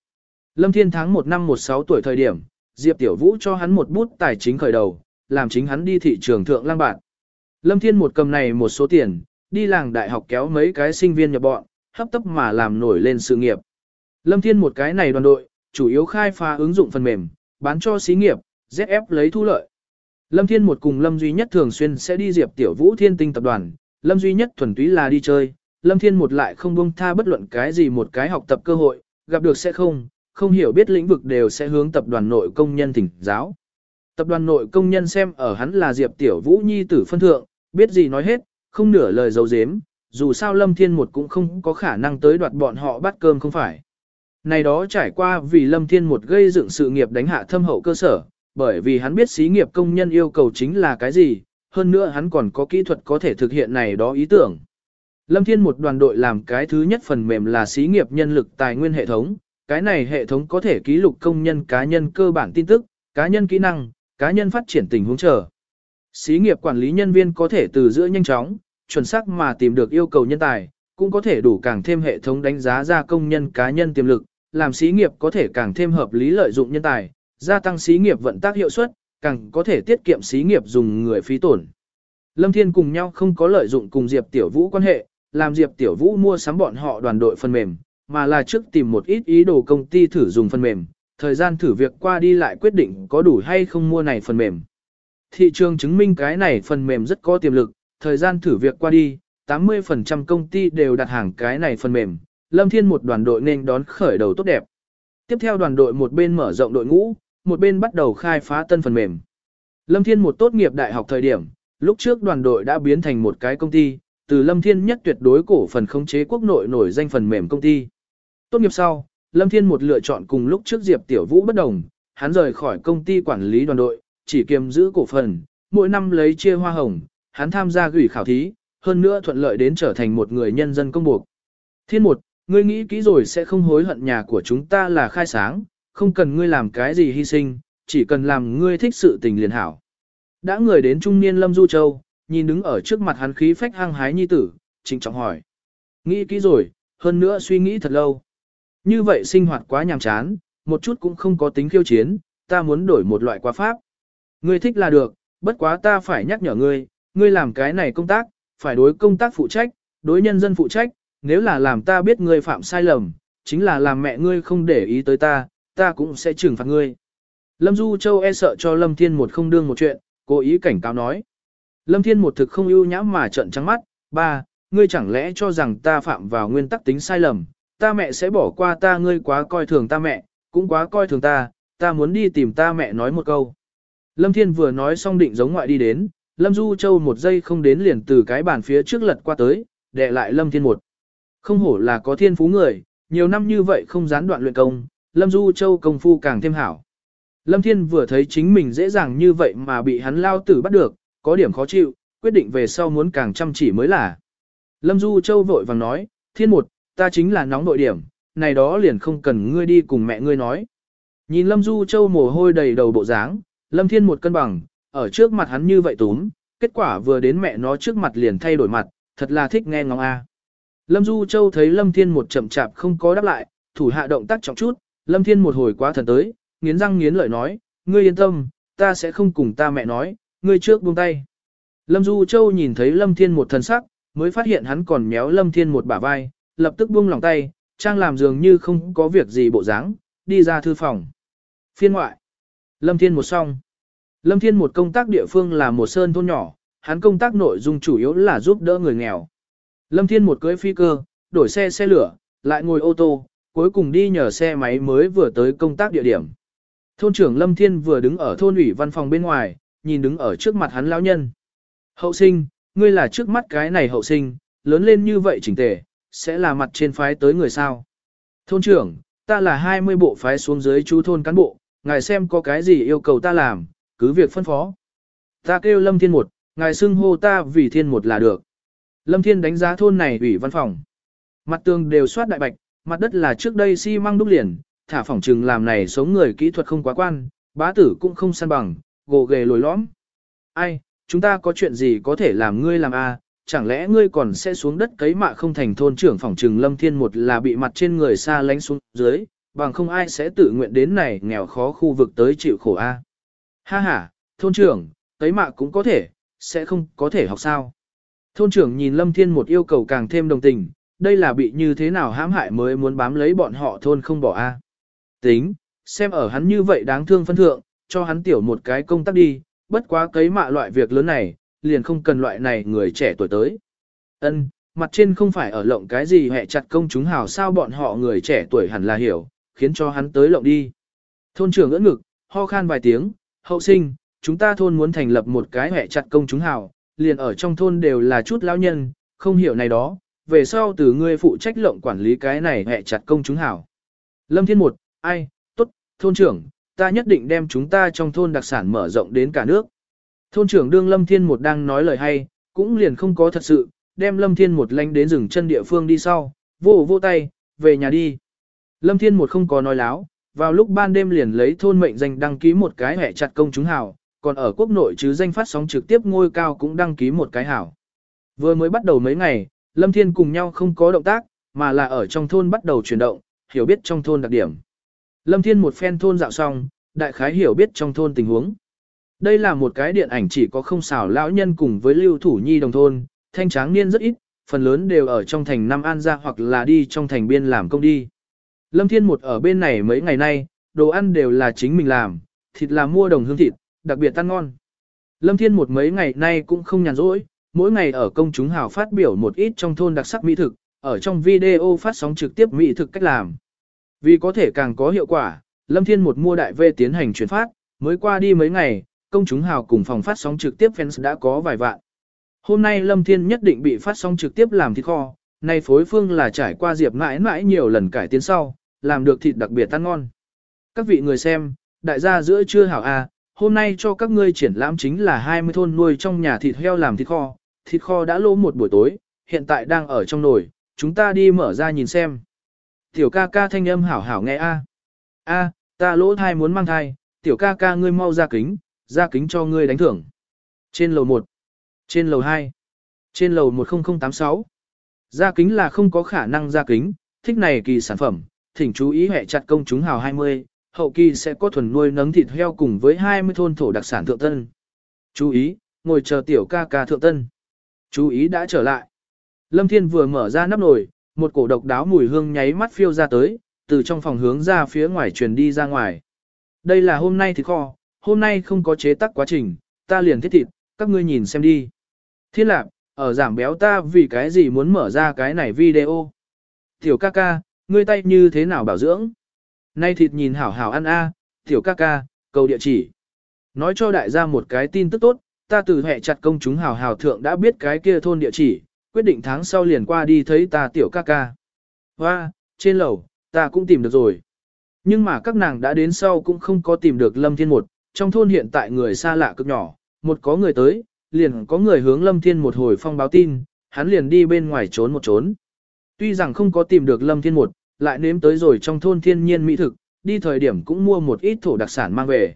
Lâm Thiên tháng 1 năm 16 tuổi thời điểm, Diệp Tiểu Vũ cho hắn một bút tài chính khởi đầu, làm chính hắn đi thị trường thượng lang bạn. Lâm Thiên một cầm này một số tiền, đi làng đại học kéo mấy cái sinh viên nhập bọn, hấp tấp mà làm nổi lên sự nghiệp. Lâm Thiên một cái này đoàn đội, chủ yếu khai phá ứng dụng phần mềm, bán cho xí nghiệp, ZF lấy thu lợi. Lâm Thiên một cùng Lâm Duy Nhất thường xuyên sẽ đi Diệp Tiểu Vũ Thiên Tinh tập đoàn, Lâm Duy Nhất thuần túy là đi chơi, Lâm Thiên một lại không buông tha bất luận cái gì một cái học tập cơ hội, gặp được sẽ không, không hiểu biết lĩnh vực đều sẽ hướng tập đoàn nội công nhân thỉnh giáo. Tập đoàn nội công nhân xem ở hắn là Diệp Tiểu Vũ Nhi tử phân thượng, biết gì nói hết, không nửa lời dấu dếm, dù sao Lâm Thiên một cũng không có khả năng tới đoạt bọn họ bắt cơm không phải. Này đó trải qua vì Lâm Thiên một gây dựng sự nghiệp đánh hạ thâm hậu cơ sở, bởi vì hắn biết xí nghiệp công nhân yêu cầu chính là cái gì, hơn nữa hắn còn có kỹ thuật có thể thực hiện này đó ý tưởng. Lâm Thiên một đoàn đội làm cái thứ nhất phần mềm là xí nghiệp nhân lực tài nguyên hệ thống, cái này hệ thống có thể ký lục công nhân cá nhân cơ bản tin tức, cá nhân kỹ năng, cá nhân phát triển tình huống chờ. Xí nghiệp quản lý nhân viên có thể từ giữa nhanh chóng, chuẩn xác mà tìm được yêu cầu nhân tài, cũng có thể đủ càng thêm hệ thống đánh giá ra công nhân cá nhân tiềm lực, làm xí nghiệp có thể càng thêm hợp lý lợi dụng nhân tài, gia tăng xí nghiệp vận tác hiệu suất, càng có thể tiết kiệm xí nghiệp dùng người phí tổn. Lâm Thiên cùng nhau không có lợi dụng cùng Diệp Tiểu Vũ quan hệ, làm Diệp Tiểu Vũ mua sắm bọn họ đoàn đội phần mềm, mà là trước tìm một ít ý đồ công ty thử dùng phần mềm, thời gian thử việc qua đi lại quyết định có đủ hay không mua này phần mềm. Thị trường chứng minh cái này phần mềm rất có tiềm lực, thời gian thử việc qua đi, 80% công ty đều đặt hàng cái này phần mềm, Lâm Thiên một đoàn đội nên đón khởi đầu tốt đẹp. Tiếp theo đoàn đội một bên mở rộng đội ngũ, một bên bắt đầu khai phá tân phần mềm. Lâm Thiên một tốt nghiệp đại học thời điểm, lúc trước đoàn đội đã biến thành một cái công ty, từ Lâm Thiên nhất tuyệt đối cổ phần khống chế quốc nội nổi danh phần mềm công ty. Tốt nghiệp sau, Lâm Thiên một lựa chọn cùng lúc trước Diệp Tiểu Vũ bất đồng, hắn rời khỏi công ty quản lý đoàn đội, chỉ kiềm giữ cổ phần, mỗi năm lấy chia hoa hồng, hắn tham gia gửi khảo thí, hơn nữa thuận lợi đến trở thành một người nhân dân công buộc. Thiên một, ngươi nghĩ kỹ rồi sẽ không hối hận nhà của chúng ta là khai sáng, không cần ngươi làm cái gì hy sinh, chỉ cần làm ngươi thích sự tình liền hảo. Đã người đến trung niên Lâm Du Châu, nhìn đứng ở trước mặt hắn khí phách hăng hái nhi tử, trịnh trọng hỏi. Nghĩ kỹ rồi, hơn nữa suy nghĩ thật lâu. Như vậy sinh hoạt quá nhàm chán, một chút cũng không có tính khiêu chiến, ta muốn đổi một loại quá pháp. Ngươi thích là được, bất quá ta phải nhắc nhở ngươi, ngươi làm cái này công tác, phải đối công tác phụ trách, đối nhân dân phụ trách, nếu là làm ta biết ngươi phạm sai lầm, chính là làm mẹ ngươi không để ý tới ta, ta cũng sẽ trừng phạt ngươi. Lâm Du Châu e sợ cho Lâm Thiên một không đương một chuyện, cố ý cảnh cáo nói. Lâm Thiên một thực không ưu nhãm mà trợn trắng mắt, ba, ngươi chẳng lẽ cho rằng ta phạm vào nguyên tắc tính sai lầm, ta mẹ sẽ bỏ qua ta ngươi quá coi thường ta mẹ, cũng quá coi thường ta, ta muốn đi tìm ta mẹ nói một câu. Lâm Thiên vừa nói xong định giống ngoại đi đến, Lâm Du Châu một giây không đến liền từ cái bàn phía trước lật qua tới, đè lại Lâm Thiên một. Không hổ là có thiên phú người, nhiều năm như vậy không gián đoạn luyện công, Lâm Du Châu công phu càng thêm hảo. Lâm Thiên vừa thấy chính mình dễ dàng như vậy mà bị hắn lao tử bắt được, có điểm khó chịu, quyết định về sau muốn càng chăm chỉ mới là. Lâm Du Châu vội vàng nói, Thiên một, ta chính là nóng nội điểm, này đó liền không cần ngươi đi cùng mẹ ngươi nói. Nhìn Lâm Du Châu mồ hôi đầy đầu bộ dáng, Lâm Thiên một cân bằng, ở trước mặt hắn như vậy túm, kết quả vừa đến mẹ nó trước mặt liền thay đổi mặt, thật là thích nghe ngóng a. Lâm Du Châu thấy Lâm Thiên một chậm chạp không có đáp lại, thủ hạ động tác trọng chút, Lâm Thiên một hồi quá thần tới, nghiến răng nghiến lợi nói, ngươi yên tâm, ta sẽ không cùng ta mẹ nói, ngươi trước buông tay. Lâm Du Châu nhìn thấy Lâm Thiên một thần sắc, mới phát hiện hắn còn méo Lâm Thiên một bả vai, lập tức buông lòng tay, trang làm dường như không có việc gì bộ dáng, đi ra thư phòng. Phiên ngoại. Lâm Thiên một xong. Lâm Thiên một công tác địa phương là một sơn thôn nhỏ, hắn công tác nội dung chủ yếu là giúp đỡ người nghèo. Lâm Thiên một cưới phi cơ, đổi xe xe lửa, lại ngồi ô tô, cuối cùng đi nhờ xe máy mới vừa tới công tác địa điểm. Thôn trưởng Lâm Thiên vừa đứng ở thôn ủy văn phòng bên ngoài, nhìn đứng ở trước mặt hắn lão nhân. Hậu sinh, ngươi là trước mắt cái này hậu sinh, lớn lên như vậy chỉnh tề, sẽ là mặt trên phái tới người sao. Thôn trưởng, ta là 20 bộ phái xuống dưới chú thôn cán bộ, ngài xem có cái gì yêu cầu ta làm, cứ việc phân phó. Ta kêu Lâm Thiên một, ngài xưng hô ta vì Thiên một là được. Lâm Thiên đánh giá thôn này ủy văn phòng. Mặt tường đều soát đại bạch, mặt đất là trước đây xi măng đúc liền, thả phỏng trừng làm này sống người kỹ thuật không quá quan, bá tử cũng không săn bằng, gồ ghề lồi lõm. Ai, chúng ta có chuyện gì có thể làm ngươi làm a? À? Chẳng lẽ ngươi còn sẽ xuống đất cấy mạ không thành thôn trưởng phỏng trừng lâm thiên một là bị mặt trên người xa lánh xuống dưới, bằng không ai sẽ tự nguyện đến này nghèo khó khu vực tới chịu khổ a. À? Ha ha, thôn trưởng, cấy mạ cũng có thể, sẽ không có thể học sao. Thôn trưởng nhìn lâm thiên một yêu cầu càng thêm đồng tình, đây là bị như thế nào hãm hại mới muốn bám lấy bọn họ thôn không bỏ a. Tính, xem ở hắn như vậy đáng thương phân thượng, cho hắn tiểu một cái công tác đi, bất quá cấy mạ loại việc lớn này, liền không cần loại này người trẻ tuổi tới. Ân, mặt trên không phải ở lộng cái gì hẹ chặt công chúng hào sao bọn họ người trẻ tuổi hẳn là hiểu, khiến cho hắn tới lộng đi. Thôn trưởng ưỡn ngực, ho khan vài tiếng, hậu sinh, chúng ta thôn muốn thành lập một cái hẹ chặt công chúng hào, liền ở trong thôn đều là chút lão nhân, không hiểu này đó, về sau từ ngươi phụ trách lộng quản lý cái này hẹ chặt công chúng hào. Lâm Thiên Một, ai, tốt, thôn trưởng, ta nhất định đem chúng ta trong thôn đặc sản mở rộng đến cả nước. Thôn trưởng đương Lâm Thiên một đang nói lời hay, cũng liền không có thật sự, đem Lâm Thiên một lánh đến rừng chân địa phương đi sau, vô vô tay, về nhà đi. Lâm Thiên một không có nói láo, vào lúc ban đêm liền lấy thôn mệnh danh đăng ký một cái hẻ chặt công chúng hảo, còn ở quốc nội chứ danh phát sóng trực tiếp ngôi cao cũng đăng ký một cái hảo. Vừa mới bắt đầu mấy ngày, Lâm Thiên cùng nhau không có động tác, mà là ở trong thôn bắt đầu chuyển động, hiểu biết trong thôn đặc điểm. Lâm Thiên một phen thôn dạo xong, đại khái hiểu biết trong thôn tình huống. Đây là một cái điện ảnh chỉ có không xảo lão nhân cùng với lưu thủ nhi đồng thôn, thanh tráng niên rất ít, phần lớn đều ở trong thành Nam An ra hoặc là đi trong thành biên làm công đi. Lâm Thiên một ở bên này mấy ngày nay, đồ ăn đều là chính mình làm, thịt là mua đồng hương thịt, đặc biệt ăn ngon. Lâm Thiên một mấy ngày nay cũng không nhàn rỗi, mỗi ngày ở công chúng hào phát biểu một ít trong thôn đặc sắc mỹ thực, ở trong video phát sóng trực tiếp mỹ thực cách làm. Vì có thể càng có hiệu quả, Lâm Thiên một mua đại vê tiến hành chuyển phát, mới qua đi mấy ngày, công chúng hào cùng phòng phát sóng trực tiếp fans đã có vài vạn. Hôm nay Lâm Thiên nhất định bị phát sóng trực tiếp làm thịt kho, nay phối phương là trải qua diệp mãi mãi nhiều lần cải tiến sau, làm được thịt đặc biệt ăn ngon. Các vị người xem, đại gia giữa trưa hảo A, hôm nay cho các ngươi triển lãm chính là 20 thôn nuôi trong nhà thịt heo làm thịt kho, thịt kho đã lỗ một buổi tối, hiện tại đang ở trong nồi, chúng ta đi mở ra nhìn xem. Tiểu ca ca thanh âm hảo hảo nghe A. A, ta lỗ thai muốn mang thai, tiểu ca ca ngươi mau ra kính, ra kính cho ngươi đánh thưởng. Trên lầu 1, trên lầu 2, trên lầu 10086. Ra kính là không có khả năng ra kính, thích này kỳ sản phẩm, thỉnh chú ý hệ chặt công chúng hào 20, hậu kỳ sẽ có thuần nuôi nấng thịt heo cùng với 20 thôn thổ đặc sản thượng tân. Chú ý, ngồi chờ tiểu ca ca thượng tân. Chú ý đã trở lại. Lâm Thiên vừa mở ra nắp nồi, một cổ độc đáo mùi hương nháy mắt phiêu ra tới, từ trong phòng hướng ra phía ngoài truyền đi ra ngoài. Đây là hôm nay thịt kho, hôm nay không có chế tác quá trình, ta liền thiết thịt, các ngươi nhìn xem đi. Thiên lạc, ở giảm béo ta vì cái gì muốn mở ra cái này video. Tiểu ca ca, ngươi tay như thế nào bảo dưỡng? Nay thịt nhìn hảo hảo ăn a, tiểu ca ca, cầu địa chỉ. Nói cho đại gia một cái tin tức tốt, ta từ hệ chặt công chúng hào hào thượng đã biết cái kia thôn địa chỉ, quyết định tháng sau liền qua đi thấy ta tiểu ca ca. Và, trên lầu, ta cũng tìm được rồi. Nhưng mà các nàng đã đến sau cũng không có tìm được Lâm Thiên một, trong thôn hiện tại người xa lạ cực nhỏ, một có người tới, liền có người hướng Lâm Thiên một hồi phong báo tin, hắn liền đi bên ngoài trốn một trốn. Tuy rằng không có tìm được Lâm Thiên một, lại nếm tới rồi trong thôn thiên nhiên mỹ thực, đi thời điểm cũng mua một ít thổ đặc sản mang về.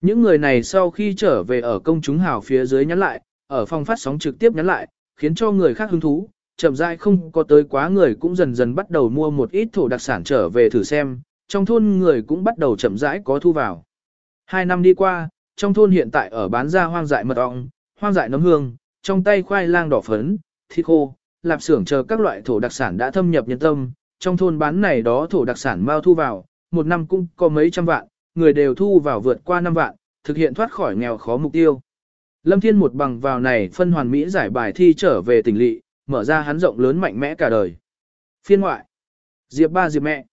Những người này sau khi trở về ở công chúng hào phía dưới nhắn lại, ở phòng phát sóng trực tiếp nhắn lại, khiến cho người khác hứng thú, chậm rãi không có tới quá người cũng dần dần bắt đầu mua một ít thổ đặc sản trở về thử xem, trong thôn người cũng bắt đầu chậm rãi có thu vào. Hai năm đi qua, trong thôn hiện tại ở bán ra hoang dại mật ong, hoang dại nấm hương, trong tay khoai lang đỏ phấn, thịt khô, lạp xưởng chờ các loại thổ đặc sản đã thâm nhập nhân tâm, trong thôn bán này đó thổ đặc sản mau thu vào, một năm cũng có mấy trăm vạn, người đều thu vào vượt qua năm vạn, thực hiện thoát khỏi nghèo khó mục tiêu. Lâm Thiên một bằng vào này phân hoàn mỹ giải bài thi trở về tỉnh lỵ, mở ra hắn rộng lớn mạnh mẽ cả đời. Phiên ngoại. Diệp ba Diệp mẹ.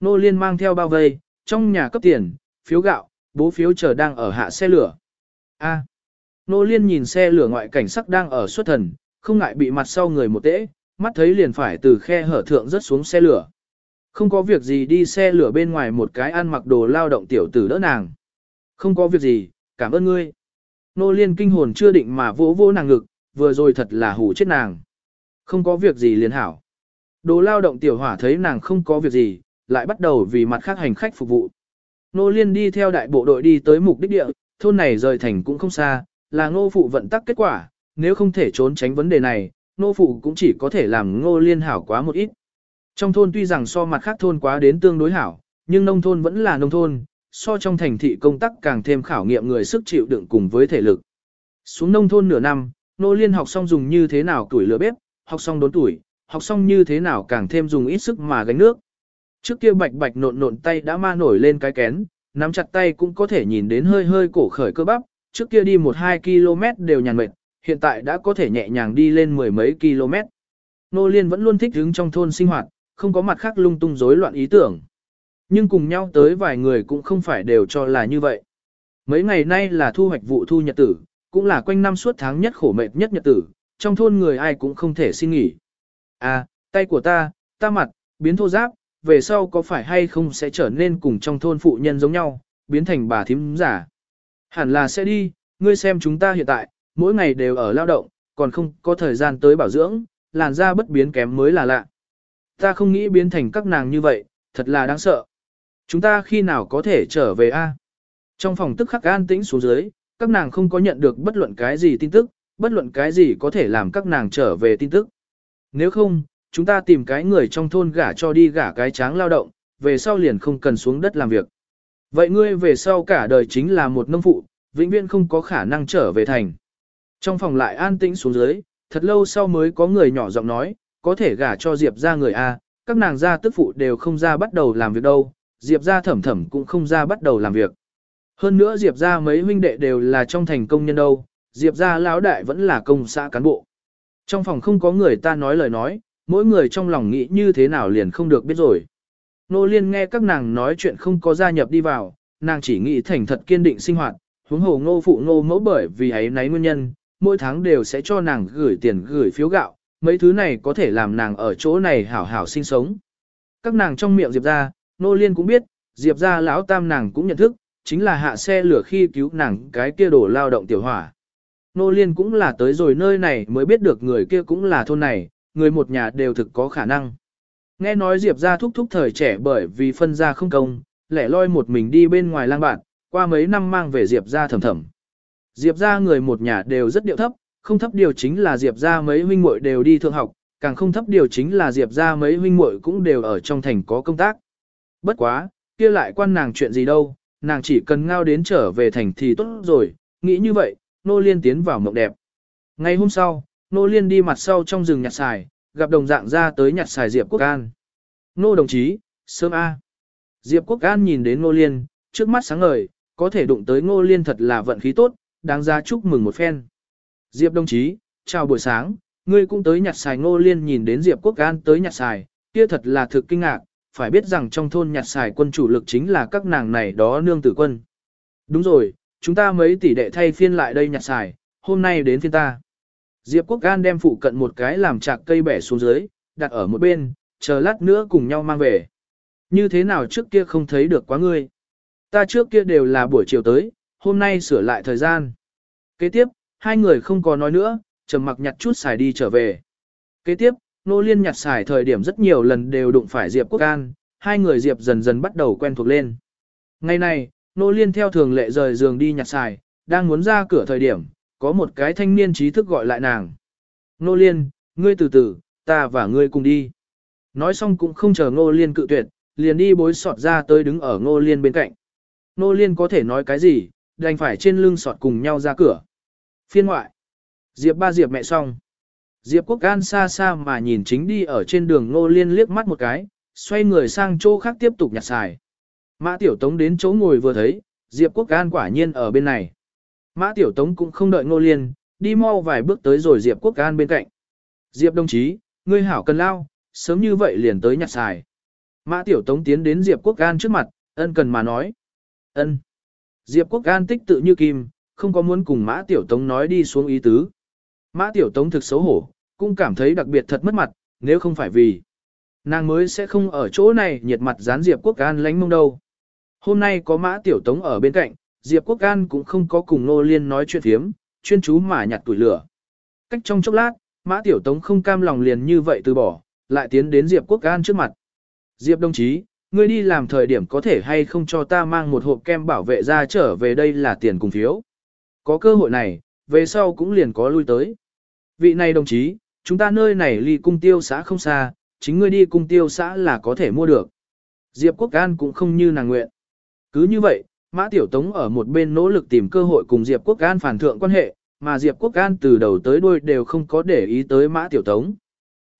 Nô Liên mang theo bao vây, trong nhà cấp tiền, phiếu gạo, bố phiếu chờ đang ở hạ xe lửa. A. Nô Liên nhìn xe lửa ngoại cảnh sắc đang ở xuất thần, không ngại bị mặt sau người một tễ, mắt thấy liền phải từ khe hở thượng rớt xuống xe lửa. Không có việc gì đi xe lửa bên ngoài một cái ăn mặc đồ lao động tiểu tử đỡ nàng. Không có việc gì, cảm ơn ngươi. Nô Liên kinh hồn chưa định mà vỗ vỗ nàng ngực, vừa rồi thật là hủ chết nàng. Không có việc gì liền hảo. Đồ lao động tiểu hỏa thấy nàng không có việc gì, lại bắt đầu vì mặt khác hành khách phục vụ. Nô Liên đi theo đại bộ đội đi tới mục đích địa, thôn này rời thành cũng không xa, là ngô phụ vận tắc kết quả, nếu không thể trốn tránh vấn đề này, ngô phụ cũng chỉ có thể làm ngô liên hảo quá một ít. Trong thôn tuy rằng so mặt khác thôn quá đến tương đối hảo, nhưng nông thôn vẫn là nông thôn, so trong thành thị công tác càng thêm khảo nghiệm người sức chịu đựng cùng với thể lực. Xuống nông thôn nửa năm, nô liên học xong dùng như thế nào tuổi lửa bếp, học xong đốn tuổi, học xong như thế nào càng thêm dùng ít sức mà gánh nước. Trước kia bạch bạch nộn nộn tay đã ma nổi lên cái kén, nắm chặt tay cũng có thể nhìn đến hơi hơi cổ khởi cơ bắp, trước kia đi 1-2 km đều nhàn mệt, hiện tại đã có thể nhẹ nhàng đi lên mười mấy km. Nô Liên vẫn luôn thích hứng trong thôn sinh hoạt, không có mặt khác lung tung rối loạn ý tưởng. Nhưng cùng nhau tới vài người cũng không phải đều cho là như vậy. Mấy ngày nay là thu hoạch vụ thu nhật tử, cũng là quanh năm suốt tháng nhất khổ mệt nhất nhật tử, trong thôn người ai cũng không thể xin nghỉ. À, tay của ta, ta mặt, biến thô giáp, về sau có phải hay không sẽ trở nên cùng trong thôn phụ nhân giống nhau, biến thành bà thím giả. Hẳn là sẽ đi, ngươi xem chúng ta hiện tại, mỗi ngày đều ở lao động, còn không có thời gian tới bảo dưỡng, làn da bất biến kém mới là lạ. Ta không nghĩ biến thành các nàng như vậy, thật là đáng sợ. Chúng ta khi nào có thể trở về a? Trong phòng tức khắc an tĩnh xuống dưới, các nàng không có nhận được bất luận cái gì tin tức, bất luận cái gì có thể làm các nàng trở về tin tức. Nếu không, chúng ta tìm cái người trong thôn gả cho đi gả cái tráng lao động, về sau liền không cần xuống đất làm việc. Vậy ngươi về sau cả đời chính là một nông phụ, vĩnh viễn không có khả năng trở về thành. Trong phòng lại an tĩnh xuống dưới, thật lâu sau mới có người nhỏ giọng nói, có thể gả cho Diệp ra người A, các nàng gia tức phụ đều không ra bắt đầu làm việc đâu, Diệp ra thẩm thẩm cũng không ra bắt đầu làm việc. Hơn nữa Diệp ra mấy huynh đệ đều là trong thành công nhân đâu, Diệp ra lão đại vẫn là công xã cán bộ. Trong phòng không có người ta nói lời nói, mỗi người trong lòng nghĩ như thế nào liền không được biết rồi. Nô Liên nghe các nàng nói chuyện không có gia nhập đi vào, nàng chỉ nghĩ thành thật kiên định sinh hoạt, huống hồ ngô phụ ngô mẫu bởi vì ấy nấy nguyên nhân, mỗi tháng đều sẽ cho nàng gửi tiền gửi phiếu gạo, mấy thứ này có thể làm nàng ở chỗ này hảo hảo sinh sống. Các nàng trong miệng Diệp ra, Nô Liên cũng biết, Diệp ra lão tam nàng cũng nhận thức, chính là hạ xe lửa khi cứu nàng cái kia đổ lao động tiểu hỏa. Nô Liên cũng là tới rồi nơi này mới biết được người kia cũng là thôn này, người một nhà đều thực có khả năng. Nghe nói Diệp ra thúc thúc thời trẻ bởi vì phân ra không công, lẻ loi một mình đi bên ngoài lang bạn, qua mấy năm mang về Diệp ra thầm thầm. Diệp ra người một nhà đều rất điệu thấp, không thấp điều chính là Diệp ra mấy huynh muội đều đi thượng học, càng không thấp điều chính là Diệp ra mấy huynh muội cũng đều ở trong thành có công tác. Bất quá, kia lại quan nàng chuyện gì đâu, nàng chỉ cần ngao đến trở về thành thì tốt rồi, nghĩ như vậy, nô liên tiến vào mộng đẹp. Ngày hôm sau, nô liên đi mặt sau trong rừng nhặt xài, gặp đồng dạng ra tới nhặt xài Diệp Quốc An. Nô đồng chí, sớm A. Diệp Quốc An nhìn đến nô liên, trước mắt sáng ngời, có thể đụng tới Nô liên thật là vận khí tốt, đáng ra chúc mừng một phen. Diệp đồng chí, chào buổi sáng, ngươi cũng tới nhặt xài Nô liên nhìn đến Diệp Quốc An tới nhặt xài, kia thật là thực kinh ngạc, phải biết rằng trong thôn nhặt xài quân chủ lực chính là các nàng này đó nương tử quân. Đúng rồi, chúng ta mấy tỷ đệ thay phiên lại đây nhặt xài, hôm nay đến phiên ta. Diệp Quốc Gan đem phụ cận một cái làm chạc cây bẻ xuống dưới, đặt ở một bên, chờ lát nữa cùng nhau mang về. Như thế nào trước kia không thấy được quá ngươi? Ta trước kia đều là buổi chiều tới, hôm nay sửa lại thời gian. Kế tiếp, hai người không có nói nữa, trầm mặc nhặt chút xài đi trở về. Kế tiếp, Nô Liên nhặt xài thời điểm rất nhiều lần đều đụng phải Diệp Quốc An, hai người Diệp dần dần bắt đầu quen thuộc lên. Ngày này, Nô Liên theo thường lệ rời giường đi nhặt xài, đang muốn ra cửa thời điểm, có một cái thanh niên trí thức gọi lại nàng. Nô Liên, ngươi từ từ, ta và ngươi cùng đi. Nói xong cũng không chờ Nô Liên cự tuyệt, liền đi bối sọt ra tới đứng ở Nô Liên bên cạnh. Nô Liên có thể nói cái gì, đành phải trên lưng sọt cùng nhau ra cửa. Phiên ngoại. Diệp ba Diệp mẹ xong. Diệp Quốc An xa xa mà nhìn chính đi ở trên đường Nô Liên liếc mắt một cái, xoay người sang chỗ khác tiếp tục nhặt xài. Mã Tiểu Tống đến chỗ ngồi vừa thấy, Diệp Quốc An quả nhiên ở bên này. Mã Tiểu Tống cũng không đợi Ngô Liên, đi mau vài bước tới rồi Diệp Quốc An bên cạnh. Diệp đồng chí, ngươi hảo cần lao, sớm như vậy liền tới nhặt xài. Mã Tiểu Tống tiến đến Diệp Quốc An trước mặt, ân cần mà nói. ân. Diệp Quốc An tích tự như kim, không có muốn cùng Mã Tiểu Tống nói đi xuống ý tứ. Mã Tiểu Tống thực xấu hổ, cũng cảm thấy đặc biệt thật mất mặt, nếu không phải vì nàng mới sẽ không ở chỗ này nhiệt mặt dán Diệp Quốc An lánh mông đâu. Hôm nay có Mã Tiểu Tống ở bên cạnh, Diệp Quốc An cũng không có cùng Nô Liên nói chuyện thiếm, chuyên chú mà nhặt tuổi lửa. Cách trong chốc lát, Mã Tiểu Tống không cam lòng liền như vậy từ bỏ, lại tiến đến Diệp Quốc An trước mặt. Diệp đồng chí, ngươi đi làm thời điểm có thể hay không cho ta mang một hộp kem bảo vệ ra trở về đây là tiền cùng phiếu. Có cơ hội này, về sau cũng liền có lui tới. Vị này đồng chí, chúng ta nơi này ly cung tiêu xã không xa, chính ngươi đi cung tiêu xã là có thể mua được. Diệp Quốc An cũng không như nàng nguyện. Cứ như vậy, Mã Tiểu Tống ở một bên nỗ lực tìm cơ hội cùng Diệp Quốc An phản thượng quan hệ, mà Diệp Quốc An từ đầu tới đuôi đều không có để ý tới Mã Tiểu Tống.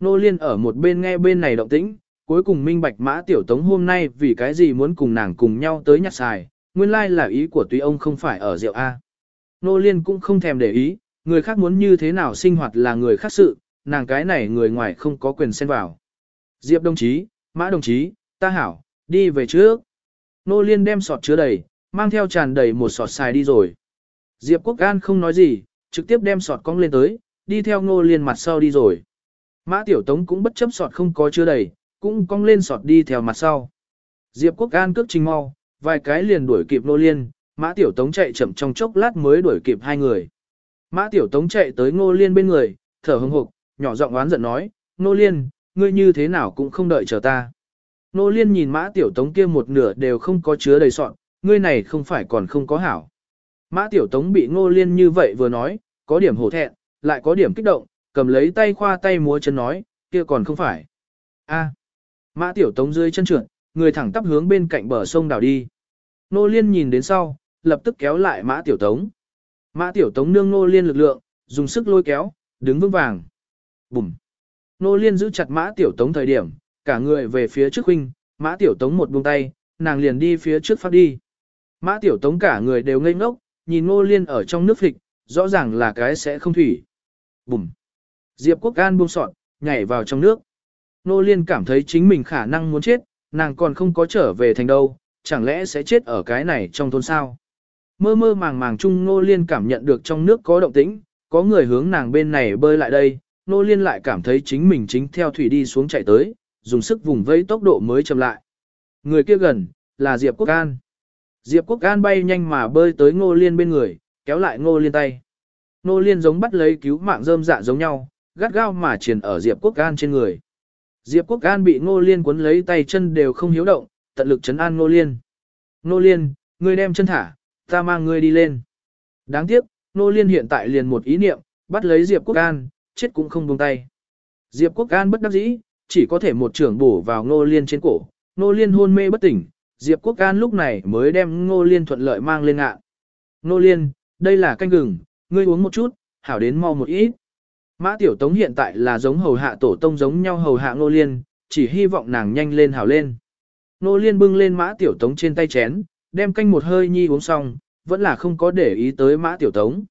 Nô Liên ở một bên nghe bên này động tĩnh, cuối cùng minh bạch Mã Tiểu Tống hôm nay vì cái gì muốn cùng nàng cùng nhau tới nhặt xài, nguyên lai là ý của tuy ông không phải ở rượu A. Nô Liên cũng không thèm để ý, người khác muốn như thế nào sinh hoạt là người khác sự, nàng cái này người ngoài không có quyền xen vào. Diệp đồng chí, Mã đồng chí, ta hảo, đi về trước. Nô Liên đem sọt chứa đầy, mang theo tràn đầy một sọt xài đi rồi. Diệp Quốc An không nói gì, trực tiếp đem sọt cong lên tới, đi theo Ngô Liên mặt sau đi rồi. Mã Tiểu Tống cũng bất chấp sọt không có chứa đầy, cũng cong lên sọt đi theo mặt sau. Diệp Quốc An cước trình mau, vài cái liền đuổi kịp Ngô Liên, Mã Tiểu Tống chạy chậm trong chốc lát mới đuổi kịp hai người. Mã Tiểu Tống chạy tới Ngô Liên bên người, thở hừng hực, nhỏ giọng oán giận nói, Ngô Liên, ngươi như thế nào cũng không đợi chờ ta. Ngô Liên nhìn Mã Tiểu Tống kia một nửa đều không có chứa đầy sọt, ngươi này không phải còn không có hảo. Mã Tiểu Tống bị Nô Liên như vậy vừa nói, có điểm hổ thẹn, lại có điểm kích động, cầm lấy tay khoa tay múa chân nói, kia còn không phải. A. Mã Tiểu Tống dưới chân trượt, người thẳng tắp hướng bên cạnh bờ sông đảo đi. Nô Liên nhìn đến sau, lập tức kéo lại Mã Tiểu Tống. Mã Tiểu Tống nương Nô Liên lực lượng, dùng sức lôi kéo, đứng vững vàng. Bùm. Nô Liên giữ chặt Mã Tiểu Tống thời điểm, cả người về phía trước huynh, Mã Tiểu Tống một buông tay, nàng liền đi phía trước phát đi. Mã Tiểu Tống cả người đều ngây ngốc, nhìn Ngô Liên ở trong nước phịch, rõ ràng là cái sẽ không thủy. Bùm. Diệp Quốc An buông sọt, nhảy vào trong nước. Ngô Liên cảm thấy chính mình khả năng muốn chết, nàng còn không có trở về thành đâu, chẳng lẽ sẽ chết ở cái này trong thôn sao. Mơ mơ màng màng chung Ngô Liên cảm nhận được trong nước có động tĩnh, có người hướng nàng bên này bơi lại đây, Ngô Liên lại cảm thấy chính mình chính theo thủy đi xuống chạy tới, dùng sức vùng vẫy tốc độ mới chậm lại. Người kia gần, là Diệp Quốc An. Diệp Quốc An bay nhanh mà bơi tới Ngô Liên bên người, kéo lại Ngô Liên tay. Ngô Liên giống bắt lấy cứu mạng rơm dạ giống nhau, gắt gao mà triển ở Diệp Quốc An trên người. Diệp Quốc An bị Ngô Liên cuốn lấy tay chân đều không hiếu động, tận lực chấn an Ngô Liên. Ngô Liên, ngươi đem chân thả, ta mang ngươi đi lên. Đáng tiếc, Ngô Liên hiện tại liền một ý niệm, bắt lấy Diệp Quốc An, chết cũng không buông tay. Diệp Quốc An bất đắc dĩ, chỉ có thể một trưởng bổ vào Ngô Liên trên cổ. Ngô Liên hôn mê bất tỉnh, Diệp Quốc Can lúc này mới đem Ngô Liên thuận lợi mang lên ạ. Ngô Liên, đây là canh gừng, ngươi uống một chút, hảo đến mau một ít. Mã Tiểu Tống hiện tại là giống hầu hạ tổ tông giống nhau hầu hạ Ngô Liên, chỉ hy vọng nàng nhanh lên hảo lên. Ngô Liên bưng lên Mã Tiểu Tống trên tay chén, đem canh một hơi nhi uống xong, vẫn là không có để ý tới Mã Tiểu Tống.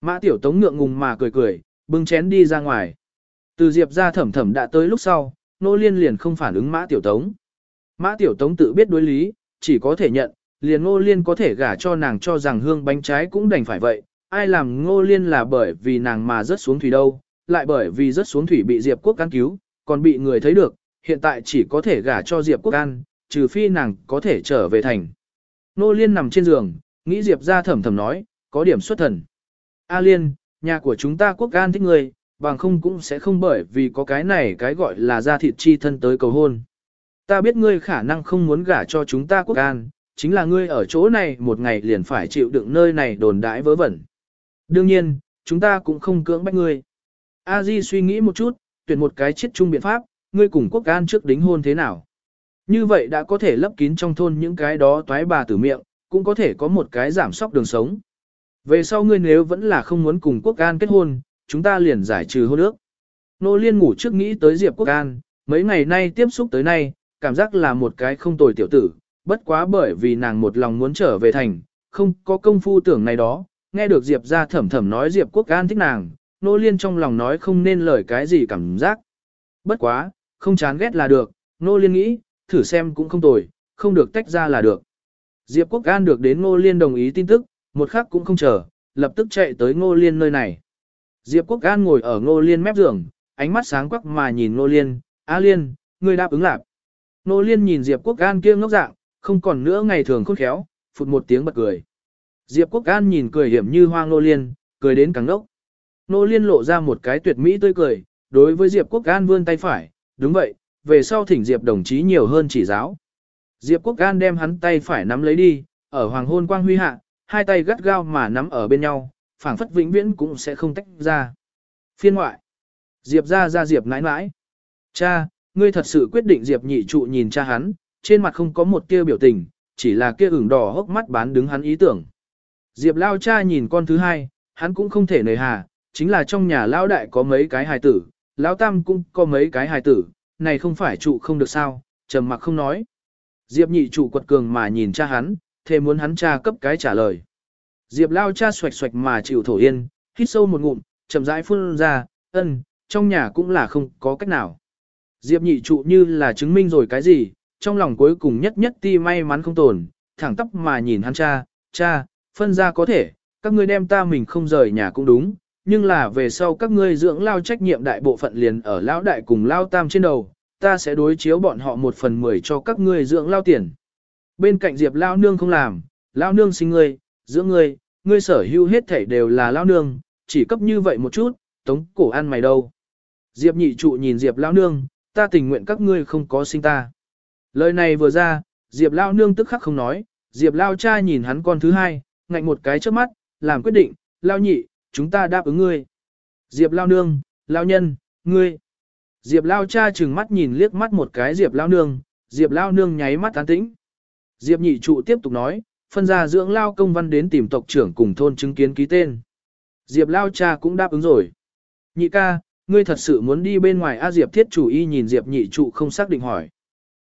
Mã Tiểu Tống ngượng ngùng mà cười cười, bưng chén đi ra ngoài. Từ Diệp ra thẩm thẩm đã tới lúc sau, Ngô liên liền không phản ứng mã tiểu tống. Mã tiểu tống tự biết đối lý, chỉ có thể nhận, liền ngô liên có thể gả cho nàng cho rằng hương bánh trái cũng đành phải vậy, ai làm ngô liên là bởi vì nàng mà rớt xuống thủy đâu, lại bởi vì rớt xuống thủy bị Diệp Quốc can cứu, còn bị người thấy được, hiện tại chỉ có thể gả cho Diệp Quốc An, trừ phi nàng có thể trở về thành. Ngô liên nằm trên giường, nghĩ Diệp ra thầm thầm nói, có điểm xuất thần. A liên, nhà của chúng ta Quốc An thích người, bằng không cũng sẽ không bởi vì có cái này cái gọi là ra thịt chi thân tới cầu hôn. Ta biết ngươi khả năng không muốn gả cho chúng ta quốc an, chính là ngươi ở chỗ này một ngày liền phải chịu đựng nơi này đồn đãi vớ vẩn. Đương nhiên, chúng ta cũng không cưỡng bách ngươi. A Di suy nghĩ một chút, tuyển một cái chiết chung biện pháp, ngươi cùng quốc an trước đính hôn thế nào. Như vậy đã có thể lấp kín trong thôn những cái đó toái bà tử miệng, cũng có thể có một cái giảm sóc đường sống. Về sau ngươi nếu vẫn là không muốn cùng quốc an kết hôn, chúng ta liền giải trừ hôn ước. Nô liên ngủ trước nghĩ tới Diệp Quốc An, mấy ngày nay tiếp xúc tới nay, cảm giác là một cái không tồi tiểu tử, bất quá bởi vì nàng một lòng muốn trở về thành, không có công phu tưởng này đó, nghe được Diệp ra thẩm thẩm nói Diệp Quốc An thích nàng, nô liên trong lòng nói không nên lời cái gì cảm giác. Bất quá, không chán ghét là được, nô liên nghĩ, thử xem cũng không tồi, không được tách ra là được. Diệp Quốc An được đến Ngô Liên đồng ý tin tức, một khắc cũng không chờ, lập tức chạy tới Ngô Liên nơi này. Diệp Quốc An ngồi ở Ngô Liên mép giường, ánh mắt sáng quắc mà nhìn Ngô Liên, A Liên, ngươi đáp ứng lạc. Nô Liên nhìn Diệp Quốc An kia ngốc dạng, không còn nữa ngày thường khôn khéo, phụt một tiếng bật cười. Diệp Quốc An nhìn cười hiểm như hoa Nô Liên, cười đến càng ngốc. Nô Liên lộ ra một cái tuyệt mỹ tươi cười, đối với Diệp Quốc An vươn tay phải, đúng vậy, về sau thỉnh Diệp đồng chí nhiều hơn chỉ giáo. Diệp Quốc An đem hắn tay phải nắm lấy đi, ở hoàng hôn quang huy hạ, hai tay gắt gao mà nắm ở bên nhau, phảng phất vĩnh viễn cũng sẽ không tách ra. Phiên ngoại. Diệp ra ra Diệp nãi nãi. Cha, ngươi thật sự quyết định Diệp nhị trụ nhìn cha hắn, trên mặt không có một tia biểu tình, chỉ là kia ửng đỏ hốc mắt bán đứng hắn ý tưởng. Diệp lao cha nhìn con thứ hai, hắn cũng không thể nề hà, chính là trong nhà lao đại có mấy cái hài tử, lão tam cũng có mấy cái hài tử, này không phải trụ không được sao, trầm mặc không nói. Diệp nhị trụ quật cường mà nhìn cha hắn, thề muốn hắn cha cấp cái trả lời. Diệp lao cha xoạch xoạch mà chịu thổ yên, hít sâu một ngụm, chậm rãi phun ra, ân, trong nhà cũng là không có cách nào. Diệp nhị trụ như là chứng minh rồi cái gì, trong lòng cuối cùng nhất nhất ti may mắn không tồn, thẳng tóc mà nhìn hắn cha, cha, phân ra có thể, các ngươi đem ta mình không rời nhà cũng đúng, nhưng là về sau các ngươi dưỡng lao trách nhiệm đại bộ phận liền ở lão đại cùng lao tam trên đầu, ta sẽ đối chiếu bọn họ một phần mười cho các ngươi dưỡng lao tiền. Bên cạnh Diệp lao nương không làm, lao nương sinh ngươi, dưỡng ngươi, ngươi sở hữu hết thảy đều là lao nương, chỉ cấp như vậy một chút, tống cổ ăn mày đâu. Diệp nhị trụ nhìn Diệp lao nương, ta tình nguyện các ngươi không có sinh ta. Lời này vừa ra, Diệp lao nương tức khắc không nói, Diệp lao cha nhìn hắn con thứ hai, ngạnh một cái trước mắt, làm quyết định, lao nhị, chúng ta đáp ứng ngươi. Diệp lao nương, lao nhân, ngươi. Diệp lao cha chừng mắt nhìn liếc mắt một cái Diệp lao nương, Diệp lao nương nháy mắt tán tĩnh. Diệp nhị trụ tiếp tục nói, phân ra dưỡng lao công văn đến tìm tộc trưởng cùng thôn chứng kiến ký tên. Diệp lao cha cũng đáp ứng rồi. Nhị ca, ngươi thật sự muốn đi bên ngoài A Diệp thiết chủ y nhìn Diệp nhị trụ không xác định hỏi.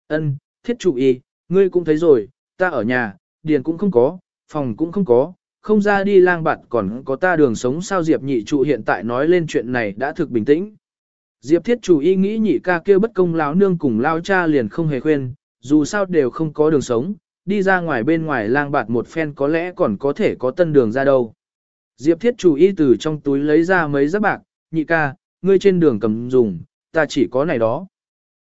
Ân, thiết chủ y, ngươi cũng thấy rồi, ta ở nhà, điền cũng không có, phòng cũng không có, không ra đi lang bạt còn có ta đường sống sao Diệp nhị trụ hiện tại nói lên chuyện này đã thực bình tĩnh. Diệp thiết chủ y nghĩ nhị ca kêu bất công lão nương cùng lao cha liền không hề khuyên, dù sao đều không có đường sống, đi ra ngoài bên ngoài lang bạt một phen có lẽ còn có thể có tân đường ra đâu. Diệp thiết chủ y từ trong túi lấy ra mấy giáp bạc, nhị ca, ngươi trên đường cầm dùng, ta chỉ có này đó.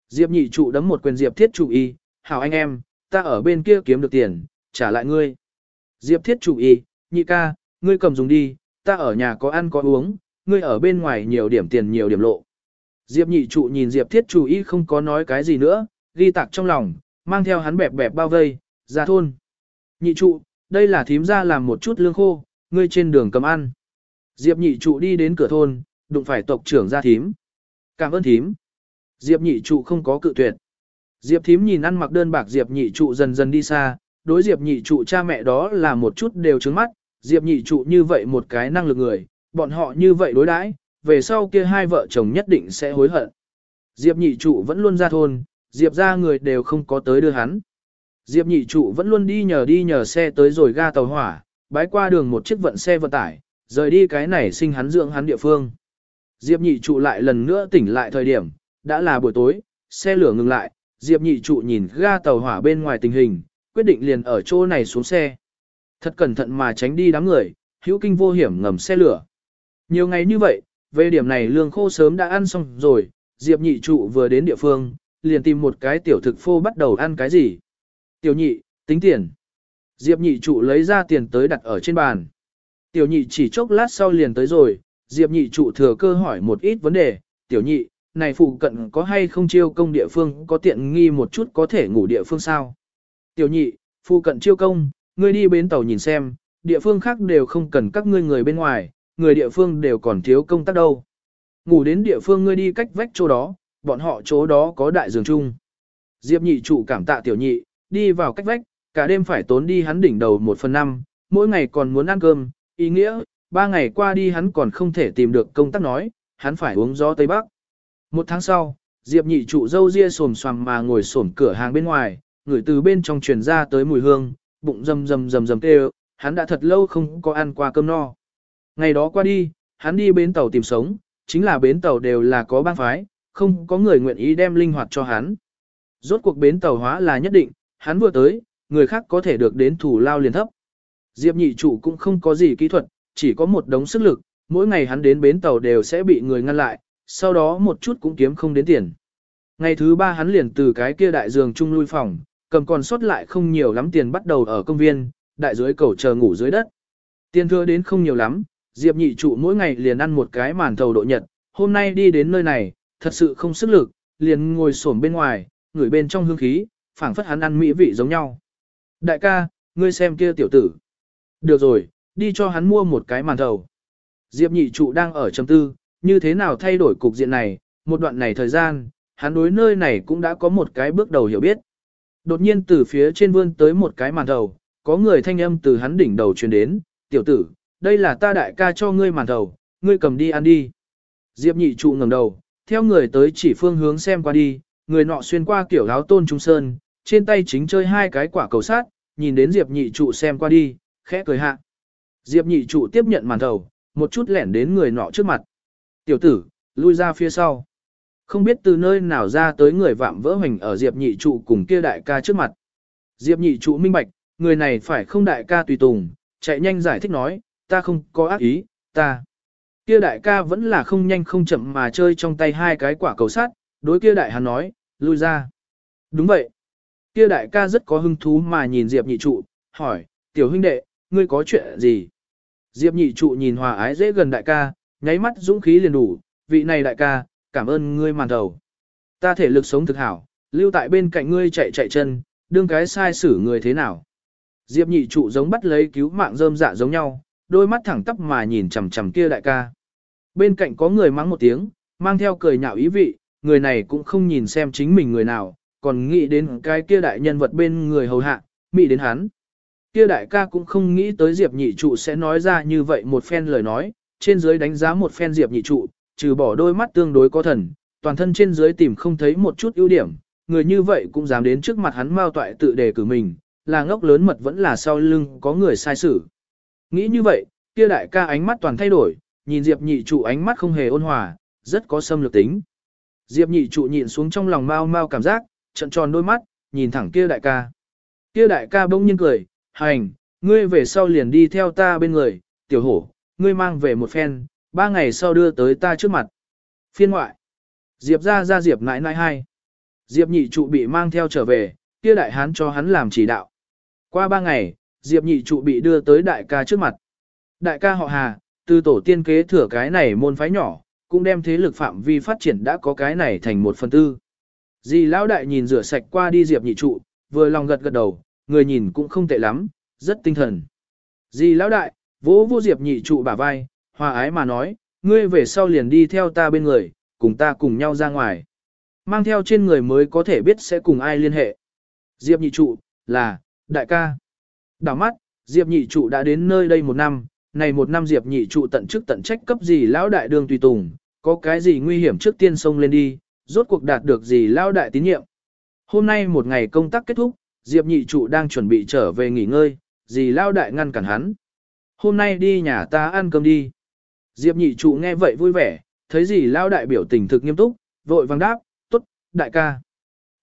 Diệp nhị trụ đấm một quyền Diệp thiết trụ y, hảo anh em, ta ở bên kia kiếm được tiền, trả lại ngươi. Diệp thiết trụ y, nhị ca, ngươi cầm dùng đi, ta ở nhà có ăn có uống, ngươi ở bên ngoài nhiều điểm tiền nhiều điểm lộ. Diệp nhị trụ nhìn Diệp thiết trụ y không có nói cái gì nữa, ghi tạc trong lòng, mang theo hắn bẹp bẹp bao vây, ra thôn. Nhị trụ, đây là thím ra làm một chút lương khô, ngươi trên đường cầm ăn. Diệp nhị trụ đi đến cửa thôn, đụng phải tộc trưởng ra thím. Cảm ơn thím. Diệp nhị trụ không có cự tuyệt. Diệp thím nhìn ăn mặc đơn bạc Diệp nhị trụ dần dần đi xa, đối Diệp nhị trụ cha mẹ đó là một chút đều trứng mắt, Diệp nhị trụ như vậy một cái năng lực người, bọn họ như vậy đối đãi, về sau kia hai vợ chồng nhất định sẽ hối hận. Diệp nhị trụ vẫn luôn ra thôn, Diệp ra người đều không có tới đưa hắn. Diệp nhị trụ vẫn luôn đi nhờ đi nhờ xe tới rồi ga tàu hỏa, bái qua đường một chiếc vận xe vận tải, rời đi cái này sinh hắn dưỡng hắn địa phương. Diệp nhị trụ lại lần nữa tỉnh lại thời điểm, đã là buổi tối, xe lửa ngừng lại, Diệp nhị trụ nhìn ga tàu hỏa bên ngoài tình hình, quyết định liền ở chỗ này xuống xe. Thật cẩn thận mà tránh đi đám người, hữu kinh vô hiểm ngầm xe lửa. Nhiều ngày như vậy, về điểm này lương khô sớm đã ăn xong rồi, Diệp nhị trụ vừa đến địa phương, liền tìm một cái tiểu thực phô bắt đầu ăn cái gì. Tiểu nhị, tính tiền. Diệp nhị trụ lấy ra tiền tới đặt ở trên bàn. Tiểu nhị chỉ chốc lát sau liền tới rồi, Diệp nhị trụ thừa cơ hỏi một ít vấn đề, tiểu nhị, này phụ cận có hay không chiêu công địa phương có tiện nghi một chút có thể ngủ địa phương sao. Tiểu nhị, phụ cận chiêu công, ngươi đi bến tàu nhìn xem, địa phương khác đều không cần các ngươi người bên ngoài, người địa phương đều còn thiếu công tác đâu. Ngủ đến địa phương ngươi đi cách vách chỗ đó, bọn họ chỗ đó có đại giường chung. Diệp nhị trụ cảm tạ tiểu nhị, đi vào cách vách, cả đêm phải tốn đi hắn đỉnh đầu một phần năm, mỗi ngày còn muốn ăn cơm, ý nghĩa, ba ngày qua đi hắn còn không thể tìm được công tác nói, hắn phải uống gió Tây Bắc. Một tháng sau, Diệp nhị trụ dâu ria xồm xoàm mà ngồi xổm cửa hàng bên ngoài, người từ bên trong truyền ra tới mùi hương, bụng rầm rầm rầm rầm kêu, hắn đã thật lâu không có ăn qua cơm no. Ngày đó qua đi, hắn đi bến tàu tìm sống, chính là bến tàu đều là có bang phái, không có người nguyện ý đem linh hoạt cho hắn. Rốt cuộc bến tàu hóa là nhất định, hắn vừa tới, người khác có thể được đến thủ lao liền thấp. Diệp nhị trụ cũng không có gì kỹ thuật, chỉ có một đống sức lực, mỗi ngày hắn đến bến tàu đều sẽ bị người ngăn lại, sau đó một chút cũng kiếm không đến tiền. Ngày thứ ba hắn liền từ cái kia đại giường chung lui phòng, cầm còn sót lại không nhiều lắm tiền bắt đầu ở công viên, đại dưới cầu chờ ngủ dưới đất. Tiền thừa đến không nhiều lắm, Diệp nhị trụ mỗi ngày liền ăn một cái màn thầu độ nhật, hôm nay đi đến nơi này, thật sự không sức lực, liền ngồi xổm bên ngoài, ngửi bên trong hương khí, phảng phất hắn ăn mỹ vị giống nhau. Đại ca, ngươi xem kia tiểu tử. Được rồi, đi cho hắn mua một cái màn thầu. Diệp nhị trụ đang ở trầm tư, như thế nào thay đổi cục diện này, một đoạn này thời gian, hắn đối nơi này cũng đã có một cái bước đầu hiểu biết. Đột nhiên từ phía trên vươn tới một cái màn thầu, có người thanh âm từ hắn đỉnh đầu truyền đến, tiểu tử, đây là ta đại ca cho ngươi màn thầu, ngươi cầm đi ăn đi. Diệp nhị trụ ngẩng đầu, theo người tới chỉ phương hướng xem qua đi, người nọ xuyên qua kiểu áo tôn trung sơn, trên tay chính chơi hai cái quả cầu sát, nhìn đến Diệp nhị trụ xem qua đi, khẽ cười hạ. Diệp nhị trụ tiếp nhận màn thầu, một chút lẻn đến người nọ trước mặt. Tiểu tử, lui ra phía sau. Không biết từ nơi nào ra tới người vạm vỡ hoành ở Diệp nhị trụ cùng kia đại ca trước mặt. Diệp nhị trụ minh bạch, người này phải không đại ca tùy tùng, chạy nhanh giải thích nói, ta không có ác ý, ta. Kia đại ca vẫn là không nhanh không chậm mà chơi trong tay hai cái quả cầu sắt, đối kia đại hắn nói, lui ra. Đúng vậy. Kia đại ca rất có hứng thú mà nhìn Diệp nhị trụ, hỏi, tiểu huynh đệ, ngươi có chuyện gì? Diệp nhị trụ nhìn hòa ái dễ gần đại ca, nháy mắt dũng khí liền đủ, vị này đại ca, cảm ơn ngươi màn đầu. Ta thể lực sống thực hảo, lưu tại bên cạnh ngươi chạy chạy chân, đương cái sai xử người thế nào. Diệp nhị trụ giống bắt lấy cứu mạng rơm dạ giống nhau, đôi mắt thẳng tắp mà nhìn chằm chằm kia đại ca. Bên cạnh có người mắng một tiếng, mang theo cười nhạo ý vị, người này cũng không nhìn xem chính mình người nào, còn nghĩ đến cái kia đại nhân vật bên người hầu hạ, mị đến hắn. Kia đại ca cũng không nghĩ tới Diệp nhị trụ sẽ nói ra như vậy một phen lời nói, trên dưới đánh giá một phen Diệp nhị trụ, trừ bỏ đôi mắt tương đối có thần, toàn thân trên dưới tìm không thấy một chút ưu điểm, người như vậy cũng dám đến trước mặt hắn mao toại tự đề cử mình, là ngốc lớn mật vẫn là sau lưng có người sai xử. Nghĩ như vậy, kia đại ca ánh mắt toàn thay đổi, nhìn Diệp nhị trụ ánh mắt không hề ôn hòa, rất có xâm lược tính. Diệp nhị trụ nhịn xuống trong lòng mau mau cảm giác, trận tròn đôi mắt, nhìn thẳng kia đại ca. Kia đại ca bỗng nhiên cười, hành, ngươi về sau liền đi theo ta bên người, tiểu hổ, ngươi mang về một phen, ba ngày sau đưa tới ta trước mặt. Phiên ngoại. Diệp ra ra Diệp nãi nãi hai. Diệp nhị trụ bị mang theo trở về, kia đại hán cho hắn làm chỉ đạo. Qua ba ngày, Diệp nhị trụ bị đưa tới đại ca trước mặt. Đại ca họ Hà, từ tổ tiên kế thừa cái này môn phái nhỏ, cũng đem thế lực phạm vi phát triển đã có cái này thành một phần tư. Dì lão đại nhìn rửa sạch qua đi Diệp nhị trụ, vừa lòng gật gật đầu, người nhìn cũng không tệ lắm, rất tinh thần. Dì lão đại, vỗ vô Diệp nhị trụ bả vai, hòa ái mà nói, ngươi về sau liền đi theo ta bên người, cùng ta cùng nhau ra ngoài. Mang theo trên người mới có thể biết sẽ cùng ai liên hệ. Diệp nhị trụ, là, đại ca. Đảo mắt, Diệp nhị trụ đã đến nơi đây một năm, này một năm Diệp nhị trụ tận chức tận trách cấp gì lão đại đường tùy tùng, có cái gì nguy hiểm trước tiên xông lên đi, rốt cuộc đạt được gì lão đại tín nhiệm. Hôm nay một ngày công tác kết thúc, Diệp nhị trụ đang chuẩn bị trở về nghỉ ngơi, Dì lão đại ngăn cản hắn. Hôm nay đi nhà ta ăn cơm đi. Diệp nhị trụ nghe vậy vui vẻ, thấy Dì lão đại biểu tình thực nghiêm túc, vội vàng đáp, tốt, đại ca.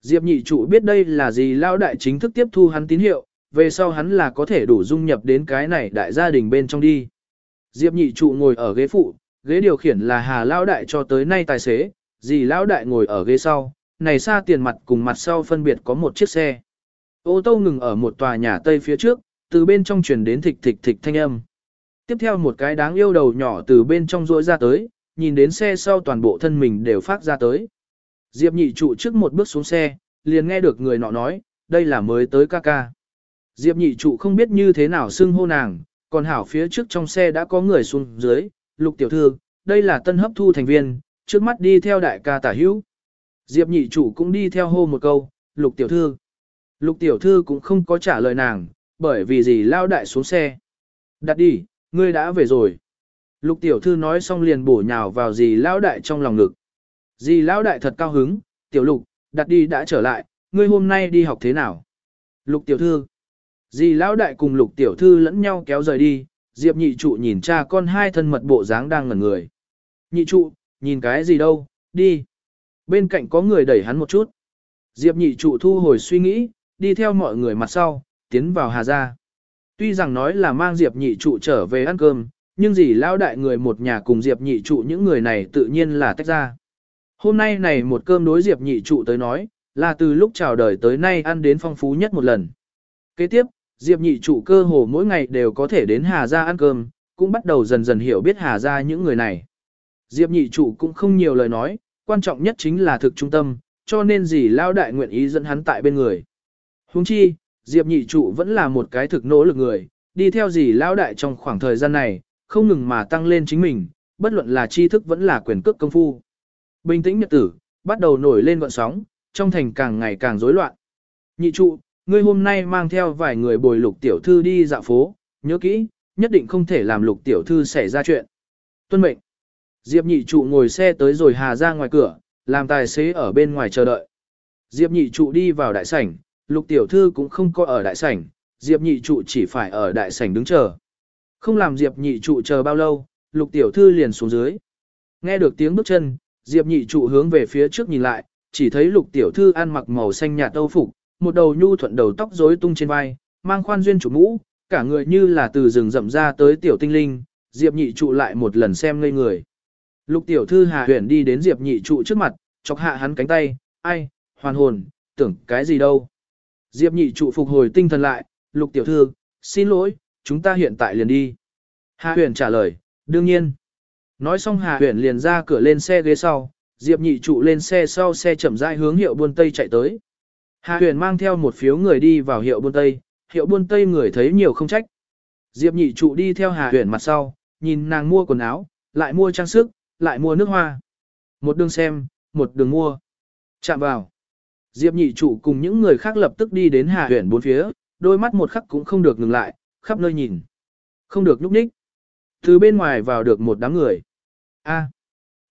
Diệp nhị trụ biết đây là Dì lão đại chính thức tiếp thu hắn tín hiệu, về sau hắn là có thể đủ dung nhập đến cái này đại gia đình bên trong đi. Diệp nhị trụ ngồi ở ghế phụ, ghế điều khiển là Hà Lão Đại cho tới nay tài xế, dì Lão Đại ngồi ở ghế sau, này xa tiền mặt cùng mặt sau phân biệt có một chiếc xe. Ô tô ngừng ở một tòa nhà Tây phía trước, từ bên trong truyền đến thịch thịch thịch thanh âm. Tiếp theo một cái đáng yêu đầu nhỏ từ bên trong rỗi ra tới, nhìn đến xe sau toàn bộ thân mình đều phát ra tới. Diệp nhị trụ trước một bước xuống xe, liền nghe được người nọ nói, đây là mới tới ca ca. Diệp nhị trụ không biết như thế nào xưng hô nàng, còn hảo phía trước trong xe đã có người xuống dưới, lục tiểu thư, đây là tân hấp thu thành viên, trước mắt đi theo đại ca tả hữu. Diệp nhị trụ cũng đi theo hô một câu, lục tiểu thư. Lục tiểu thư cũng không có trả lời nàng, bởi vì gì lao đại xuống xe. Đặt đi, ngươi đã về rồi. Lục tiểu thư nói xong liền bổ nhào vào dì lao đại trong lòng ngực. Dì lao đại thật cao hứng, tiểu lục, đặt đi đã trở lại, ngươi hôm nay đi học thế nào? Lục tiểu thư. Dì lão đại cùng lục tiểu thư lẫn nhau kéo rời đi, Diệp nhị trụ nhìn cha con hai thân mật bộ dáng đang ngẩn người. Nhị trụ, nhìn cái gì đâu, đi. Bên cạnh có người đẩy hắn một chút. Diệp nhị trụ thu hồi suy nghĩ, đi theo mọi người mặt sau, tiến vào Hà Gia. Tuy rằng nói là mang Diệp nhị trụ trở về ăn cơm, nhưng gì lão đại người một nhà cùng Diệp nhị trụ những người này tự nhiên là tách ra. Hôm nay này một cơm đối Diệp nhị trụ tới nói, là từ lúc chào đời tới nay ăn đến phong phú nhất một lần. Kế tiếp, Diệp nhị trụ cơ hồ mỗi ngày đều có thể đến Hà Gia ăn cơm, cũng bắt đầu dần dần hiểu biết Hà Gia những người này. Diệp nhị trụ cũng không nhiều lời nói, quan trọng nhất chính là thực trung tâm, cho nên gì lao đại nguyện ý dẫn hắn tại bên người. Huống chi, Diệp nhị trụ vẫn là một cái thực nỗ lực người, đi theo gì Lão đại trong khoảng thời gian này, không ngừng mà tăng lên chính mình, bất luận là tri thức vẫn là quyền cước công phu. Bình tĩnh nhật tử, bắt đầu nổi lên gọn sóng, trong thành càng ngày càng rối loạn. Nhị trụ, ngươi hôm nay mang theo vài người bồi lục tiểu thư đi dạo phố, nhớ kỹ, nhất định không thể làm lục tiểu thư xảy ra chuyện. Tuân mệnh. Diệp nhị trụ ngồi xe tới rồi hà ra ngoài cửa, làm tài xế ở bên ngoài chờ đợi. Diệp nhị trụ đi vào đại sảnh, lục tiểu thư cũng không có ở đại sảnh, Diệp nhị trụ chỉ phải ở đại sảnh đứng chờ. Không làm Diệp nhị trụ chờ bao lâu, lục tiểu thư liền xuống dưới. Nghe được tiếng bước chân, Diệp nhị trụ hướng về phía trước nhìn lại, chỉ thấy lục tiểu thư ăn mặc màu xanh nhạt âu phục, một đầu nhu thuận đầu tóc rối tung trên vai, mang khoan duyên chủ mũ, cả người như là từ rừng rậm ra tới tiểu tinh linh, Diệp nhị trụ lại một lần xem ngây người. Lục tiểu thư Hà Huyền đi đến Diệp nhị trụ trước mặt, chọc hạ hắn cánh tay, ai, hoàn hồn, tưởng cái gì đâu. Diệp nhị trụ phục hồi tinh thần lại, lục tiểu thư, xin lỗi, chúng ta hiện tại liền đi. Hà Huyền trả lời, đương nhiên. Nói xong Hà Huyền liền ra cửa lên xe ghế sau, Diệp nhị trụ lên xe sau xe chậm rãi hướng hiệu buôn Tây chạy tới. Hà Huyền mang theo một phiếu người đi vào hiệu buôn Tây, hiệu buôn Tây người thấy nhiều không trách. Diệp nhị trụ đi theo Hà Huyền mặt sau, nhìn nàng mua quần áo, lại mua trang sức, lại mua nước hoa. Một đường xem, một đường mua. Chạm vào. Diệp nhị trụ cùng những người khác lập tức đi đến Hà huyện bốn phía, đôi mắt một khắc cũng không được ngừng lại, khắp nơi nhìn. Không được nhúc nhích. Từ bên ngoài vào được một đám người. A.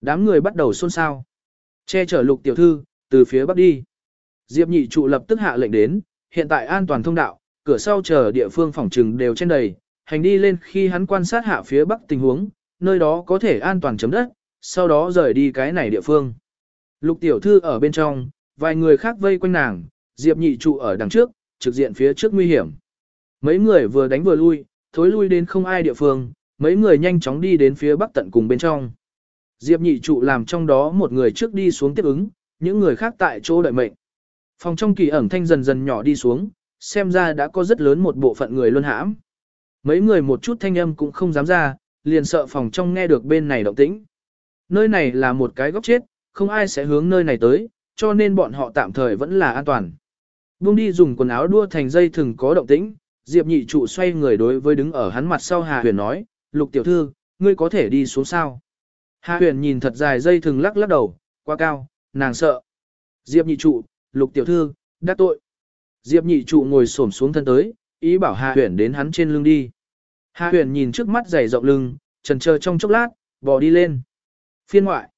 đám người bắt đầu xôn xao. Che chở lục tiểu thư, từ phía bắc đi. Diệp nhị trụ lập tức hạ lệnh đến, hiện tại an toàn thông đạo, cửa sau chờ địa phương phòng trừng đều trên đầy, hành đi lên khi hắn quan sát hạ phía bắc tình huống, nơi đó có thể an toàn chấm đất, sau đó rời đi cái này địa phương. Lục tiểu thư ở bên trong, vài người khác vây quanh nàng, Diệp nhị trụ ở đằng trước, trực diện phía trước nguy hiểm. Mấy người vừa đánh vừa lui, thối lui đến không ai địa phương, mấy người nhanh chóng đi đến phía bắc tận cùng bên trong. Diệp nhị trụ làm trong đó một người trước đi xuống tiếp ứng, những người khác tại chỗ đợi mệnh. Phòng trong kỳ ẩn thanh dần dần nhỏ đi xuống, xem ra đã có rất lớn một bộ phận người luôn hãm. Mấy người một chút thanh âm cũng không dám ra, liền sợ phòng trong nghe được bên này động tĩnh. Nơi này là một cái góc chết, không ai sẽ hướng nơi này tới, cho nên bọn họ tạm thời vẫn là an toàn. Buông đi dùng quần áo đua thành dây thừng có động tĩnh, Diệp nhị trụ xoay người đối với đứng ở hắn mặt sau Hà Huyền nói, lục tiểu thư, ngươi có thể đi xuống sao. Hà Huyền nhìn thật dài dây thừng lắc lắc đầu, quá cao, nàng sợ. Diệp nhị trụ, lục tiểu thư, đắc tội. Diệp nhị trụ ngồi xổm xuống thân tới, ý bảo Hà Huyền đến hắn trên lưng đi. Hà Huyền nhìn trước mắt dày rộng lưng, trần chờ trong chốc lát, bò đi lên. Phiên ngoại.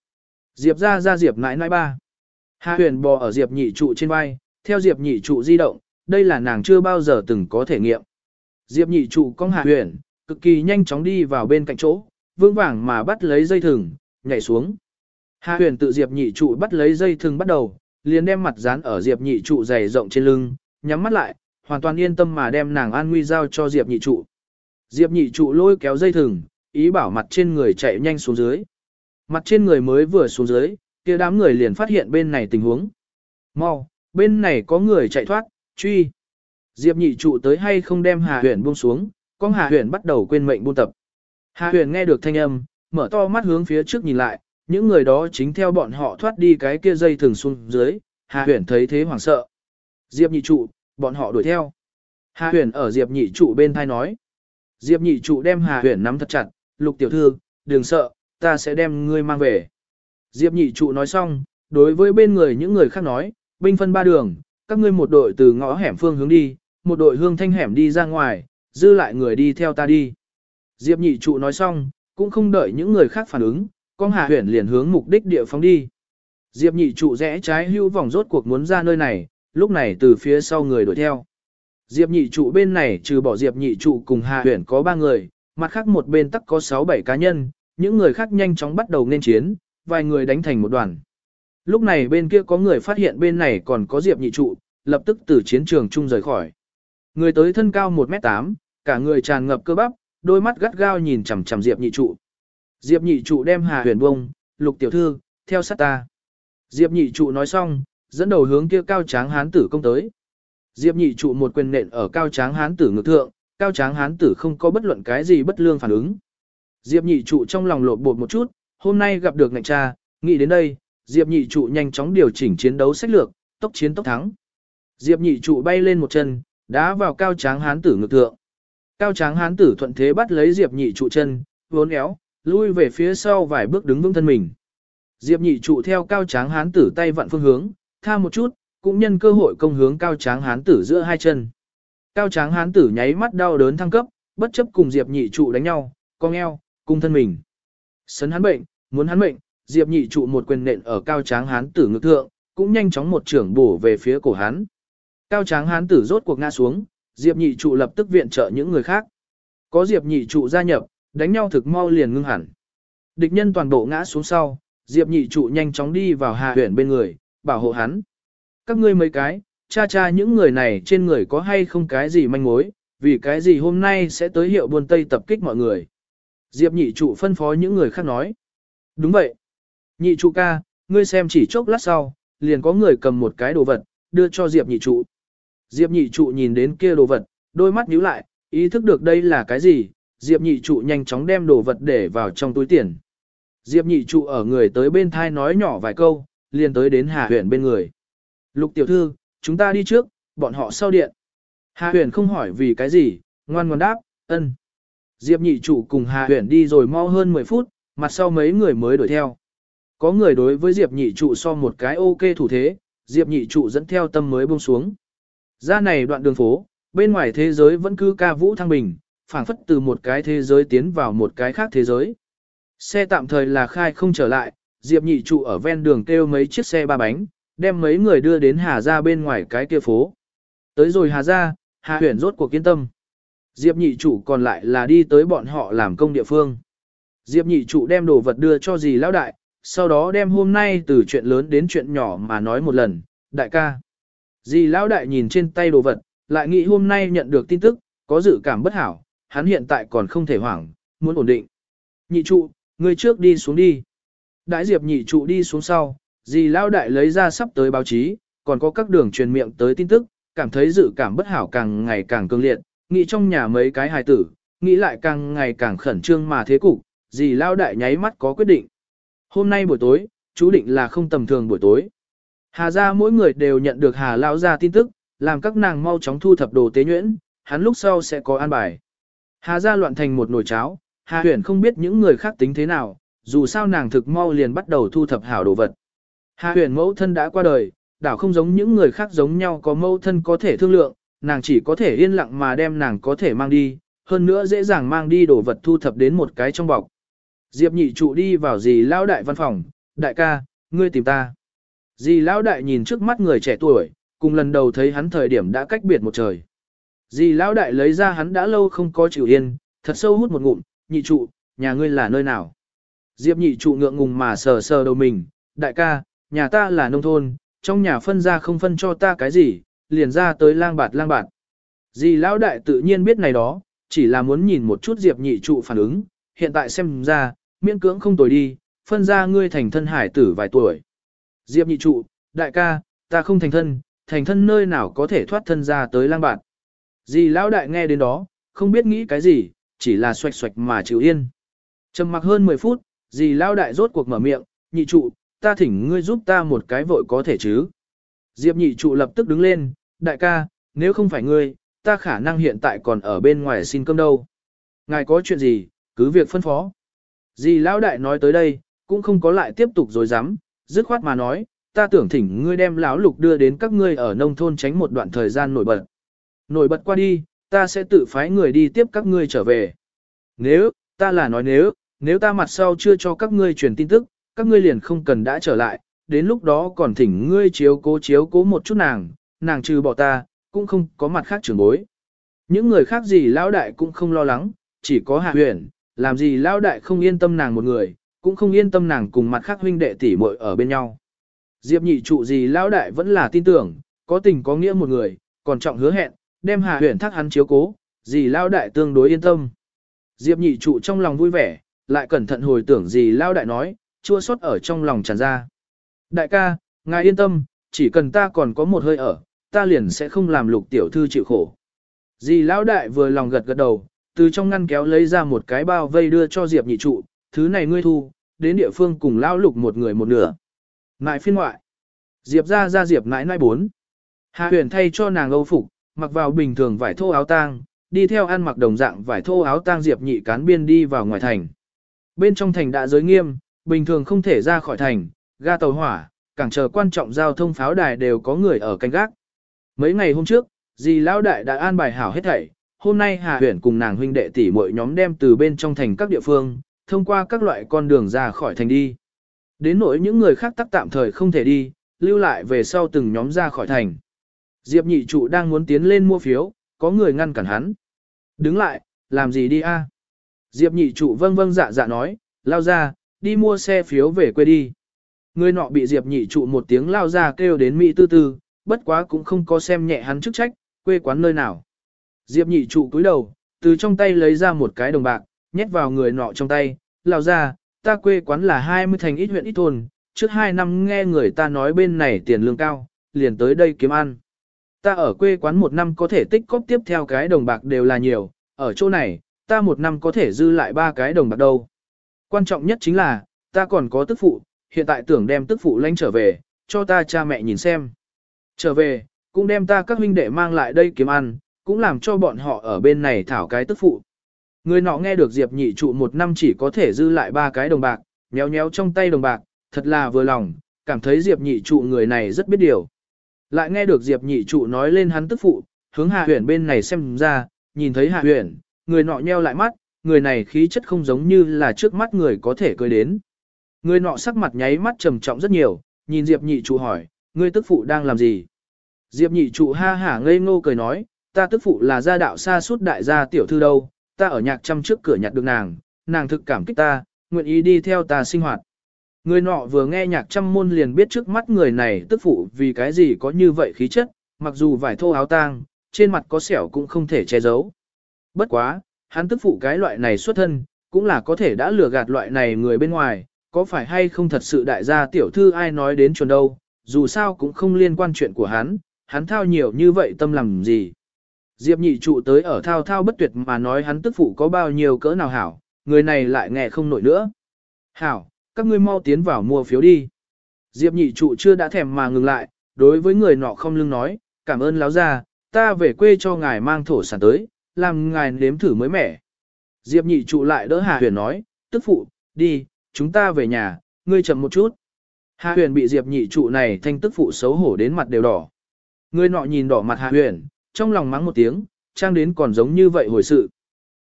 Diệp ra ra Diệp nãi nãi ba. Hạ Huyền bò ở Diệp nhị trụ trên vai, theo Diệp nhị trụ di động, đây là nàng chưa bao giờ từng có thể nghiệm. Diệp nhị trụ cong hạ Huyền, cực kỳ nhanh chóng đi vào bên cạnh chỗ, vương vàng mà bắt lấy dây thừng, nhảy xuống. Hạ Huyền tự Diệp nhị trụ bắt lấy dây thừng bắt đầu, liền đem mặt dán ở Diệp nhị trụ dày rộng trên lưng, nhắm mắt lại, hoàn toàn yên tâm mà đem nàng an nguy giao cho Diệp nhị trụ. Diệp nhị trụ lôi kéo dây thừng, ý bảo mặt trên người chạy nhanh xuống dưới. Mặt trên người mới vừa xuống dưới, kia đám người liền phát hiện bên này tình huống. Mau, bên này có người chạy thoát, truy. Diệp nhị trụ tới hay không đem Hà Huyền buông xuống, con Hà Huyền bắt đầu quên mệnh buôn tập. Hà Huyền nghe được thanh âm, mở to mắt hướng phía trước nhìn lại, những người đó chính theo bọn họ thoát đi cái kia dây thường xuống dưới, Hà Huyền thấy thế hoảng sợ. Diệp nhị trụ, bọn họ đuổi theo. Hà Huyền ở Diệp nhị trụ bên thai nói. Diệp nhị trụ đem Hà Huyền nắm thật chặt, lục tiểu thư, đừng sợ, ta sẽ đem ngươi mang về. Diệp nhị trụ nói xong, đối với bên người những người khác nói, binh phân ba đường, các ngươi một đội từ ngõ hẻm phương hướng đi, một đội hương thanh hẻm đi ra ngoài, dư lại người đi theo ta đi. Diệp nhị trụ nói xong, cũng không đợi những người khác phản ứng, con Hà Huyền liền hướng mục đích địa phóng đi. Diệp nhị trụ rẽ trái hưu vòng rốt cuộc muốn ra nơi này, lúc này từ phía sau người đuổi theo. Diệp nhị trụ bên này trừ bỏ Diệp nhị trụ cùng Hà Huyền có ba người, mặt khác một bên tắc có 6-7 cá nhân, những người khác nhanh chóng bắt đầu nên chiến, vài người đánh thành một đoàn. Lúc này bên kia có người phát hiện bên này còn có Diệp nhị trụ, lập tức từ chiến trường chung rời khỏi. Người tới thân cao 1m8, cả người tràn ngập cơ bắp, đôi mắt gắt gao nhìn chằm chằm Diệp nhị trụ. Diệp nhị trụ đem Hà Huyền bông, lục tiểu thư, theo sát ta. Diệp nhị trụ nói xong, dẫn đầu hướng kia cao tráng hán tử công tới. Diệp nhị trụ một quyền nện ở cao tráng hán tử ngực thượng, cao tráng hán tử không có bất luận cái gì bất lương phản ứng. Diệp nhị trụ trong lòng lột bột một chút, hôm nay gặp được ngạnh cha, nghĩ đến đây, Diệp nhị trụ nhanh chóng điều chỉnh chiến đấu sách lược, tốc chiến tốc thắng. Diệp nhị trụ bay lên một chân, đá vào cao tráng hán tử ngực thượng. Cao tráng hán tử thuận thế bắt lấy Diệp nhị trụ chân, vốn éo, lui về phía sau vài bước đứng vững thân mình. Diệp nhị trụ theo cao tráng hán tử tay vặn phương hướng, tha một chút, cũng nhân cơ hội công hướng cao tráng hán tử giữa hai chân. Cao tráng hán tử nháy mắt đau đớn thăng cấp, bất chấp cùng Diệp nhị trụ đánh nhau, cong eo, cung thân mình. Sấn hắn bệnh, muốn hắn bệnh, Diệp nhị trụ một quyền nện ở cao tráng hán tử ngực thượng, cũng nhanh chóng một trưởng bổ về phía cổ hắn. Cao tráng hán tử rốt cuộc ngã xuống, Diệp nhị trụ lập tức viện trợ những người khác. Có Diệp nhị trụ gia nhập, đánh nhau thực mau liền ngưng hẳn. Địch nhân toàn bộ ngã xuống sau, Diệp nhị trụ nhanh chóng đi vào Hà Huyền bên người, bảo hộ hắn. Các ngươi mấy cái, cha cha những người này trên người có hay không cái gì manh mối, vì cái gì hôm nay sẽ tới hiệu buôn Tây tập kích mọi người. Diệp nhị trụ phân phó những người khác nói. Đúng vậy. Nhị trụ ca, ngươi xem chỉ chốc lát sau, liền có người cầm một cái đồ vật, đưa cho Diệp nhị trụ. Diệp nhị trụ nhìn đến kia đồ vật, đôi mắt nhíu lại, ý thức được đây là cái gì, Diệp nhị trụ nhanh chóng đem đồ vật để vào trong túi tiền. Diệp nhị trụ ở người tới bên thai nói nhỏ vài câu, liền tới đến Hà Huyền bên người. Lục tiểu thư, chúng ta đi trước, bọn họ sau điện. Hà Huyền không hỏi vì cái gì, ngoan ngoan đáp, ân. Diệp nhị trụ cùng Hà Huyền đi rồi mau hơn 10 phút, mặt sau mấy người mới đuổi theo. Có người đối với Diệp nhị trụ so một cái ok thủ thế, Diệp nhị trụ dẫn theo tâm mới buông xuống. Ra này đoạn đường phố, bên ngoài thế giới vẫn cứ ca vũ thăng bình, phảng phất từ một cái thế giới tiến vào một cái khác thế giới. Xe tạm thời là khai không trở lại, Diệp nhị trụ ở ven đường kêu mấy chiếc xe ba bánh, đem mấy người đưa đến Hà Gia bên ngoài cái kia phố. Tới rồi Hà Gia, Hà huyền rốt cuộc kiên tâm. Diệp nhị trụ còn lại là đi tới bọn họ làm công địa phương. Diệp nhị trụ đem đồ vật đưa cho dì lão đại, sau đó đem hôm nay từ chuyện lớn đến chuyện nhỏ mà nói một lần, đại ca. Dì lão đại nhìn trên tay đồ vật, lại nghĩ hôm nay nhận được tin tức, có dự cảm bất hảo, hắn hiện tại còn không thể hoảng, muốn ổn định. Nhị trụ, người trước đi xuống đi. Đại diệp nhị trụ đi xuống sau, dì lão đại lấy ra sắp tới báo chí, còn có các đường truyền miệng tới tin tức, cảm thấy dự cảm bất hảo càng ngày càng cương liệt, nghĩ trong nhà mấy cái hài tử, nghĩ lại càng ngày càng khẩn trương mà thế cục, dì lão đại nháy mắt có quyết định. Hôm nay buổi tối, chú định là không tầm thường buổi tối. Hà ra mỗi người đều nhận được Hà lão ra tin tức, làm các nàng mau chóng thu thập đồ tế nhuyễn, hắn lúc sau sẽ có an bài. Hà ra loạn thành một nồi cháo, Hà huyền không biết những người khác tính thế nào, dù sao nàng thực mau liền bắt đầu thu thập hảo đồ vật. Hà huyền mẫu thân đã qua đời, đảo không giống những người khác giống nhau có mẫu thân có thể thương lượng, nàng chỉ có thể yên lặng mà đem nàng có thể mang đi, hơn nữa dễ dàng mang đi đồ vật thu thập đến một cái trong bọc. Diệp nhị trụ đi vào dì lão đại văn phòng, đại ca, ngươi tìm ta. Dì lão đại nhìn trước mắt người trẻ tuổi, cùng lần đầu thấy hắn thời điểm đã cách biệt một trời. Dì lão đại lấy ra hắn đã lâu không có chịu yên, thật sâu hút một ngụm, nhị trụ, nhà ngươi là nơi nào? Diệp nhị trụ ngượng ngùng mà sờ sờ đầu mình, đại ca, nhà ta là nông thôn, trong nhà phân ra không phân cho ta cái gì, liền ra tới lang bạt lang bạt. Dì lão đại tự nhiên biết này đó, chỉ là muốn nhìn một chút Diệp nhị trụ phản ứng, hiện tại xem ra, miễn cưỡng không tồi đi, phân ra ngươi thành thân hải tử vài tuổi. Diệp nhị trụ, đại ca, ta không thành thân, thành thân nơi nào có thể thoát thân ra tới lang bạt. Dì lão đại nghe đến đó, không biết nghĩ cái gì, chỉ là xoạch xoạch mà chịu yên. Trầm mặc hơn 10 phút, dì lão đại rốt cuộc mở miệng, nhị trụ, ta thỉnh ngươi giúp ta một cái vội có thể chứ. Diệp nhị trụ lập tức đứng lên, đại ca, nếu không phải ngươi, ta khả năng hiện tại còn ở bên ngoài xin cơm đâu. Ngài có chuyện gì, cứ việc phân phó. Dì lão đại nói tới đây, cũng không có lại tiếp tục rồi dám, dứt khoát mà nói, ta tưởng thỉnh ngươi đem lão lục đưa đến các ngươi ở nông thôn tránh một đoạn thời gian nổi bật. Nổi bật qua đi, ta sẽ tự phái người đi tiếp các ngươi trở về. Nếu, ta là nói nếu, nếu ta mặt sau chưa cho các ngươi truyền tin tức, các ngươi liền không cần đã trở lại, đến lúc đó còn thỉnh ngươi chiếu cố chiếu cố một chút nàng, nàng trừ bỏ ta, cũng không có mặt khác trưởng bối. Những người khác gì lão đại cũng không lo lắng, chỉ có hạ huyền, làm gì lão đại không yên tâm nàng một người, cũng không yên tâm nàng cùng mặt khác huynh đệ tỷ muội ở bên nhau. Diệp nhị trụ gì lão đại vẫn là tin tưởng, có tình có nghĩa một người, còn trọng hứa hẹn, đem hạ huyền thác hắn chiếu cố, gì lão đại tương đối yên tâm. Diệp nhị trụ trong lòng vui vẻ, lại cẩn thận hồi tưởng gì lão đại nói, chua xót ở trong lòng tràn ra. Đại ca, ngài yên tâm, chỉ cần ta còn có một hơi ở, ta liền sẽ không làm lục tiểu thư chịu khổ. Dì lão đại vừa lòng gật gật đầu, từ trong ngăn kéo lấy ra một cái bao vây đưa cho Diệp nhị trụ, thứ này ngươi thu, đến địa phương cùng lão lục một người một nửa. Ngại phiên ngoại. Diệp ra ra Diệp nãi nãi bốn. Hạ huyền thay cho nàng âu phục, mặc vào bình thường vải thô áo tang, đi theo ăn mặc đồng dạng vải thô áo tang Diệp nhị cán biên đi vào ngoài thành. Bên trong thành đã giới nghiêm, bình thường không thể ra khỏi thành, ga tàu hỏa, cảng chờ quan trọng giao thông pháo đài đều có người ở canh gác. Mấy ngày hôm trước, dì lão đại đã an bài hảo hết thảy, hôm nay Hà Huyền cùng nàng huynh đệ tỷ muội nhóm đem từ bên trong thành các địa phương, thông qua các loại con đường ra khỏi thành đi. Đến nỗi những người khác tắc tạm thời không thể đi, lưu lại về sau từng nhóm ra khỏi thành. Diệp nhị trụ đang muốn tiến lên mua phiếu, có người ngăn cản hắn. Đứng lại, làm gì đi a? Diệp nhị trụ vâng vâng dạ dạ nói, lao ra, đi mua xe phiếu về quê đi. Người nọ bị Diệp nhị trụ một tiếng lao ra kêu đến Mỹ tư tư, bất quá cũng không có xem nhẹ hắn chức trách, quê quán nơi nào. Diệp nhị trụ cúi đầu, từ trong tay lấy ra một cái đồng bạc, nhét vào người nọ trong tay, lao ra, ta quê quán là 20 thành ít huyện ít thôn, trước 2 năm nghe người ta nói bên này tiền lương cao, liền tới đây kiếm ăn. Ta ở quê quán một năm có thể tích cóp tiếp theo cái đồng bạc đều là nhiều, ở chỗ này, ta một năm có thể dư lại ba cái đồng bạc đâu. Quan trọng nhất chính là, ta còn có tức phụ, hiện tại tưởng đem tức phụ lãnh trở về, cho ta cha mẹ nhìn xem. Trở về, cũng đem ta các huynh đệ mang lại đây kiếm ăn, cũng làm cho bọn họ ở bên này thảo cái tức phụ. Người nọ nghe được Diệp nhị trụ một năm chỉ có thể dư lại ba cái đồng bạc, nhéo nhéo trong tay đồng bạc, thật là vừa lòng, cảm thấy Diệp nhị trụ người này rất biết điều. Lại nghe được Diệp nhị trụ nói lên hắn tức phụ, hướng hạ huyền bên này xem ra, nhìn thấy hạ huyền, người nọ nheo lại mắt, người này khí chất không giống như là trước mắt người có thể cười đến. Người nọ sắc mặt nháy mắt trầm trọng rất nhiều, nhìn Diệp nhị trụ hỏi, ngươi tức phụ đang làm gì? Diệp nhị trụ ha hả ngây ngô cười nói, ta tức phụ là gia đạo xa suốt đại gia tiểu thư đâu, ta ở nhạc trăm trước cửa nhặt được nàng, nàng thực cảm kích ta, nguyện ý đi theo ta sinh hoạt. Người nọ vừa nghe nhạc trăm môn liền biết trước mắt người này tức phụ vì cái gì có như vậy khí chất, mặc dù vải thô áo tang, trên mặt có sẹo cũng không thể che giấu. Bất quá, hắn tức phụ cái loại này xuất thân, cũng là có thể đã lừa gạt loại này người bên ngoài, có phải hay không thật sự đại gia tiểu thư ai nói đến chuẩn đâu, dù sao cũng không liên quan chuyện của hắn, hắn thao nhiều như vậy tâm làm gì. Diệp nhị trụ tới ở thao thao bất tuyệt mà nói hắn tức phụ có bao nhiêu cỡ nào hảo, người này lại nghe không nổi nữa. Hảo, các ngươi mau tiến vào mua phiếu đi. Diệp nhị trụ chưa đã thèm mà ngừng lại, đối với người nọ không lưng nói, cảm ơn láo ra, ta về quê cho ngài mang thổ sản tới, làm ngài nếm thử mới mẻ. Diệp nhị trụ lại đỡ Hà Huyền nói, tức phụ, đi, chúng ta về nhà, ngươi chậm một chút. Hà Huyền bị Diệp nhị trụ này thanh tức phụ xấu hổ đến mặt đều đỏ. Người nọ nhìn đỏ mặt Hà Huyền, trong lòng mắng một tiếng, trang đến còn giống như vậy hồi sự.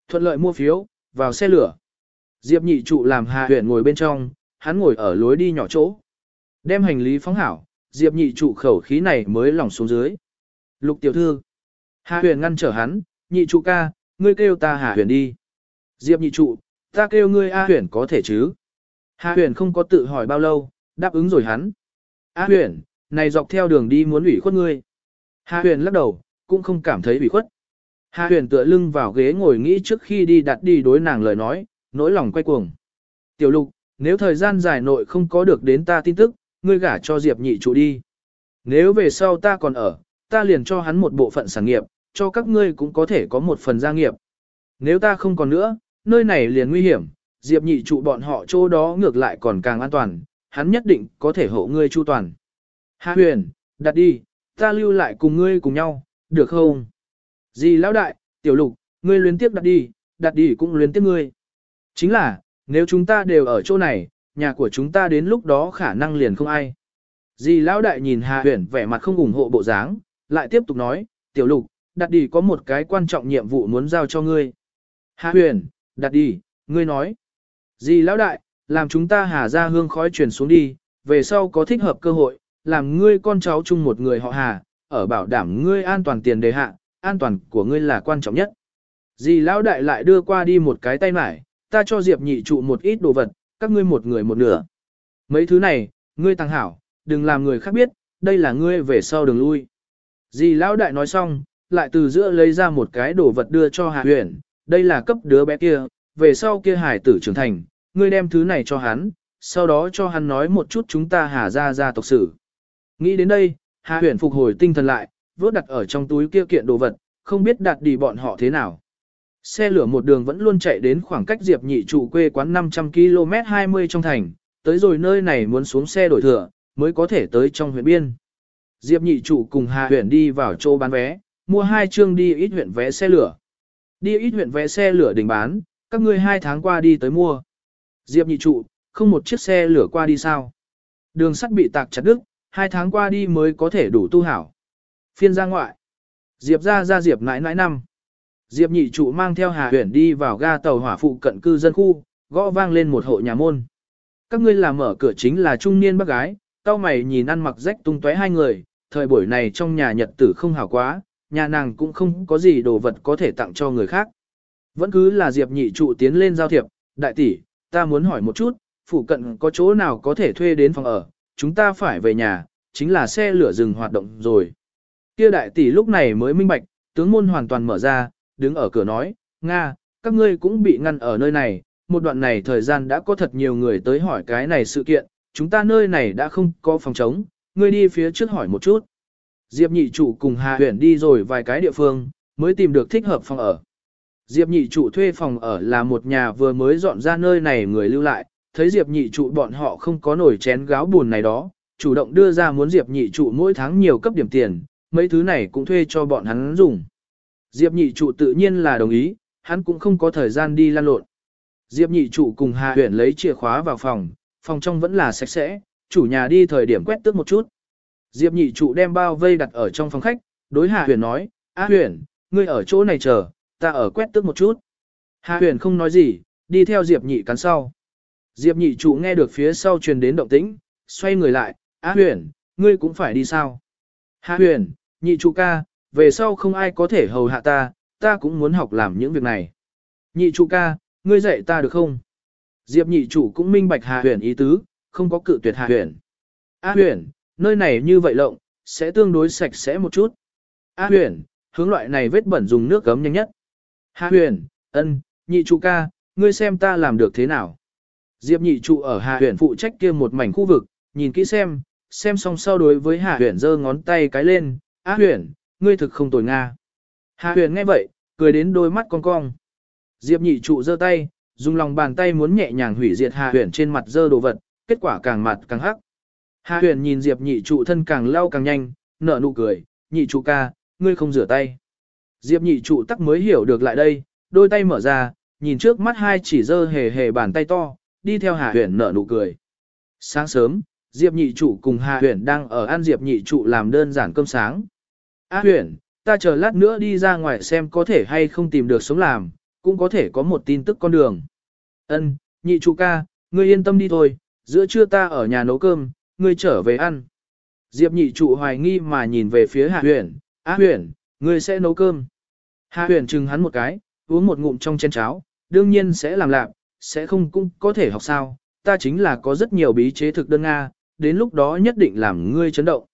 Thuận lợi mua phiếu, vào xe lửa. Diệp nhị trụ làm Hà Huyền ngồi bên trong, hắn ngồi ở lối đi nhỏ chỗ. Đem hành lý phóng hảo, Diệp nhị trụ khẩu khí này mới lỏng xuống dưới. Lục tiểu thư. Hà Huyền ngăn trở hắn, nhị trụ ca, ngươi kêu ta Hà Huyền đi. Diệp nhị trụ, ta kêu ngươi A Huyền có thể chứ. Hà Huyền không có tự hỏi bao lâu, đáp ứng rồi hắn. A Huyền, này dọc theo đường đi muốn ủy khuất ngươi. Hà Huyền lắc đầu, cũng không cảm thấy bị khuất. Hà Huyền tựa lưng vào ghế ngồi nghĩ trước khi đi đặt đi đối nàng lời nói, nỗi lòng quay cuồng. Tiểu lục, nếu thời gian dài nội không có được đến ta tin tức, ngươi gả cho Diệp nhị trụ đi. Nếu về sau ta còn ở, ta liền cho hắn một bộ phận sản nghiệp, cho các ngươi cũng có thể có một phần gia nghiệp. Nếu ta không còn nữa, nơi này liền nguy hiểm, Diệp nhị trụ bọn họ chỗ đó ngược lại còn càng an toàn, hắn nhất định có thể hộ ngươi chu toàn. Hạ huyền, đặt đi, ta lưu lại cùng ngươi cùng nhau, được không? Dì lão đại, tiểu lục, ngươi luyến tiếp đặt đi, đặt đi cũng luyến tiếp ngươi. Chính là, nếu chúng ta đều ở chỗ này, nhà của chúng ta đến lúc đó khả năng liền không ai. Dì lão đại nhìn Hà Huyền vẻ mặt không ủng hộ bộ dáng, lại tiếp tục nói, tiểu lục, đặt đi có một cái quan trọng nhiệm vụ muốn giao cho ngươi. Hà Huyền, đặt đi, ngươi nói. Dì lão đại, làm chúng ta hà ra hương khói truyền xuống đi, về sau có thích hợp cơ hội, làm ngươi con cháu chung một người họ hà, ở bảo đảm ngươi an toàn tiền đề hạ, an toàn của ngươi là quan trọng nhất. Dì lão đại lại đưa qua đi một cái tay mải, ta cho Diệp nhị trụ một ít đồ vật, các ngươi một người một nửa. Mấy thứ này, ngươi tăng hảo, đừng làm người khác biết, đây là ngươi về sau đường lui. Dì lão đại nói xong, lại từ giữa lấy ra một cái đồ vật đưa cho Hà Huyền, đây là cấp đứa bé kia, về sau kia hải tử trưởng thành, ngươi đem thứ này cho hắn, sau đó cho hắn nói một chút chúng ta hà ra ra tộc sử. Nghĩ đến đây, Hà Huyền phục hồi tinh thần lại, vốt đặt ở trong túi kia kiện đồ vật, không biết đặt đi bọn họ thế nào. Xe lửa một đường vẫn luôn chạy đến khoảng cách Diệp Nhị trụ quê quán 500 km 20 trong thành, tới rồi nơi này muốn xuống xe đổi thừa, mới có thể tới trong huyện biên. Diệp Nhị trụ cùng Hà Huyền đi vào chỗ bán vé, mua hai chương đi ít huyện vé xe lửa. Đi ít huyện vé xe lửa đình bán, các ngươi hai tháng qua đi tới mua. Diệp Nhị trụ, không một chiếc xe lửa qua đi sao? Đường sắt bị tạc chặt đứt, hai tháng qua đi mới có thể đủ tu hảo. Phiên ra ngoại. Diệp ra ra Diệp nãi nãi năm. Diệp nhị trụ mang theo Hà Huyền đi vào ga tàu hỏa phụ cận cư dân khu, gõ vang lên một hộ nhà môn. Các ngươi làm mở cửa chính là trung niên bác gái, tao mày nhìn ăn mặc rách tung tóe hai người, thời buổi này trong nhà nhật tử không hảo quá, nhà nàng cũng không có gì đồ vật có thể tặng cho người khác. Vẫn cứ là Diệp nhị trụ tiến lên giao thiệp, đại tỷ, ta muốn hỏi một chút, phụ cận có chỗ nào có thể thuê đến phòng ở, chúng ta phải về nhà, chính là xe lửa dừng hoạt động rồi. Kia đại tỷ lúc này mới minh bạch, tướng môn hoàn toàn mở ra, đứng ở cửa nói, Nga, các ngươi cũng bị ngăn ở nơi này, một đoạn này thời gian đã có thật nhiều người tới hỏi cái này sự kiện, chúng ta nơi này đã không có phòng chống, ngươi đi phía trước hỏi một chút. Diệp nhị chủ cùng Hà Huyền đi rồi vài cái địa phương, mới tìm được thích hợp phòng ở. Diệp nhị trụ thuê phòng ở là một nhà vừa mới dọn ra nơi này người lưu lại, thấy Diệp nhị trụ bọn họ không có nổi chén gáo buồn này đó, chủ động đưa ra muốn Diệp nhị trụ mỗi tháng nhiều cấp điểm tiền, mấy thứ này cũng thuê cho bọn hắn dùng. Diệp nhị trụ tự nhiên là đồng ý, hắn cũng không có thời gian đi lan lộn. Diệp nhị trụ cùng Hà Huyền lấy chìa khóa vào phòng, phòng trong vẫn là sạch sẽ, chủ nhà đi thời điểm quét tước một chút. Diệp nhị trụ đem bao vây đặt ở trong phòng khách, đối Hà Huyền nói, A Huyền, ngươi ở chỗ này chờ, ta ở quét tước một chút. Hà Huyền không nói gì, đi theo Diệp nhị cắn sau. Diệp nhị trụ nghe được phía sau truyền đến động tĩnh, xoay người lại, Á Huyền, ngươi cũng phải đi sao? Hà Huyền, nhị trụ ca, về sau không ai có thể hầu hạ ta, ta cũng muốn học làm những việc này. Nhị trụ ca, ngươi dạy ta được không? Diệp nhị trụ cũng minh bạch Hà Huyền ý tứ, không có cự tuyệt Hà Huyền. Á Huyền, nơi này như vậy lộng, sẽ tương đối sạch sẽ một chút. Á Huyền, hướng loại này vết bẩn dùng nước gấm nhanh nhất. Hà Huyền, ân, nhị trụ ca, ngươi xem ta làm được thế nào? Diệp nhị trụ ở Hà Huyền phụ trách kia một mảnh khu vực, nhìn kỹ xem, xem xong sau đối với Hà Huyền giơ ngón tay cái lên, A Huyền, ngươi thực không tồi Nga. Hà huyền nghe vậy, cười đến đôi mắt cong cong. Diệp nhị trụ giơ tay, dùng lòng bàn tay muốn nhẹ nhàng hủy diệt Hà huyền trên mặt dơ đồ vật, kết quả càng mặt càng hắc. Hà huyền nhìn Diệp nhị trụ thân càng lau càng nhanh, nở nụ cười, nhị trụ ca, ngươi không rửa tay. Diệp nhị trụ tắc mới hiểu được lại đây, đôi tay mở ra, nhìn trước mắt hai chỉ dơ hề hề bàn tay to, đi theo Hà huyền nở nụ cười. Sáng sớm, Diệp nhị trụ cùng Hà huyền đang ở ăn Diệp nhị trụ làm đơn giản cơm sáng. A huyền, ta chờ lát nữa đi ra ngoài xem có thể hay không tìm được sống làm, cũng có thể có một tin tức con đường. Ân, nhị trụ ca, ngươi yên tâm đi thôi, giữa trưa ta ở nhà nấu cơm, ngươi trở về ăn. Diệp nhị trụ hoài nghi mà nhìn về phía Hạ huyền, A huyền, ngươi sẽ nấu cơm. Hạ huyền chừng hắn một cái, uống một ngụm trong chén cháo, đương nhiên sẽ làm lạc, sẽ không cũng có thể học sao, ta chính là có rất nhiều bí chế thực đơn Nga, đến lúc đó nhất định làm ngươi chấn động.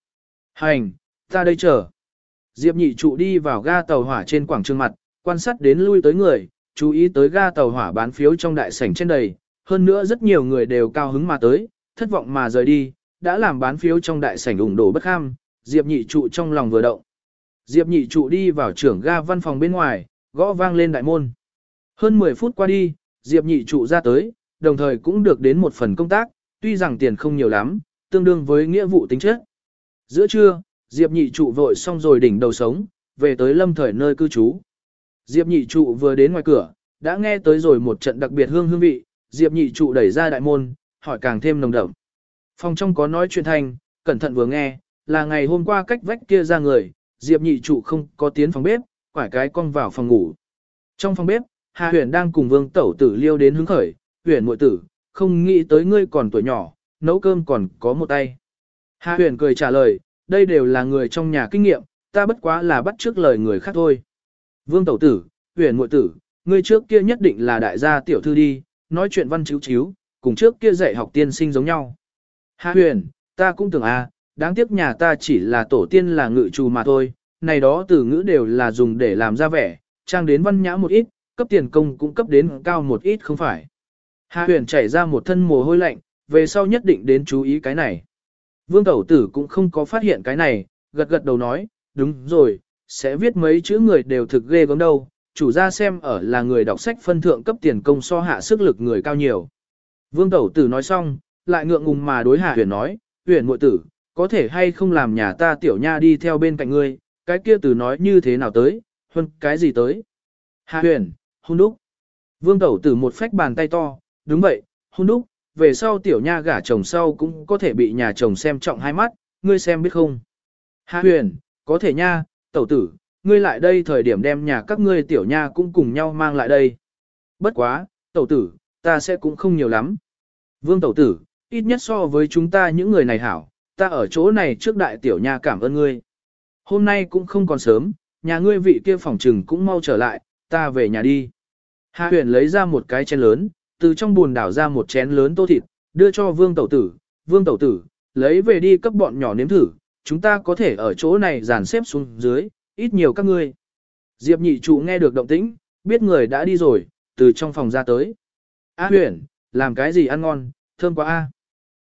Hành, ta đây chờ. Diệp nhị trụ đi vào ga tàu hỏa trên quảng trường mặt, quan sát đến lui tới người, chú ý tới ga tàu hỏa bán phiếu trong đại sảnh trên đầy, hơn nữa rất nhiều người đều cao hứng mà tới, thất vọng mà rời đi, đã làm bán phiếu trong đại sảnh ủng đổ bất kham, Diệp nhị trụ trong lòng vừa động. Diệp nhị trụ đi vào trưởng ga văn phòng bên ngoài, gõ vang lên đại môn. Hơn 10 phút qua đi, Diệp nhị trụ ra tới, đồng thời cũng được đến một phần công tác, tuy rằng tiền không nhiều lắm, tương đương với nghĩa vụ tính chất. Giữa trưa, Diệp nhị trụ vội xong rồi đỉnh đầu sống, về tới lâm thời nơi cư trú. Diệp nhị trụ vừa đến ngoài cửa, đã nghe tới rồi một trận đặc biệt hương hương vị, Diệp nhị trụ đẩy ra đại môn, hỏi càng thêm nồng đậm. Phòng trong có nói chuyện thành, cẩn thận vừa nghe, là ngày hôm qua cách vách kia ra người, Diệp nhị trụ không có tiến phòng bếp, quải cái con vào phòng ngủ. Trong phòng bếp, Hà Huyền đang cùng Vương Tẩu Tử liêu đến hứng khởi, Huyền muội tử, không nghĩ tới ngươi còn tuổi nhỏ, nấu cơm còn có một tay. Hà Huyền cười trả lời, đây đều là người trong nhà kinh nghiệm, ta bất quá là bắt trước lời người khác thôi. Vương Tẩu Tử, Huyền muội tử, ngươi trước kia nhất định là đại gia tiểu thư đi, nói chuyện văn chữ chiếu, cùng trước kia dạy học tiên sinh giống nhau. Hà Huyền, ta cũng tưởng à, đáng tiếc nhà ta chỉ là tổ tiên là ngự trù mà thôi, này đó từ ngữ đều là dùng để làm ra vẻ, trang đến văn nhã một ít, cấp tiền công cũng cấp đến cao một ít không phải. Hạ huyền chảy ra một thân mồ hôi lạnh, về sau nhất định đến chú ý cái này. Vương Tẩu Tử cũng không có phát hiện cái này, gật gật đầu nói, đúng rồi, sẽ viết mấy chữ người đều thực ghê gớm đâu, chủ gia xem ở là người đọc sách phân thượng cấp tiền công so hạ sức lực người cao nhiều. Vương Tẩu Tử nói xong, lại ngượng ngùng mà đối Hạ Huyền nói, Huyền muội tử, có thể hay không làm nhà ta tiểu nha đi theo bên cạnh ngươi, cái kia từ nói như thế nào tới, hơn cái gì tới. Hạ Huyền, hôn đúc. Vương Tẩu Tử một phách bàn tay to, đúng vậy, hôn đúc, về sau tiểu nha gả chồng sau cũng có thể bị nhà chồng xem trọng hai mắt, ngươi xem biết không. Hạ Huyền, có thể nha, Tẩu Tử, ngươi lại đây thời điểm đem nhà các ngươi tiểu nha cũng cùng nhau mang lại đây. Bất quá, Tẩu Tử, ta sẽ cũng không nhiều lắm. Vương Tẩu Tử, ít nhất so với chúng ta những người này hảo, ta ở chỗ này trước đại tiểu nha cảm ơn ngươi. Hôm nay cũng không còn sớm, nhà ngươi vị kia phòng trừng cũng mau trở lại, ta về nhà đi. Hạ huyền lấy ra một cái chén lớn, từ trong buồn đảo ra một chén lớn tô thịt, đưa cho vương tẩu tử, vương tẩu tử, lấy về đi cấp bọn nhỏ nếm thử, chúng ta có thể ở chỗ này dàn xếp xuống dưới, ít nhiều các ngươi. Diệp nhị trụ nghe được động tĩnh, biết người đã đi rồi, từ trong phòng ra tới. A huyền, làm cái gì ăn ngon, thơm quá a.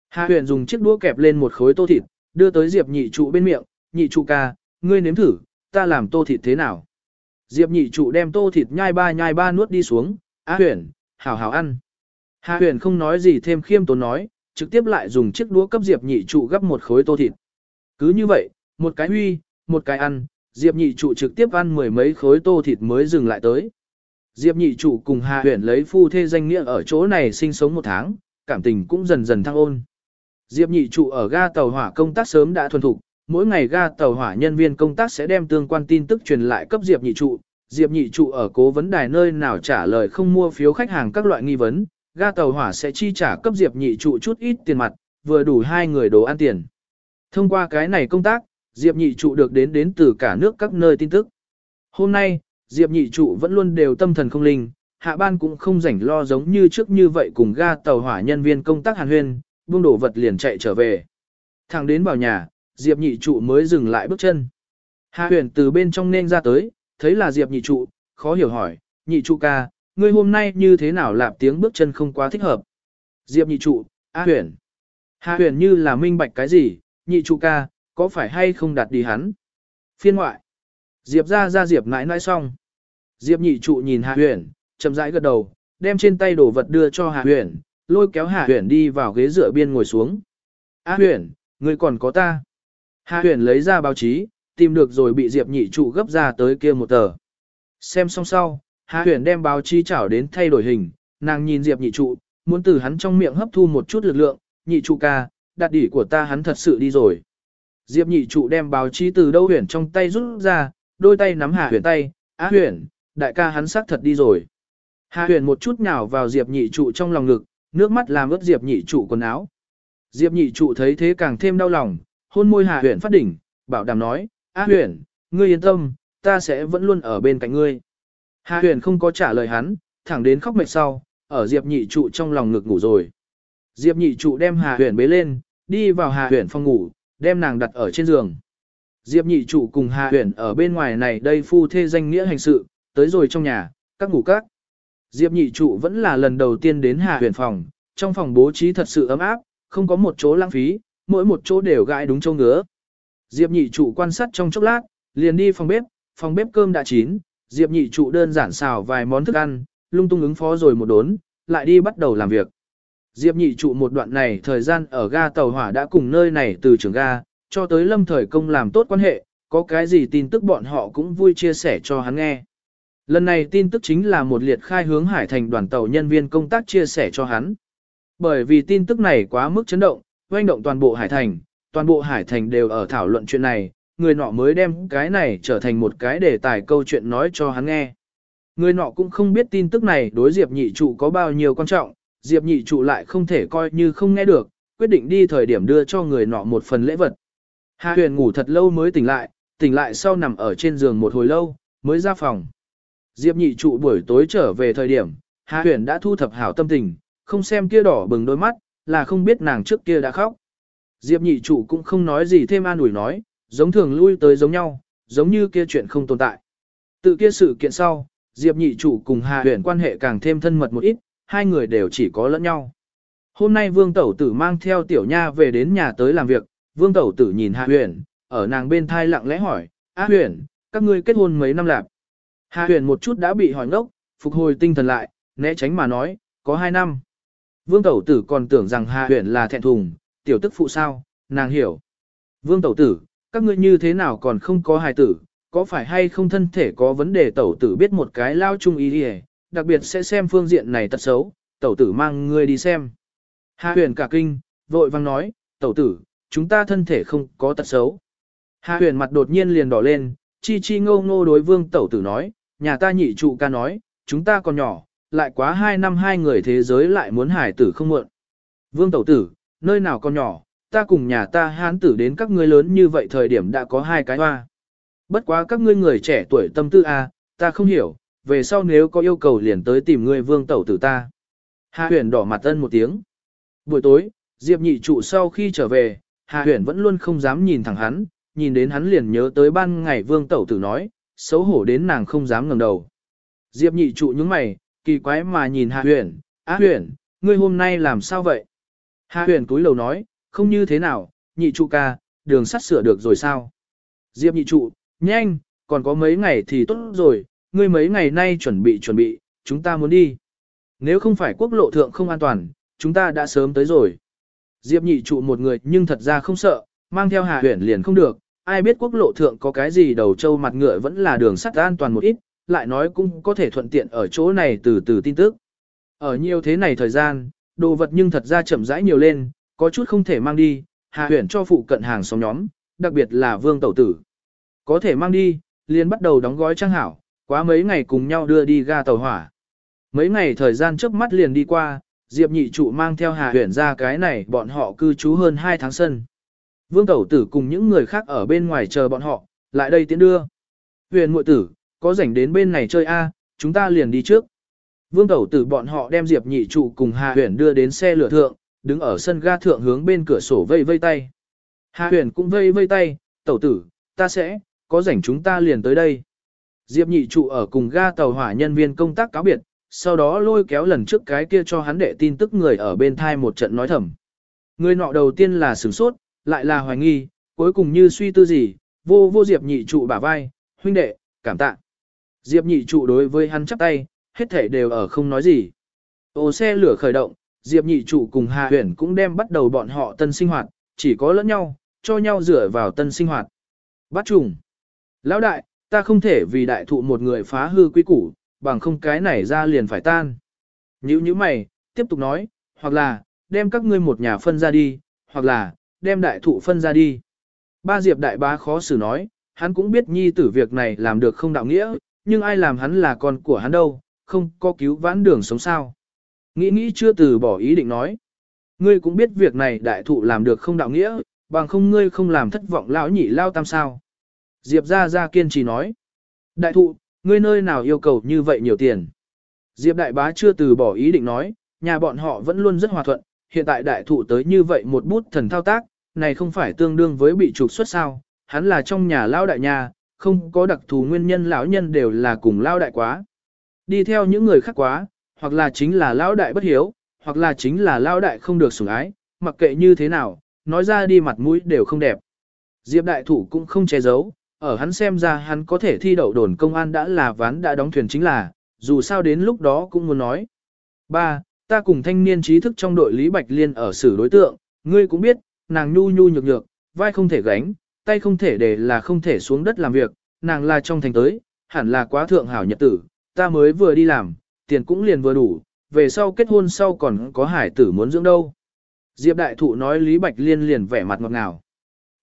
Hạ huyền dùng chiếc đũa kẹp lên một khối tô thịt, đưa tới Diệp nhị trụ bên miệng, nhị trụ ca, ngươi nếm thử, ta làm tô thịt thế nào. Diệp nhị trụ đem tô thịt nhai ba nhai ba nuốt đi xuống, á huyền, hảo hảo ăn. Hạ huyền không nói gì thêm khiêm tốn nói, trực tiếp lại dùng chiếc đũa cấp Diệp nhị trụ gấp một khối tô thịt. Cứ như vậy, một cái huy, một cái ăn, Diệp nhị trụ trực tiếp ăn mười mấy khối tô thịt mới dừng lại tới. Diệp nhị trụ cùng Hạ huyền lấy phu thê danh nghĩa ở chỗ này sinh sống một tháng, cảm tình cũng dần dần thăng ôn. Diệp nhị trụ ở ga tàu hỏa công tác sớm đã thuần thục, mỗi ngày ga tàu hỏa nhân viên công tác sẽ đem tương quan tin tức truyền lại cấp Diệp nhị trụ. Diệp nhị trụ ở cố vấn đài nơi nào trả lời không mua phiếu khách hàng các loại nghi vấn, ga tàu hỏa sẽ chi trả cấp Diệp nhị trụ chút ít tiền mặt, vừa đủ hai người đồ ăn tiền. Thông qua cái này công tác, Diệp nhị trụ được đến đến từ cả nước các nơi tin tức. Hôm nay, Diệp nhị trụ vẫn luôn đều tâm thần không linh, hạ ban cũng không rảnh lo giống như trước như vậy cùng ga tàu hỏa nhân viên công tác hàn huyên, buông đổ vật liền chạy trở về. Thẳng đến vào nhà, Diệp nhị trụ mới dừng lại bước chân. Hạ huyền từ bên trong nên ra tới, thấy là Diệp nhị trụ, khó hiểu hỏi, nhị trụ ca, ngươi hôm nay như thế nào lạp tiếng bước chân không quá thích hợp. Diệp nhị trụ, A huyền. Hạ huyền như là minh bạch cái gì, nhị trụ ca, có phải hay không đặt đi hắn. Phiên ngoại. Diệp ra ra Diệp nãi nãi xong. Diệp nhị trụ nhìn Hạ huyền, chậm rãi gật đầu, đem trên tay đồ vật đưa cho Hạ huyền, lôi kéo Hạ huyền đi vào ghế dựa biên ngồi xuống. A huyền, ngươi còn có ta. Hạ huyền lấy ra báo chí, tìm được rồi bị Diệp nhị trụ gấp ra tới kia một tờ. Xem xong sau, Hạ huyền đem báo chí chảo đến thay đổi hình, nàng nhìn Diệp nhị trụ, muốn từ hắn trong miệng hấp thu một chút lực lượng, nhị trụ ca, đặt đỉ của ta hắn thật sự đi rồi. Diệp nhị trụ đem báo chí từ đâu huyền trong tay rút ra, đôi tay nắm Hạ huyền tay, á huyền, đại ca hắn xác thật đi rồi. Hạ huyền một chút nhào vào Diệp nhị trụ trong lòng ngực, nước mắt làm ướt Diệp nhị trụ quần áo. Diệp nhị trụ thấy thế càng thêm đau lòng, hôn môi Hà huyền phát đỉnh, bảo đảm nói, A huyền, ngươi yên tâm, ta sẽ vẫn luôn ở bên cạnh ngươi. Hà huyền không có trả lời hắn, thẳng đến khóc mệt sau, ở Diệp nhị trụ trong lòng ngực ngủ rồi. Diệp nhị trụ đem Hà huyền bế lên, đi vào Hà huyền phòng ngủ, đem nàng đặt ở trên giường. Diệp nhị trụ cùng Hà huyền ở bên ngoài này đây phu thê danh nghĩa hành sự, tới rồi trong nhà, các ngủ các. Diệp nhị trụ vẫn là lần đầu tiên đến Hà huyền phòng, trong phòng bố trí thật sự ấm áp, không có một chỗ lãng phí, mỗi một chỗ đều gãi đúng châu ngứa. Diệp nhị trụ quan sát trong chốc lát, liền đi phòng bếp, phòng bếp cơm đã chín, Diệp nhị trụ đơn giản xào vài món thức ăn, lung tung ứng phó rồi một đốn, lại đi bắt đầu làm việc. Diệp nhị trụ một đoạn này thời gian ở ga tàu hỏa đã cùng nơi này từ trường ga, cho tới lâm thời công làm tốt quan hệ, có cái gì tin tức bọn họ cũng vui chia sẻ cho hắn nghe. Lần này tin tức chính là một liệt khai hướng hải thành đoàn tàu nhân viên công tác chia sẻ cho hắn. Bởi vì tin tức này quá mức chấn động, oanh động toàn bộ hải thành, toàn bộ hải thành đều ở thảo luận chuyện này, người nọ mới đem cái này trở thành một cái đề tài câu chuyện nói cho hắn nghe. Người nọ cũng không biết tin tức này đối Diệp nhị trụ có bao nhiêu quan trọng, Diệp nhị trụ lại không thể coi như không nghe được, quyết định đi thời điểm đưa cho người nọ một phần lễ vật. Hạ huyền ngủ thật lâu mới tỉnh lại, tỉnh lại sau nằm ở trên giường một hồi lâu, mới ra phòng. Diệp nhị trụ buổi tối trở về thời điểm, Hạ huyền đã thu thập hảo tâm tình, không xem kia đỏ bừng đôi mắt, là không biết nàng trước kia đã khóc. Diệp nhị trụ cũng không nói gì thêm an ủi nói, giống thường lui tới giống nhau, giống như kia chuyện không tồn tại. Tự kia sự kiện sau, Diệp nhị trụ cùng Hà huyền quan hệ càng thêm thân mật một ít, hai người đều chỉ có lẫn nhau. Hôm nay Vương Tẩu Tử mang theo Tiểu Nha về đến nhà tới làm việc, Vương Tẩu Tử nhìn Hà Huyền, ở nàng bên thai lặng lẽ hỏi, Á Huyền, các ngươi kết hôn mấy năm lạc? Hà Huyền một chút đã bị hỏi ngốc, phục hồi tinh thần lại, né tránh mà nói, có hai năm. Vương Tẩu Tử còn tưởng rằng Hà Huyền là thẹn thùng, tiểu tức phụ sao, nàng hiểu. Vương Tẩu Tử, các ngươi như thế nào còn không có hài tử, có phải hay không thân thể có vấn đề Tẩu Tử biết một cái lao chung ý đi đặc biệt sẽ xem phương diện này tật xấu, Tẩu Tử mang ngươi đi xem. Hà Huyền cả kinh, vội vang nói, Tẩu Tử, chúng ta thân thể không có tật xấu. Hà Huyền mặt đột nhiên liền đỏ lên, chi chi ngô ngô đối Vương Tẩu Tử nói, nhà ta nhị trụ ca nói, chúng ta còn nhỏ, lại quá hai năm hai người thế giới lại muốn hải tử không muộn. Vương Tẩu Tử, nơi nào con nhỏ, ta cùng nhà ta hán tử đến các ngươi lớn như vậy thời điểm đã có hai cái hoa. Bất quá các ngươi người trẻ tuổi tâm tư a, ta không hiểu, về sau nếu có yêu cầu liền tới tìm ngươi vương tẩu tử ta. Hà huyền đỏ mặt ân một tiếng. Buổi tối, Diệp nhị trụ sau khi trở về, Hà huyền vẫn luôn không dám nhìn thẳng hắn, nhìn đến hắn liền nhớ tới ban ngày vương tẩu tử nói, xấu hổ đến nàng không dám ngẩng đầu. Diệp nhị trụ những mày, kỳ quái mà nhìn Hà huyền, á huyền, ngươi hôm nay làm sao vậy? Hà huyền cúi lầu nói, không như thế nào, nhị trụ ca, đường sắt sửa được rồi sao? Diệp nhị trụ, nhanh, còn có mấy ngày thì tốt rồi, ngươi mấy ngày nay chuẩn bị chuẩn bị, chúng ta muốn đi. Nếu không phải quốc lộ thượng không an toàn, chúng ta đã sớm tới rồi. Diệp nhị trụ một người nhưng thật ra không sợ, mang theo Hà Huyền liền không được, ai biết quốc lộ thượng có cái gì đầu trâu mặt ngựa vẫn là đường sắt an toàn một ít, lại nói cũng có thể thuận tiện ở chỗ này từ từ tin tức. Ở nhiều thế này thời gian, đồ vật nhưng thật ra chậm rãi nhiều lên, có chút không thể mang đi, Hà Huyền cho phụ cận hàng xóm nhóm, đặc biệt là Vương Tẩu Tử. Có thể mang đi, liền bắt đầu đóng gói trang hảo, quá mấy ngày cùng nhau đưa đi ga tàu hỏa. Mấy ngày thời gian trước mắt liền đi qua, Diệp nhị trụ mang theo Hà Huyền ra cái này bọn họ cư trú hơn 2 tháng sân. Vương Tẩu Tử cùng những người khác ở bên ngoài chờ bọn họ, lại đây tiến đưa. Huyền muội tử, có rảnh đến bên này chơi a, chúng ta liền đi trước. Vương Tẩu Tử bọn họ đem Diệp nhị trụ cùng Hà Huyền đưa đến xe lửa thượng, đứng ở sân ga thượng hướng bên cửa sổ vây vây tay. Hà Huyền cũng vây vây tay, Tẩu Tử, ta sẽ, có rảnh chúng ta liền tới đây. Diệp nhị trụ ở cùng ga tàu hỏa nhân viên công tác cáo biệt, sau đó lôi kéo lần trước cái kia cho hắn đệ tin tức người ở bên thai một trận nói thầm. Người nọ đầu tiên là sửng sốt, lại là hoài nghi, cuối cùng như suy tư gì, vô vô Diệp nhị trụ bả vai, huynh đệ, cảm tạ. Diệp nhị trụ đối với hắn chắp tay, hết thể đều ở không nói gì. Ô xe lửa khởi động, Diệp nhị trụ cùng Hà Huyền cũng đem bắt đầu bọn họ tân sinh hoạt, chỉ có lẫn nhau, cho nhau rửa vào tân sinh hoạt. Bắt trùng. Lão đại, ta không thể vì đại thụ một người phá hư quy củ, bằng không cái này ra liền phải tan. Nhữ như mày, tiếp tục nói, hoặc là, đem các ngươi một nhà phân ra đi, hoặc là, đem đại thụ phân ra đi. Ba Diệp đại bá khó xử nói, hắn cũng biết nhi tử việc này làm được không đạo nghĩa, nhưng ai làm hắn là con của hắn đâu, không có cứu vãn đường sống sao. Nghĩ nghĩ chưa từ bỏ ý định nói. Ngươi cũng biết việc này đại thụ làm được không đạo nghĩa, bằng không ngươi không làm thất vọng lão nhị lao tam sao. Diệp ra ra kiên trì nói. Đại thụ, ngươi nơi nào yêu cầu như vậy nhiều tiền? Diệp đại bá chưa từ bỏ ý định nói, nhà bọn họ vẫn luôn rất hòa thuận, hiện tại đại thụ tới như vậy một bút thần thao tác, này không phải tương đương với bị trục xuất sao, hắn là trong nhà lao đại nhà, không có đặc thù nguyên nhân lão nhân đều là cùng lao đại quá. Đi theo những người khác quá, hoặc là chính là lao đại bất hiếu, hoặc là chính là lao đại không được sủng ái, mặc kệ như thế nào, nói ra đi mặt mũi đều không đẹp. Diệp đại thủ cũng không che giấu, ở hắn xem ra hắn có thể thi đậu đồn công an đã là ván đã đóng thuyền chính là, dù sao đến lúc đó cũng muốn nói. Ba, ta cùng thanh niên trí thức trong đội Lý Bạch Liên ở xử đối tượng, ngươi cũng biết, nàng nhu nhu nhược nhược, vai không thể gánh, tay không thể để là không thể xuống đất làm việc, nàng là trong thành tới, hẳn là quá thượng hảo nhật tử, ta mới vừa đi làm, tiền cũng liền vừa đủ, về sau kết hôn sau còn có hải tử muốn dưỡng đâu. Diệp đại thụ nói Lý Bạch Liên liền vẻ mặt ngọt ngào.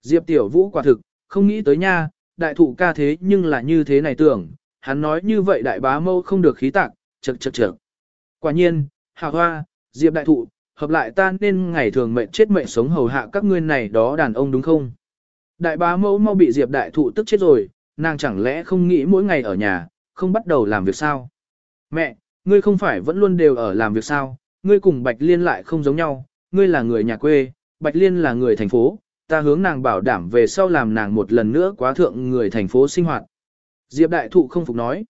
Diệp tiểu vũ quả thực, không nghĩ tới nha, đại thụ ca thế nhưng là như thế này tưởng, hắn nói như vậy đại bá mâu không được khí tạc, chật chật chật. Quả nhiên, hạ hoa, Diệp đại thụ, hợp lại ta nên ngày thường mệnh chết mệnh sống hầu hạ các ngươi này đó đàn ông đúng không? Đại bá mẫu mau bị Diệp đại thụ tức chết rồi, nàng chẳng lẽ không nghĩ mỗi ngày ở nhà, không bắt đầu làm việc sao? Mẹ, ngươi không phải vẫn luôn đều ở làm việc sao? Ngươi cùng Bạch Liên lại không giống nhau, ngươi là người nhà quê, Bạch Liên là người thành phố, ta hướng nàng bảo đảm về sau làm nàng một lần nữa quá thượng người thành phố sinh hoạt. Diệp đại thụ không phục nói.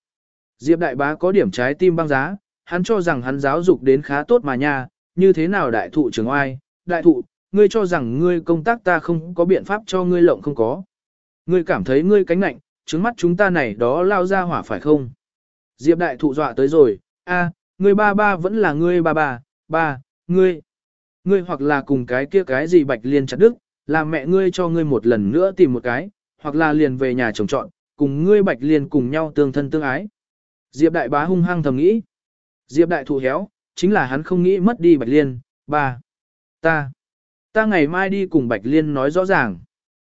Diệp đại bá có điểm trái tim băng giá, hắn cho rằng hắn giáo dục đến khá tốt mà nha, như thế nào đại thụ trưởng oai, đại thụ, ngươi cho rằng ngươi công tác ta không có biện pháp cho ngươi lộng không có. Ngươi cảm thấy ngươi cánh nạnh, trứng mắt chúng ta này đó lao ra hỏa phải không? Diệp đại thụ dọa tới rồi, a, ngươi ba ba vẫn là ngươi ba ba, ba, ngươi. Ngươi hoặc là cùng cái kia cái gì bạch liên chặt đức, làm mẹ ngươi cho ngươi một lần nữa tìm một cái, hoặc là liền về nhà chồng chọn, cùng ngươi bạch liên cùng nhau tương thân tương ái. Diệp đại bá hung hăng thầm nghĩ. Diệp đại thụ héo, chính là hắn không nghĩ mất đi bạch liên, ba. Ta. Ta ngày mai đi cùng bạch liên nói rõ ràng.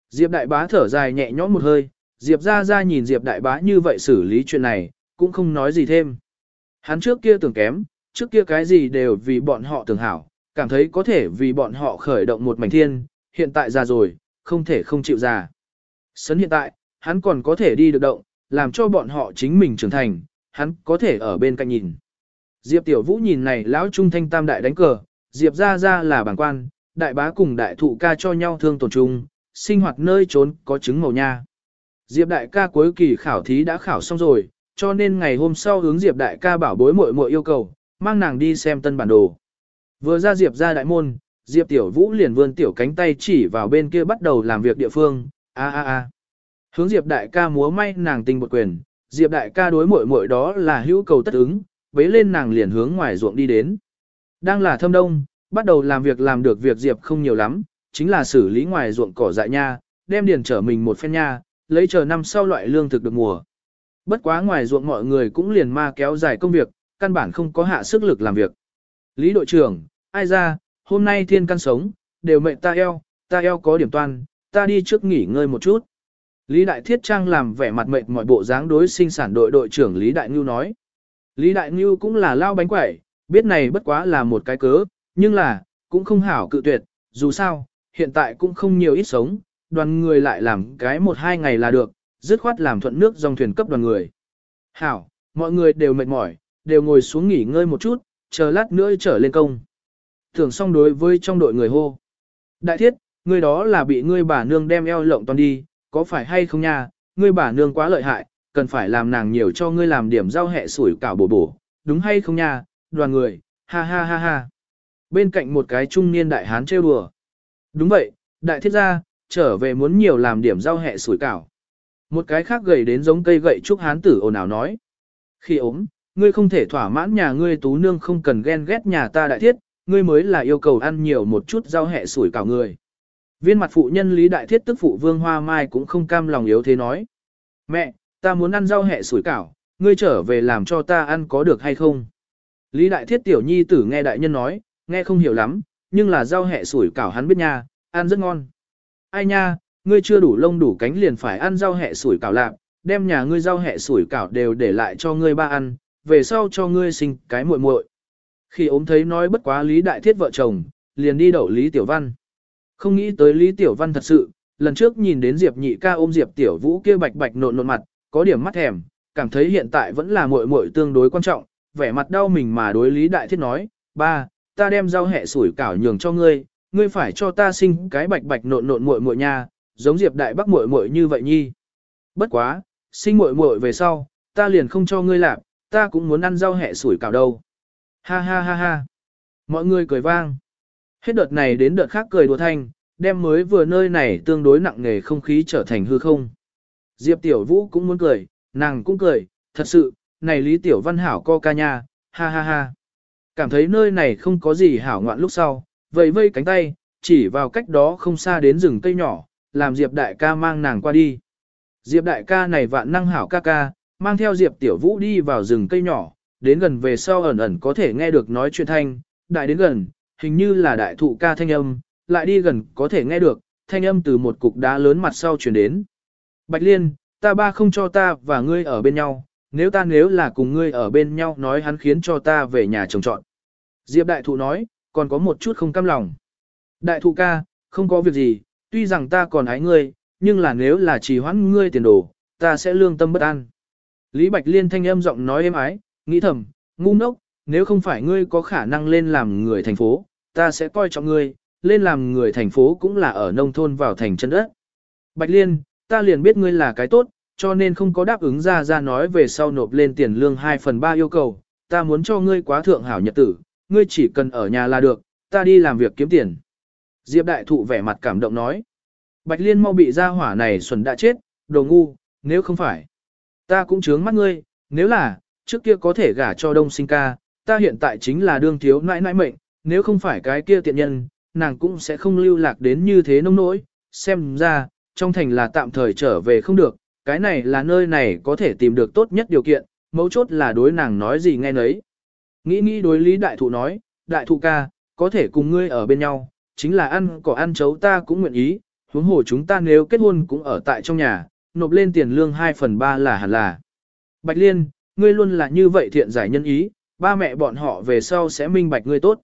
Diệp đại bá thở dài nhẹ nhõm một hơi, Diệp ra ra nhìn Diệp đại bá như vậy xử lý chuyện này, cũng không nói gì thêm. Hắn trước kia tưởng kém, trước kia cái gì đều vì bọn họ tưởng hảo, cảm thấy có thể vì bọn họ khởi động một mảnh thiên, hiện tại già rồi, không thể không chịu già. Sấn hiện tại, hắn còn có thể đi được động, làm cho bọn họ chính mình trưởng thành, hắn có thể ở bên cạnh nhìn. Diệp Tiểu Vũ nhìn này lão trung thanh tam đại đánh cờ, Diệp ra ra là bảng quan, đại bá cùng đại thụ ca cho nhau thương tổn chung, sinh hoạt nơi trốn có trứng màu nha. Diệp đại ca cuối kỳ khảo thí đã khảo xong rồi, cho nên ngày hôm sau hướng Diệp đại ca bảo bối muội muội yêu cầu, mang nàng đi xem tân bản đồ. Vừa ra Diệp ra đại môn, Diệp Tiểu Vũ liền vươn tiểu cánh tay chỉ vào bên kia bắt đầu làm việc địa phương, a a a. Hướng Diệp đại ca múa may nàng tình một quyền, Diệp đại ca đối muội muội đó là hữu cầu tất ứng, bế lên nàng liền hướng ngoài ruộng đi đến. Đang là thâm đông, bắt đầu làm việc làm được việc Diệp không nhiều lắm, chính là xử lý ngoài ruộng cỏ dại nha, đem điền trở mình một phen nha, lấy chờ năm sau loại lương thực được mùa. Bất quá ngoài ruộng mọi người cũng liền ma kéo dài công việc, căn bản không có hạ sức lực làm việc. Lý đội trưởng, ai ra, hôm nay thiên căn sống, đều mệnh ta eo, ta eo có điểm toan, ta đi trước nghỉ ngơi một chút. Lý Đại Thiết Trang làm vẻ mặt mệt mọi bộ dáng đối sinh sản đội đội trưởng Lý Đại Ngưu nói. Lý Đại Ngưu cũng là lao bánh quẩy, biết này bất quá là một cái cớ, nhưng là, cũng không hảo cự tuyệt, dù sao, hiện tại cũng không nhiều ít sống, đoàn người lại làm cái một hai ngày là được, dứt khoát làm thuận nước dòng thuyền cấp đoàn người. Hảo, mọi người đều mệt mỏi, đều ngồi xuống nghỉ ngơi một chút, chờ lát nữa trở lên công. Thường xong đối với trong đội người hô. Đại thiết, người đó là bị ngươi bà nương đem eo lộng toàn đi, có phải hay không nha, ngươi bà nương quá lợi hại, cần phải làm nàng nhiều cho ngươi làm điểm rau hẹ sủi cảo bổ bổ, đúng hay không nha, đoàn người, ha ha ha ha. Bên cạnh một cái trung niên đại hán trêu đùa. Đúng vậy, đại thiết gia, trở về muốn nhiều làm điểm rau hẹ sủi cảo. Một cái khác gầy đến giống cây gậy trúc hán tử ồn ào nói. Khi ốm, ngươi không thể thỏa mãn nhà ngươi tú nương không cần ghen ghét nhà ta đại thiết, ngươi mới là yêu cầu ăn nhiều một chút rau hẹ sủi cảo người. Viên mặt phụ nhân Lý Đại Thiết tức phụ Vương Hoa Mai cũng không cam lòng yếu thế nói. Mẹ, ta muốn ăn rau hẹ sủi cảo, ngươi trở về làm cho ta ăn có được hay không? Lý Đại Thiết tiểu nhi tử nghe đại nhân nói, nghe không hiểu lắm, nhưng là rau hẹ sủi cảo hắn biết nha, ăn rất ngon. Ai nha, ngươi chưa đủ lông đủ cánh liền phải ăn rau hẹ sủi cảo lạp, đem nhà ngươi rau hẹ sủi cảo đều để lại cho ngươi ba ăn, về sau cho ngươi sinh cái muội muội. Khi ốm thấy nói bất quá Lý Đại Thiết vợ chồng, liền đi đậu Lý Tiểu Văn. Không nghĩ tới Lý Tiểu Văn thật sự, lần trước nhìn đến Diệp nhị ca ôm Diệp Tiểu Vũ kia bạch bạch nộn nộn mặt, có điểm mắt thèm, cảm thấy hiện tại vẫn là muội muội tương đối quan trọng, vẻ mặt đau mình mà đối Lý Đại Thiết nói, ba, ta đem rau hẹ sủi cảo nhường cho ngươi, ngươi phải cho ta sinh cái bạch bạch nộn nộn muội muội nha, giống Diệp Đại Bắc muội muội như vậy nhi. Bất quá, sinh muội muội về sau, ta liền không cho ngươi làm, ta cũng muốn ăn rau hẹ sủi cảo đâu. Ha ha ha ha. Mọi người cười vang. Hết đợt này đến đợt khác cười đùa thanh, đem mới vừa nơi này tương đối nặng nề không khí trở thành hư không. Diệp Tiểu Vũ cũng muốn cười, nàng cũng cười, thật sự, này Lý Tiểu Văn Hảo co ca nha, ha ha ha cảm thấy nơi này không có gì hảo ngoạn lúc sau, vẫy vây cánh tay, chỉ vào cách đó không xa đến rừng cây nhỏ, làm Diệp đại ca mang nàng qua đi. Diệp đại ca này vạn năng hảo ca ca, mang theo Diệp tiểu vũ đi vào rừng cây nhỏ, đến gần về sau ẩn ẩn có thể nghe được nói chuyện thanh, đại đến gần, hình như là đại thụ ca thanh âm, lại đi gần có thể nghe được, thanh âm từ một cục đá lớn mặt sau chuyển đến. Bạch Liên, ta ba không cho ta và ngươi ở bên nhau, nếu ta nếu là cùng ngươi ở bên nhau nói hắn khiến cho ta về nhà trồng trọn. Diệp đại thụ nói, còn có một chút không cam lòng. Đại thụ ca, không có việc gì, tuy rằng ta còn ái ngươi, nhưng là nếu là trì hoãn ngươi tiền đồ, ta sẽ lương tâm bất an. Lý Bạch Liên thanh âm giọng nói êm ái, nghĩ thầm, ngu ngốc, nếu không phải ngươi có khả năng lên làm người thành phố, ta sẽ coi trọng ngươi, lên làm người thành phố cũng là ở nông thôn vào thành chân đất. Bạch Liên, ta liền biết ngươi là cái tốt, cho nên không có đáp ứng ra ra nói về sau nộp lên tiền lương 2 phần 3 yêu cầu, ta muốn cho ngươi quá thượng hảo nhật tử, ngươi chỉ cần ở nhà là được, ta đi làm việc kiếm tiền. Diệp đại thụ vẻ mặt cảm động nói. Bạch Liên mau bị ra hỏa này xuẩn đã chết, đồ ngu, nếu không phải. Ta cũng chướng mắt ngươi, nếu là, trước kia có thể gả cho đông sinh ca, ta hiện tại chính là đương thiếu nãi nãi mệnh, nếu không phải cái kia tiện nhân, nàng cũng sẽ không lưu lạc đến như thế nông nỗi, xem ra, trong thành là tạm thời trở về không được, cái này là nơi này có thể tìm được tốt nhất điều kiện, mấu chốt là đối nàng nói gì nghe nấy. Nghĩ nghĩ đối lý đại thụ nói, đại thụ ca, có thể cùng ngươi ở bên nhau, chính là ăn cỏ ăn chấu ta cũng nguyện ý, huống hồ chúng ta nếu kết hôn cũng ở tại trong nhà, nộp lên tiền lương 2 phần 3 là hẳn là. Bạch Liên, ngươi luôn là như vậy thiện giải nhân ý, ba mẹ bọn họ về sau sẽ minh bạch ngươi tốt.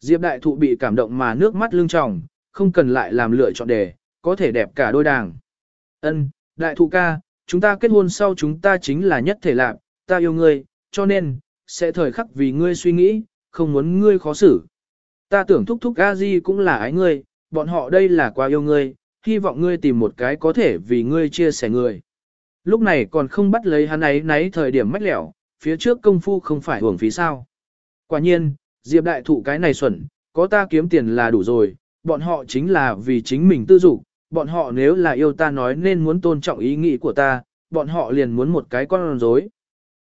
Diệp đại thụ bị cảm động mà nước mắt lưng tròng, không cần lại làm lựa chọn đề, có thể đẹp cả đôi đàng. Ân, đại thụ ca, chúng ta kết hôn sau chúng ta chính là nhất thể lạc, ta yêu ngươi, cho nên, sẽ thời khắc vì ngươi suy nghĩ, không muốn ngươi khó xử. Ta tưởng thúc thúc a di cũng là ái ngươi, bọn họ đây là quá yêu ngươi, hy vọng ngươi tìm một cái có thể vì ngươi chia sẻ người. Lúc này còn không bắt lấy hắn ấy nấy thời điểm mách lẻo, phía trước công phu không phải hưởng phí sao. Quả nhiên, Diệp đại thụ cái này xuẩn, có ta kiếm tiền là đủ rồi, bọn họ chính là vì chính mình tư dục, bọn họ nếu là yêu ta nói nên muốn tôn trọng ý nghĩ của ta, bọn họ liền muốn một cái con rối.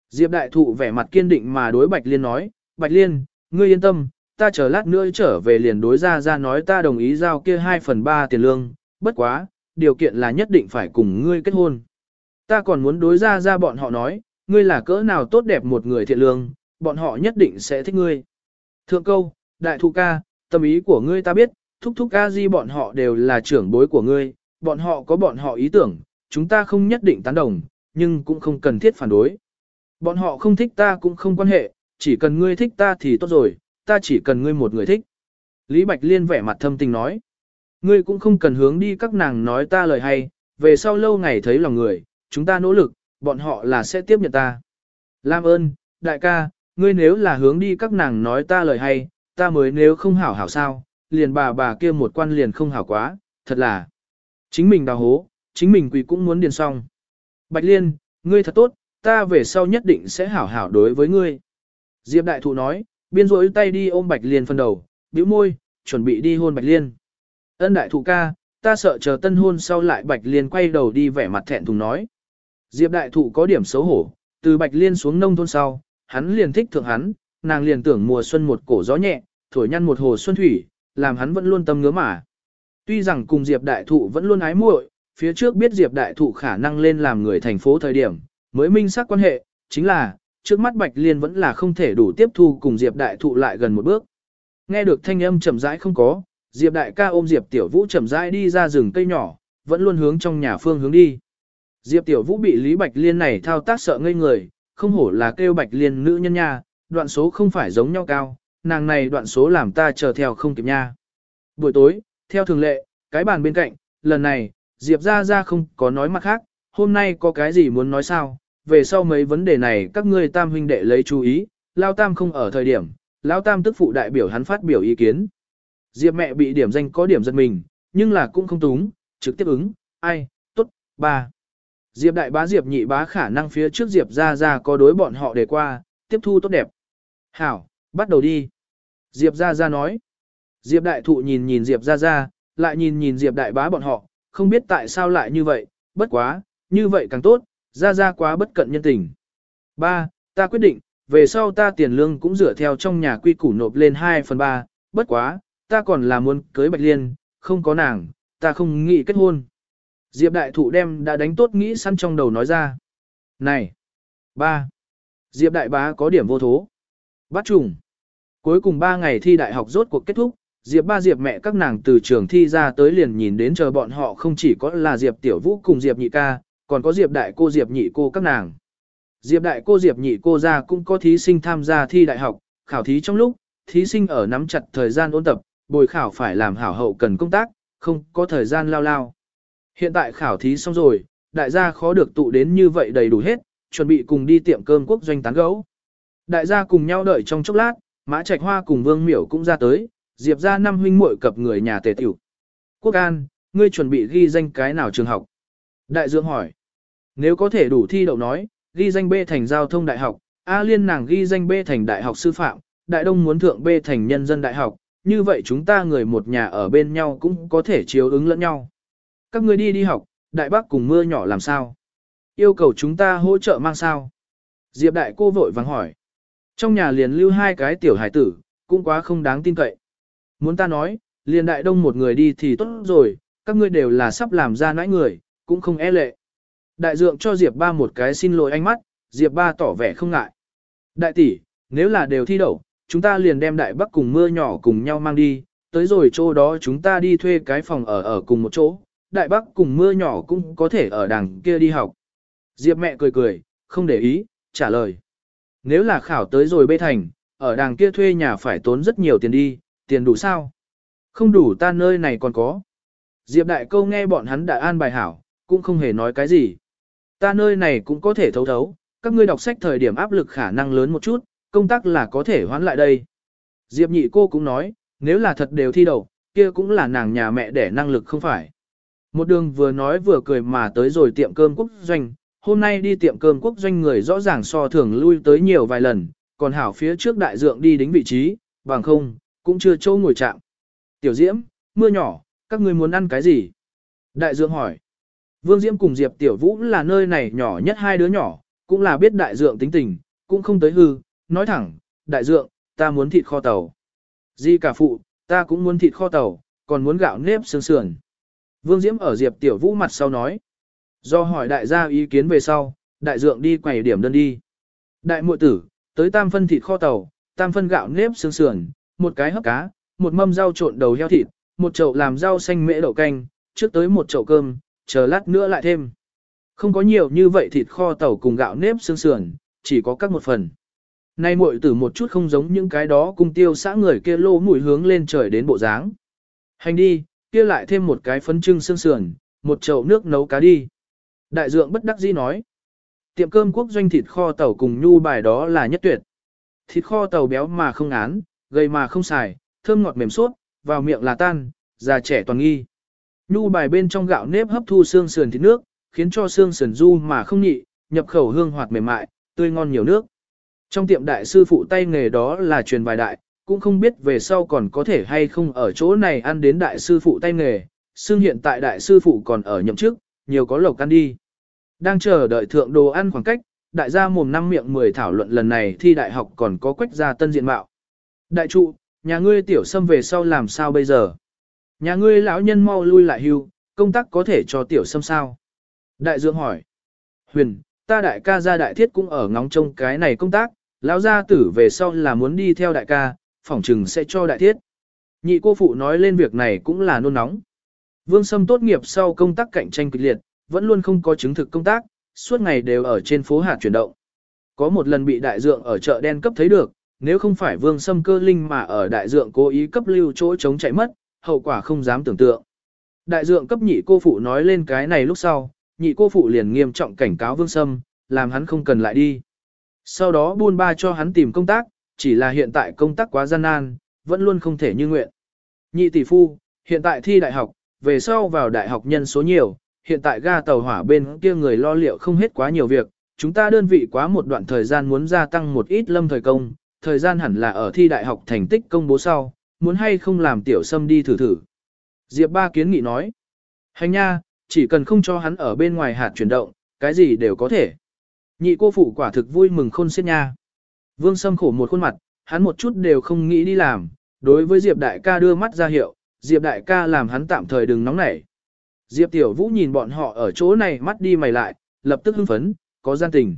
Diệp đại thụ vẻ mặt kiên định mà đối Bạch Liên nói, Bạch Liên, ngươi yên tâm, ta chờ lát nữa trở về liền đối ra ra nói ta đồng ý giao kia 2 phần 3 tiền lương, bất quá, điều kiện là nhất định phải cùng ngươi kết hôn. Ta còn muốn đối ra ra bọn họ nói, ngươi là cỡ nào tốt đẹp một người thiện lương, bọn họ nhất định sẽ thích ngươi. Thượng câu, đại thụ ca, tâm ý của ngươi ta biết, thúc thúc ca di bọn họ đều là trưởng bối của ngươi, bọn họ có bọn họ ý tưởng, chúng ta không nhất định tán đồng, nhưng cũng không cần thiết phản đối. Bọn họ không thích ta cũng không quan hệ, chỉ cần ngươi thích ta thì tốt rồi, ta chỉ cần ngươi một người thích. Lý Bạch Liên vẻ mặt thâm tình nói, ngươi cũng không cần hướng đi các nàng nói ta lời hay, về sau lâu ngày thấy lòng người, chúng ta nỗ lực, bọn họ là sẽ tiếp nhận ta. Lam ơn, đại ca, ngươi nếu là hướng đi các nàng nói ta lời hay, ta mới nếu không hảo hảo sao, liền bà bà kia một quan liền không hảo quá, thật là. Chính mình đào hố, chính mình quỳ cũng muốn điền xong. Bạch Liên, ngươi thật tốt, ta về sau nhất định sẽ hảo hảo đối với ngươi. Diệp Đại Thụ nói, biên rỗi tay đi ôm Bạch Liên phân đầu, bĩu môi, chuẩn bị đi hôn Bạch Liên. Ân Đại Thụ ca, ta sợ chờ tân hôn sau lại Bạch Liên quay đầu đi vẻ mặt thẹn thùng nói. Diệp Đại Thụ có điểm xấu hổ, từ Bạch Liên xuống nông thôn sau, hắn liền thích thượng hắn, nàng liền tưởng mùa xuân một cổ gió nhẹ, thổi nhăn một hồ xuân thủy, làm hắn vẫn luôn tâm ngứa mà. Tuy rằng cùng Diệp Đại Thụ vẫn luôn ái muội, phía trước biết Diệp Đại Thụ khả năng lên làm người thành phố thời điểm, mới minh xác quan hệ, chính là, trước mắt Bạch Liên vẫn là không thể đủ tiếp thu cùng Diệp Đại Thụ lại gần một bước. Nghe được thanh âm chậm rãi không có, Diệp Đại ca ôm Diệp Tiểu Vũ chậm rãi đi ra rừng cây nhỏ, vẫn luôn hướng trong nhà phương hướng đi. Diệp Tiểu Vũ bị Lý Bạch Liên này thao tác sợ ngây người, không hổ là kêu Bạch Liên nữ nhân nha, đoạn số không phải giống nhau cao, nàng này đoạn số làm ta chờ theo không kịp nha. Buổi tối, theo thường lệ, cái bàn bên cạnh, lần này, Diệp ra ra không có nói mặt khác, hôm nay có cái gì muốn nói sao, về sau mấy vấn đề này các ngươi tam huynh đệ lấy chú ý, Lao Tam không ở thời điểm, Lao Tam tức phụ đại biểu hắn phát biểu ý kiến. Diệp mẹ bị điểm danh có điểm giật mình, nhưng là cũng không túng, trực tiếp ứng, ai, tốt, ba. Diệp đại bá Diệp nhị bá khả năng phía trước Diệp ra ra có đối bọn họ để qua, tiếp thu tốt đẹp. Hảo, bắt đầu đi. Diệp ra ra nói. Diệp đại thụ nhìn nhìn Diệp ra ra, lại nhìn nhìn Diệp đại bá bọn họ, không biết tại sao lại như vậy, bất quá, như vậy càng tốt, ra ra quá bất cận nhân tình. Ba, ta quyết định, về sau ta tiền lương cũng dựa theo trong nhà quy củ nộp lên 2 phần 3, bất quá, ta còn là muốn cưới Bạch Liên, không có nàng, ta không nghĩ kết hôn. Diệp đại thụ đem đã đánh tốt nghĩ săn trong đầu nói ra. Này! ba Diệp đại bá có điểm vô thố. Bắt trùng. Cuối cùng 3 ngày thi đại học rốt cuộc kết thúc, Diệp ba Diệp mẹ các nàng từ trường thi ra tới liền nhìn đến chờ bọn họ không chỉ có là Diệp tiểu vũ cùng Diệp nhị ca, còn có Diệp đại cô Diệp nhị cô các nàng. Diệp đại cô Diệp nhị cô ra cũng có thí sinh tham gia thi đại học, khảo thí trong lúc, thí sinh ở nắm chặt thời gian ôn tập, bồi khảo phải làm hảo hậu cần công tác, không có thời gian lao lao. Hiện tại khảo thí xong rồi, đại gia khó được tụ đến như vậy đầy đủ hết, chuẩn bị cùng đi tiệm cơm quốc doanh tán gấu. Đại gia cùng nhau đợi trong chốc lát, Mã Trạch Hoa cùng Vương Miểu cũng ra tới, Diệp ra năm huynh muội cập người nhà tề tiểu. Quốc An, ngươi chuẩn bị ghi danh cái nào trường học? Đại dưỡng hỏi. Nếu có thể đủ thi đậu nói, ghi danh B thành giao thông đại học, A liên nàng ghi danh B thành đại học sư phạm, đại đông muốn thượng B thành nhân dân đại học, như vậy chúng ta người một nhà ở bên nhau cũng có thể chiếu ứng lẫn nhau. Các ngươi đi đi học, đại bác cùng mưa nhỏ làm sao? Yêu cầu chúng ta hỗ trợ mang sao? Diệp đại cô vội vàng hỏi. Trong nhà liền lưu hai cái tiểu hải tử, cũng quá không đáng tin cậy. Muốn ta nói, liền đại đông một người đi thì tốt rồi, các ngươi đều là sắp làm ra nãi người, cũng không e lệ. Đại dượng cho Diệp ba một cái xin lỗi ánh mắt, Diệp ba tỏ vẻ không ngại. Đại tỷ, nếu là đều thi đậu, chúng ta liền đem đại bắc cùng mưa nhỏ cùng nhau mang đi, tới rồi chỗ đó chúng ta đi thuê cái phòng ở ở cùng một chỗ, đại bắc cùng mưa nhỏ cũng có thể ở đằng kia đi học. Diệp mẹ cười cười, không để ý, trả lời. Nếu là khảo tới rồi bê thành, ở đằng kia thuê nhà phải tốn rất nhiều tiền đi, tiền đủ sao? Không đủ ta nơi này còn có. Diệp đại câu nghe bọn hắn đã an bài hảo, cũng không hề nói cái gì. Ta nơi này cũng có thể thấu thấu, các ngươi đọc sách thời điểm áp lực khả năng lớn một chút, công tác là có thể hoán lại đây. Diệp nhị cô cũng nói, nếu là thật đều thi đầu, kia cũng là nàng nhà mẹ để năng lực không phải. Một đường vừa nói vừa cười mà tới rồi tiệm cơm quốc doanh, hôm nay đi tiệm cơm quốc doanh người rõ ràng so thường lui tới nhiều vài lần, còn hảo phía trước đại dượng đi đến vị trí, bằng không, cũng chưa chỗ ngồi chạm. Tiểu Diễm, mưa nhỏ, các ngươi muốn ăn cái gì? Đại dượng hỏi. Vương Diễm cùng Diệp Tiểu Vũ là nơi này nhỏ nhất hai đứa nhỏ, cũng là biết đại dượng tính tình, cũng không tới hư, nói thẳng, đại dượng, ta muốn thịt kho tàu. Di cả phụ, ta cũng muốn thịt kho tàu, còn muốn gạo nếp xương sườn. Vương Diễm ở Diệp Tiểu Vũ mặt sau nói. Do hỏi đại gia ý kiến về sau, đại dượng đi quầy điểm đơn đi. Đại muội tử, tới tam phân thịt kho tàu, tam phân gạo nếp xương sườn, một cái hấp cá, một mâm rau trộn đầu heo thịt, một chậu làm rau xanh mễ đậu canh, trước tới một chậu cơm, chờ lát nữa lại thêm. Không có nhiều như vậy thịt kho tàu cùng gạo nếp xương sườn, chỉ có các một phần. Nay muội tử một chút không giống những cái đó cung tiêu xã người kia lô mũi hướng lên trời đến bộ dáng. Hành đi, kia lại thêm một cái phấn trưng xương sườn, một chậu nước nấu cá đi. Đại dượng bất đắc dĩ nói. Tiệm cơm quốc doanh thịt kho tàu cùng nhu bài đó là nhất tuyệt. Thịt kho tàu béo mà không án, gầy mà không xài, thơm ngọt mềm suốt, vào miệng là tan, già trẻ toàn nghi. Nhu bài bên trong gạo nếp hấp thu xương sườn thịt nước, khiến cho xương sườn du mà không nhị, nhập khẩu hương hoạt mềm mại, tươi ngon nhiều nước. Trong tiệm đại sư phụ tay nghề đó là truyền bài đại, cũng không biết về sau còn có thể hay không ở chỗ này ăn đến đại sư phụ tay nghề, xương hiện tại đại sư phụ còn ở nhậm chức, nhiều có lộc ăn đi. Đang chờ đợi thượng đồ ăn khoảng cách, đại gia mồm năm miệng 10 thảo luận lần này thi đại học còn có quách gia tân diện mạo. Đại trụ, nhà ngươi tiểu xâm về sau làm sao bây giờ? Nhà ngươi lão nhân mau lui lại hưu, công tác có thể cho tiểu xâm sao? Đại dưỡng hỏi. Huyền, ta đại ca gia đại thiết cũng ở ngóng trông cái này công tác, lão gia tử về sau là muốn đi theo đại ca, phỏng chừng sẽ cho đại thiết. Nhị cô phụ nói lên việc này cũng là nôn nóng. Vương Sâm tốt nghiệp sau công tác cạnh tranh kịch liệt, vẫn luôn không có chứng thực công tác, suốt ngày đều ở trên phố hạt chuyển động. Có một lần bị đại dượng ở chợ đen cấp thấy được, nếu không phải Vương Sâm cơ linh mà ở đại dượng cố ý cấp lưu chỗ chống chạy mất, hậu quả không dám tưởng tượng. Đại dượng cấp nhị cô phụ nói lên cái này lúc sau, nhị cô phụ liền nghiêm trọng cảnh cáo Vương Sâm, làm hắn không cần lại đi. Sau đó buôn ba cho hắn tìm công tác, chỉ là hiện tại công tác quá gian nan, vẫn luôn không thể như nguyện. Nhị tỷ phu, hiện tại thi đại học, về sau vào đại học nhân số nhiều, hiện tại ga tàu hỏa bên kia người lo liệu không hết quá nhiều việc, chúng ta đơn vị quá một đoạn thời gian muốn gia tăng một ít lâm thời công, thời gian hẳn là ở thi đại học thành tích công bố sau, muốn hay không làm tiểu sâm đi thử thử. Diệp ba kiến nghị nói, hành nha, chỉ cần không cho hắn ở bên ngoài hạt chuyển động, cái gì đều có thể. Nhị cô phụ quả thực vui mừng khôn xiết nha. Vương Sâm khổ một khuôn mặt, hắn một chút đều không nghĩ đi làm, đối với Diệp đại ca đưa mắt ra hiệu, Diệp đại ca làm hắn tạm thời đừng nóng nảy. Diệp tiểu vũ nhìn bọn họ ở chỗ này mắt đi mày lại, lập tức hưng phấn, có gian tình.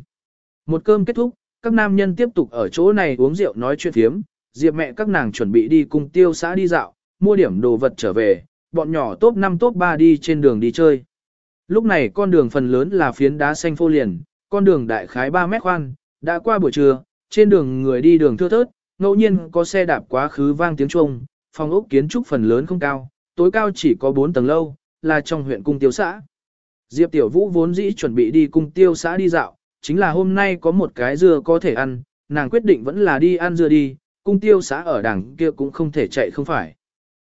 Một cơm kết thúc, các nam nhân tiếp tục ở chỗ này uống rượu nói chuyện thiếm, Diệp mẹ các nàng chuẩn bị đi cùng tiêu xã đi dạo, mua điểm đồ vật trở về, bọn nhỏ top 5 top 3 đi trên đường đi chơi. Lúc này con đường phần lớn là phiến đá xanh phô liền, con đường đại khái 3 mét khoan, đã qua buổi trưa, trên đường người đi đường thưa thớt, ngẫu nhiên có xe đạp quá khứ vang tiếng chuông, phòng ốc kiến trúc phần lớn không cao, tối cao chỉ có 4 tầng lâu, là trong huyện cung tiêu xã. Diệp Tiểu Vũ vốn dĩ chuẩn bị đi cung tiêu xã đi dạo, chính là hôm nay có một cái dưa có thể ăn, nàng quyết định vẫn là đi ăn dưa đi, cung tiêu xã ở đằng kia cũng không thể chạy không phải.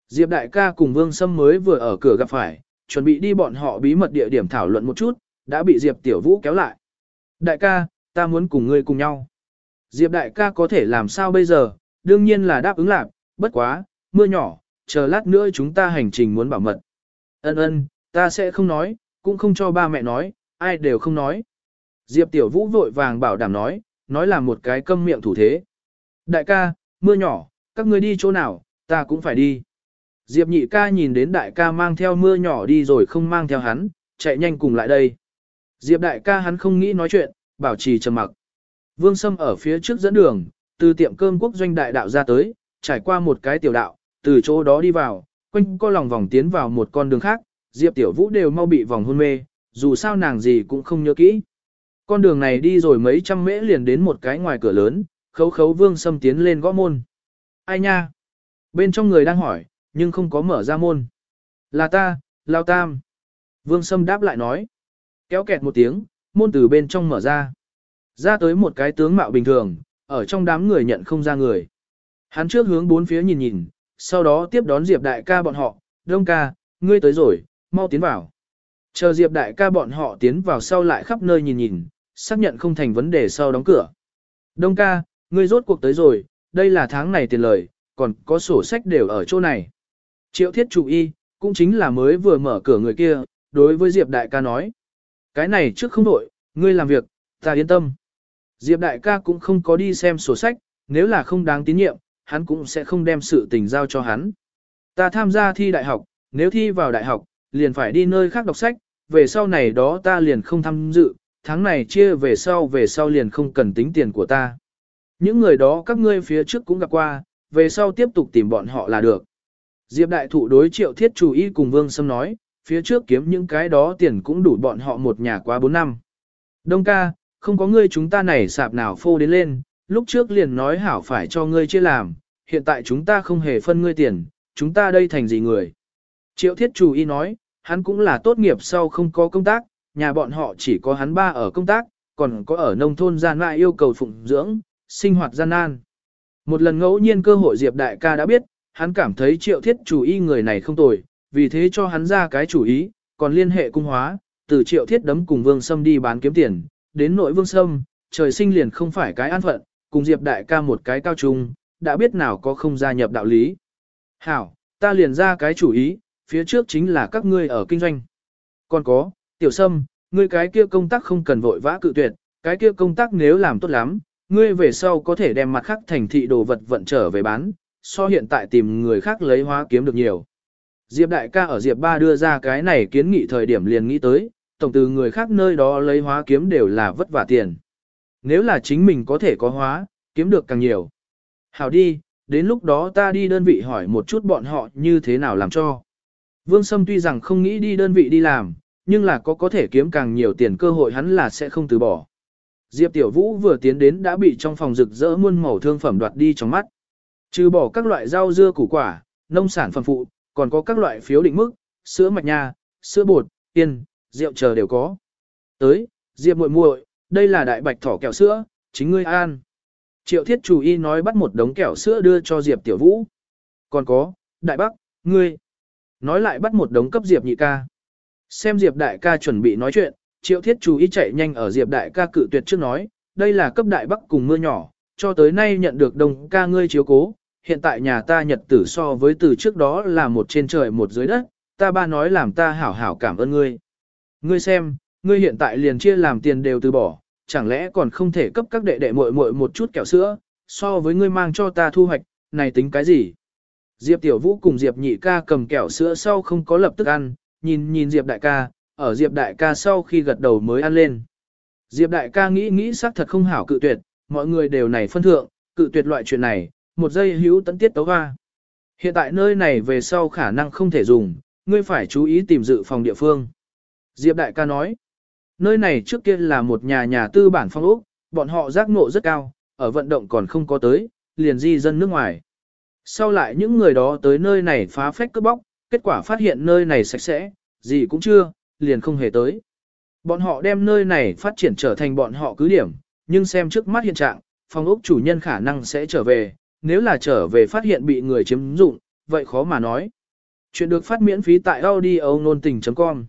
Diệp đại ca cùng Vương Sâm mới vừa ở cửa gặp phải, chuẩn bị đi bọn họ bí mật địa điểm thảo luận một chút, đã bị Diệp Tiểu Vũ kéo lại. Đại ca, ta muốn cùng ngươi cùng nhau. Diệp đại ca có thể làm sao bây giờ, đương nhiên là đáp ứng lạc, bất quá, mưa nhỏ, chờ lát nữa chúng ta hành trình muốn bảo mật. Ân ân, ta sẽ không nói, cũng không cho ba mẹ nói, ai đều không nói. Diệp Tiểu Vũ vội vàng bảo đảm nói, nói là một cái câm miệng thủ thế. Đại ca, mưa nhỏ, các ngươi đi chỗ nào, ta cũng phải đi. Diệp nhị ca nhìn đến đại ca mang theo mưa nhỏ đi rồi không mang theo hắn, chạy nhanh cùng lại đây. Diệp đại ca hắn không nghĩ nói chuyện, bảo trì trầm mặc. Vương Sâm ở phía trước dẫn đường, từ tiệm cơm quốc doanh đại đạo ra tới, trải qua một cái tiểu đạo, từ chỗ đó đi vào, quanh co lòng vòng tiến vào một con đường khác, Diệp Tiểu Vũ đều mau bị vòng hôn mê, dù sao nàng gì cũng không nhớ kỹ. Con đường này đi rồi mấy trăm mễ liền đến một cái ngoài cửa lớn, khấu khấu Vương Sâm tiến lên gõ môn. Ai nha? Bên trong người đang hỏi, nhưng không có mở ra môn. Là ta, Lao Tam. Vương Sâm đáp lại nói. Kéo kẹt một tiếng, môn từ bên trong mở ra. Ra tới một cái tướng mạo bình thường, ở trong đám người nhận không ra người. Hắn trước hướng bốn phía nhìn nhìn, sau đó tiếp đón Diệp đại ca bọn họ, đông ca, ngươi tới rồi, mau tiến vào. Chờ Diệp đại ca bọn họ tiến vào sau lại khắp nơi nhìn nhìn, xác nhận không thành vấn đề sau đóng cửa. Đông ca, ngươi rốt cuộc tới rồi, đây là tháng này tiền lời, còn có sổ sách đều ở chỗ này. Triệu thiết chủ y, cũng chính là mới vừa mở cửa người kia, đối với Diệp đại ca nói. Cái này trước không đổi, ngươi làm việc, ta yên tâm. Diệp đại ca cũng không có đi xem sổ sách, nếu là không đáng tín nhiệm, hắn cũng sẽ không đem sự tình giao cho hắn. Ta tham gia thi đại học, nếu thi vào đại học, liền phải đi nơi khác đọc sách, về sau này đó ta liền không tham dự, tháng này chia về sau về sau liền không cần tính tiền của ta. Những người đó các ngươi phía trước cũng gặp qua, về sau tiếp tục tìm bọn họ là được. Diệp đại thụ đối triệu thiết chủ y cùng Vương Sâm nói, phía trước kiếm những cái đó tiền cũng đủ bọn họ một nhà qua 4 năm. Đông ca, không có ngươi chúng ta này sạp nào phô đến lên, lúc trước liền nói hảo phải cho ngươi chia làm, hiện tại chúng ta không hề phân ngươi tiền, chúng ta đây thành gì người. Triệu thiết chủ y nói, hắn cũng là tốt nghiệp sau không có công tác, nhà bọn họ chỉ có hắn ba ở công tác, còn có ở nông thôn gian lại yêu cầu phụng dưỡng, sinh hoạt gian nan. Một lần ngẫu nhiên cơ hội Diệp đại ca đã biết, hắn cảm thấy triệu thiết chủ y người này không tồi, vì thế cho hắn ra cái chủ ý, còn liên hệ cung hóa, từ triệu thiết đấm cùng vương sâm đi bán kiếm tiền, đến nội vương sâm, trời sinh liền không phải cái an phận, cùng Diệp đại ca một cái cao trung, đã biết nào có không gia nhập đạo lý. Hảo, ta liền ra cái chủ ý, phía trước chính là các ngươi ở kinh doanh. Còn có, tiểu sâm, ngươi cái kia công tác không cần vội vã cự tuyệt, cái kia công tác nếu làm tốt lắm, ngươi về sau có thể đem mặt khác thành thị đồ vật vận trở về bán, so hiện tại tìm người khác lấy hóa kiếm được nhiều. Diệp đại ca ở Diệp ba đưa ra cái này kiến nghị thời điểm liền nghĩ tới, tổng từ người khác nơi đó lấy hóa kiếm đều là vất vả tiền. Nếu là chính mình có thể có hóa, kiếm được càng nhiều. Hảo đi, đến lúc đó ta đi đơn vị hỏi một chút bọn họ như thế nào làm cho. Vương Sâm tuy rằng không nghĩ đi đơn vị đi làm, nhưng là có có thể kiếm càng nhiều tiền cơ hội hắn là sẽ không từ bỏ. Diệp Tiểu Vũ vừa tiến đến đã bị trong phòng rực rỡ muôn màu thương phẩm đoạt đi trong mắt. Trừ bỏ các loại rau dưa củ quả, nông sản phẩm phụ, còn có các loại phiếu định mức, sữa mạch nha, sữa bột, tiền, rượu chờ đều có. Tới, Diệp muội muội, đây là đại bạch thỏ kẹo sữa, chính ngươi an. Triệu thiết chủ y nói bắt một đống kẹo sữa đưa cho Diệp Tiểu Vũ. Còn có, đại bác, ngươi. Nói lại bắt một đống cấp Diệp nhị ca. Xem Diệp đại ca chuẩn bị nói chuyện, triệu thiết chủ Ý chạy nhanh ở Diệp đại ca cự tuyệt trước nói, đây là cấp đại bắc cùng mưa nhỏ, cho tới nay nhận được đồng ca ngươi chiếu cố, hiện tại nhà ta nhật tử so với từ trước đó là một trên trời một dưới đất, ta ba nói làm ta hảo hảo cảm ơn ngươi. Ngươi xem, ngươi hiện tại liền chia làm tiền đều từ bỏ, chẳng lẽ còn không thể cấp các đệ đệ muội muội một chút kẹo sữa, so với ngươi mang cho ta thu hoạch, này tính cái gì? Diệp Tiểu Vũ cùng Diệp Nhị ca cầm kẹo sữa sau không có lập tức ăn, nhìn nhìn Diệp Đại ca, ở Diệp Đại ca sau khi gật đầu mới ăn lên. Diệp Đại ca nghĩ nghĩ xác thật không hảo cự tuyệt, mọi người đều này phân thượng, cự tuyệt loại chuyện này, một giây hữu tấn tiết tấu hoa. Hiện tại nơi này về sau khả năng không thể dùng, ngươi phải chú ý tìm dự phòng địa phương. Diệp Đại ca nói, nơi này trước kia là một nhà nhà tư bản phong ốc, bọn họ giác ngộ rất cao, ở vận động còn không có tới, liền di dân nước ngoài. Sau lại những người đó tới nơi này phá phách cướp bóc, kết quả phát hiện nơi này sạch sẽ, gì cũng chưa, liền không hề tới. Bọn họ đem nơi này phát triển trở thành bọn họ cứ điểm, nhưng xem trước mắt hiện trạng, phòng ốc chủ nhân khả năng sẽ trở về, nếu là trở về phát hiện bị người chiếm dụng, vậy khó mà nói. Chuyện được phát miễn phí tại audio nôn tình.com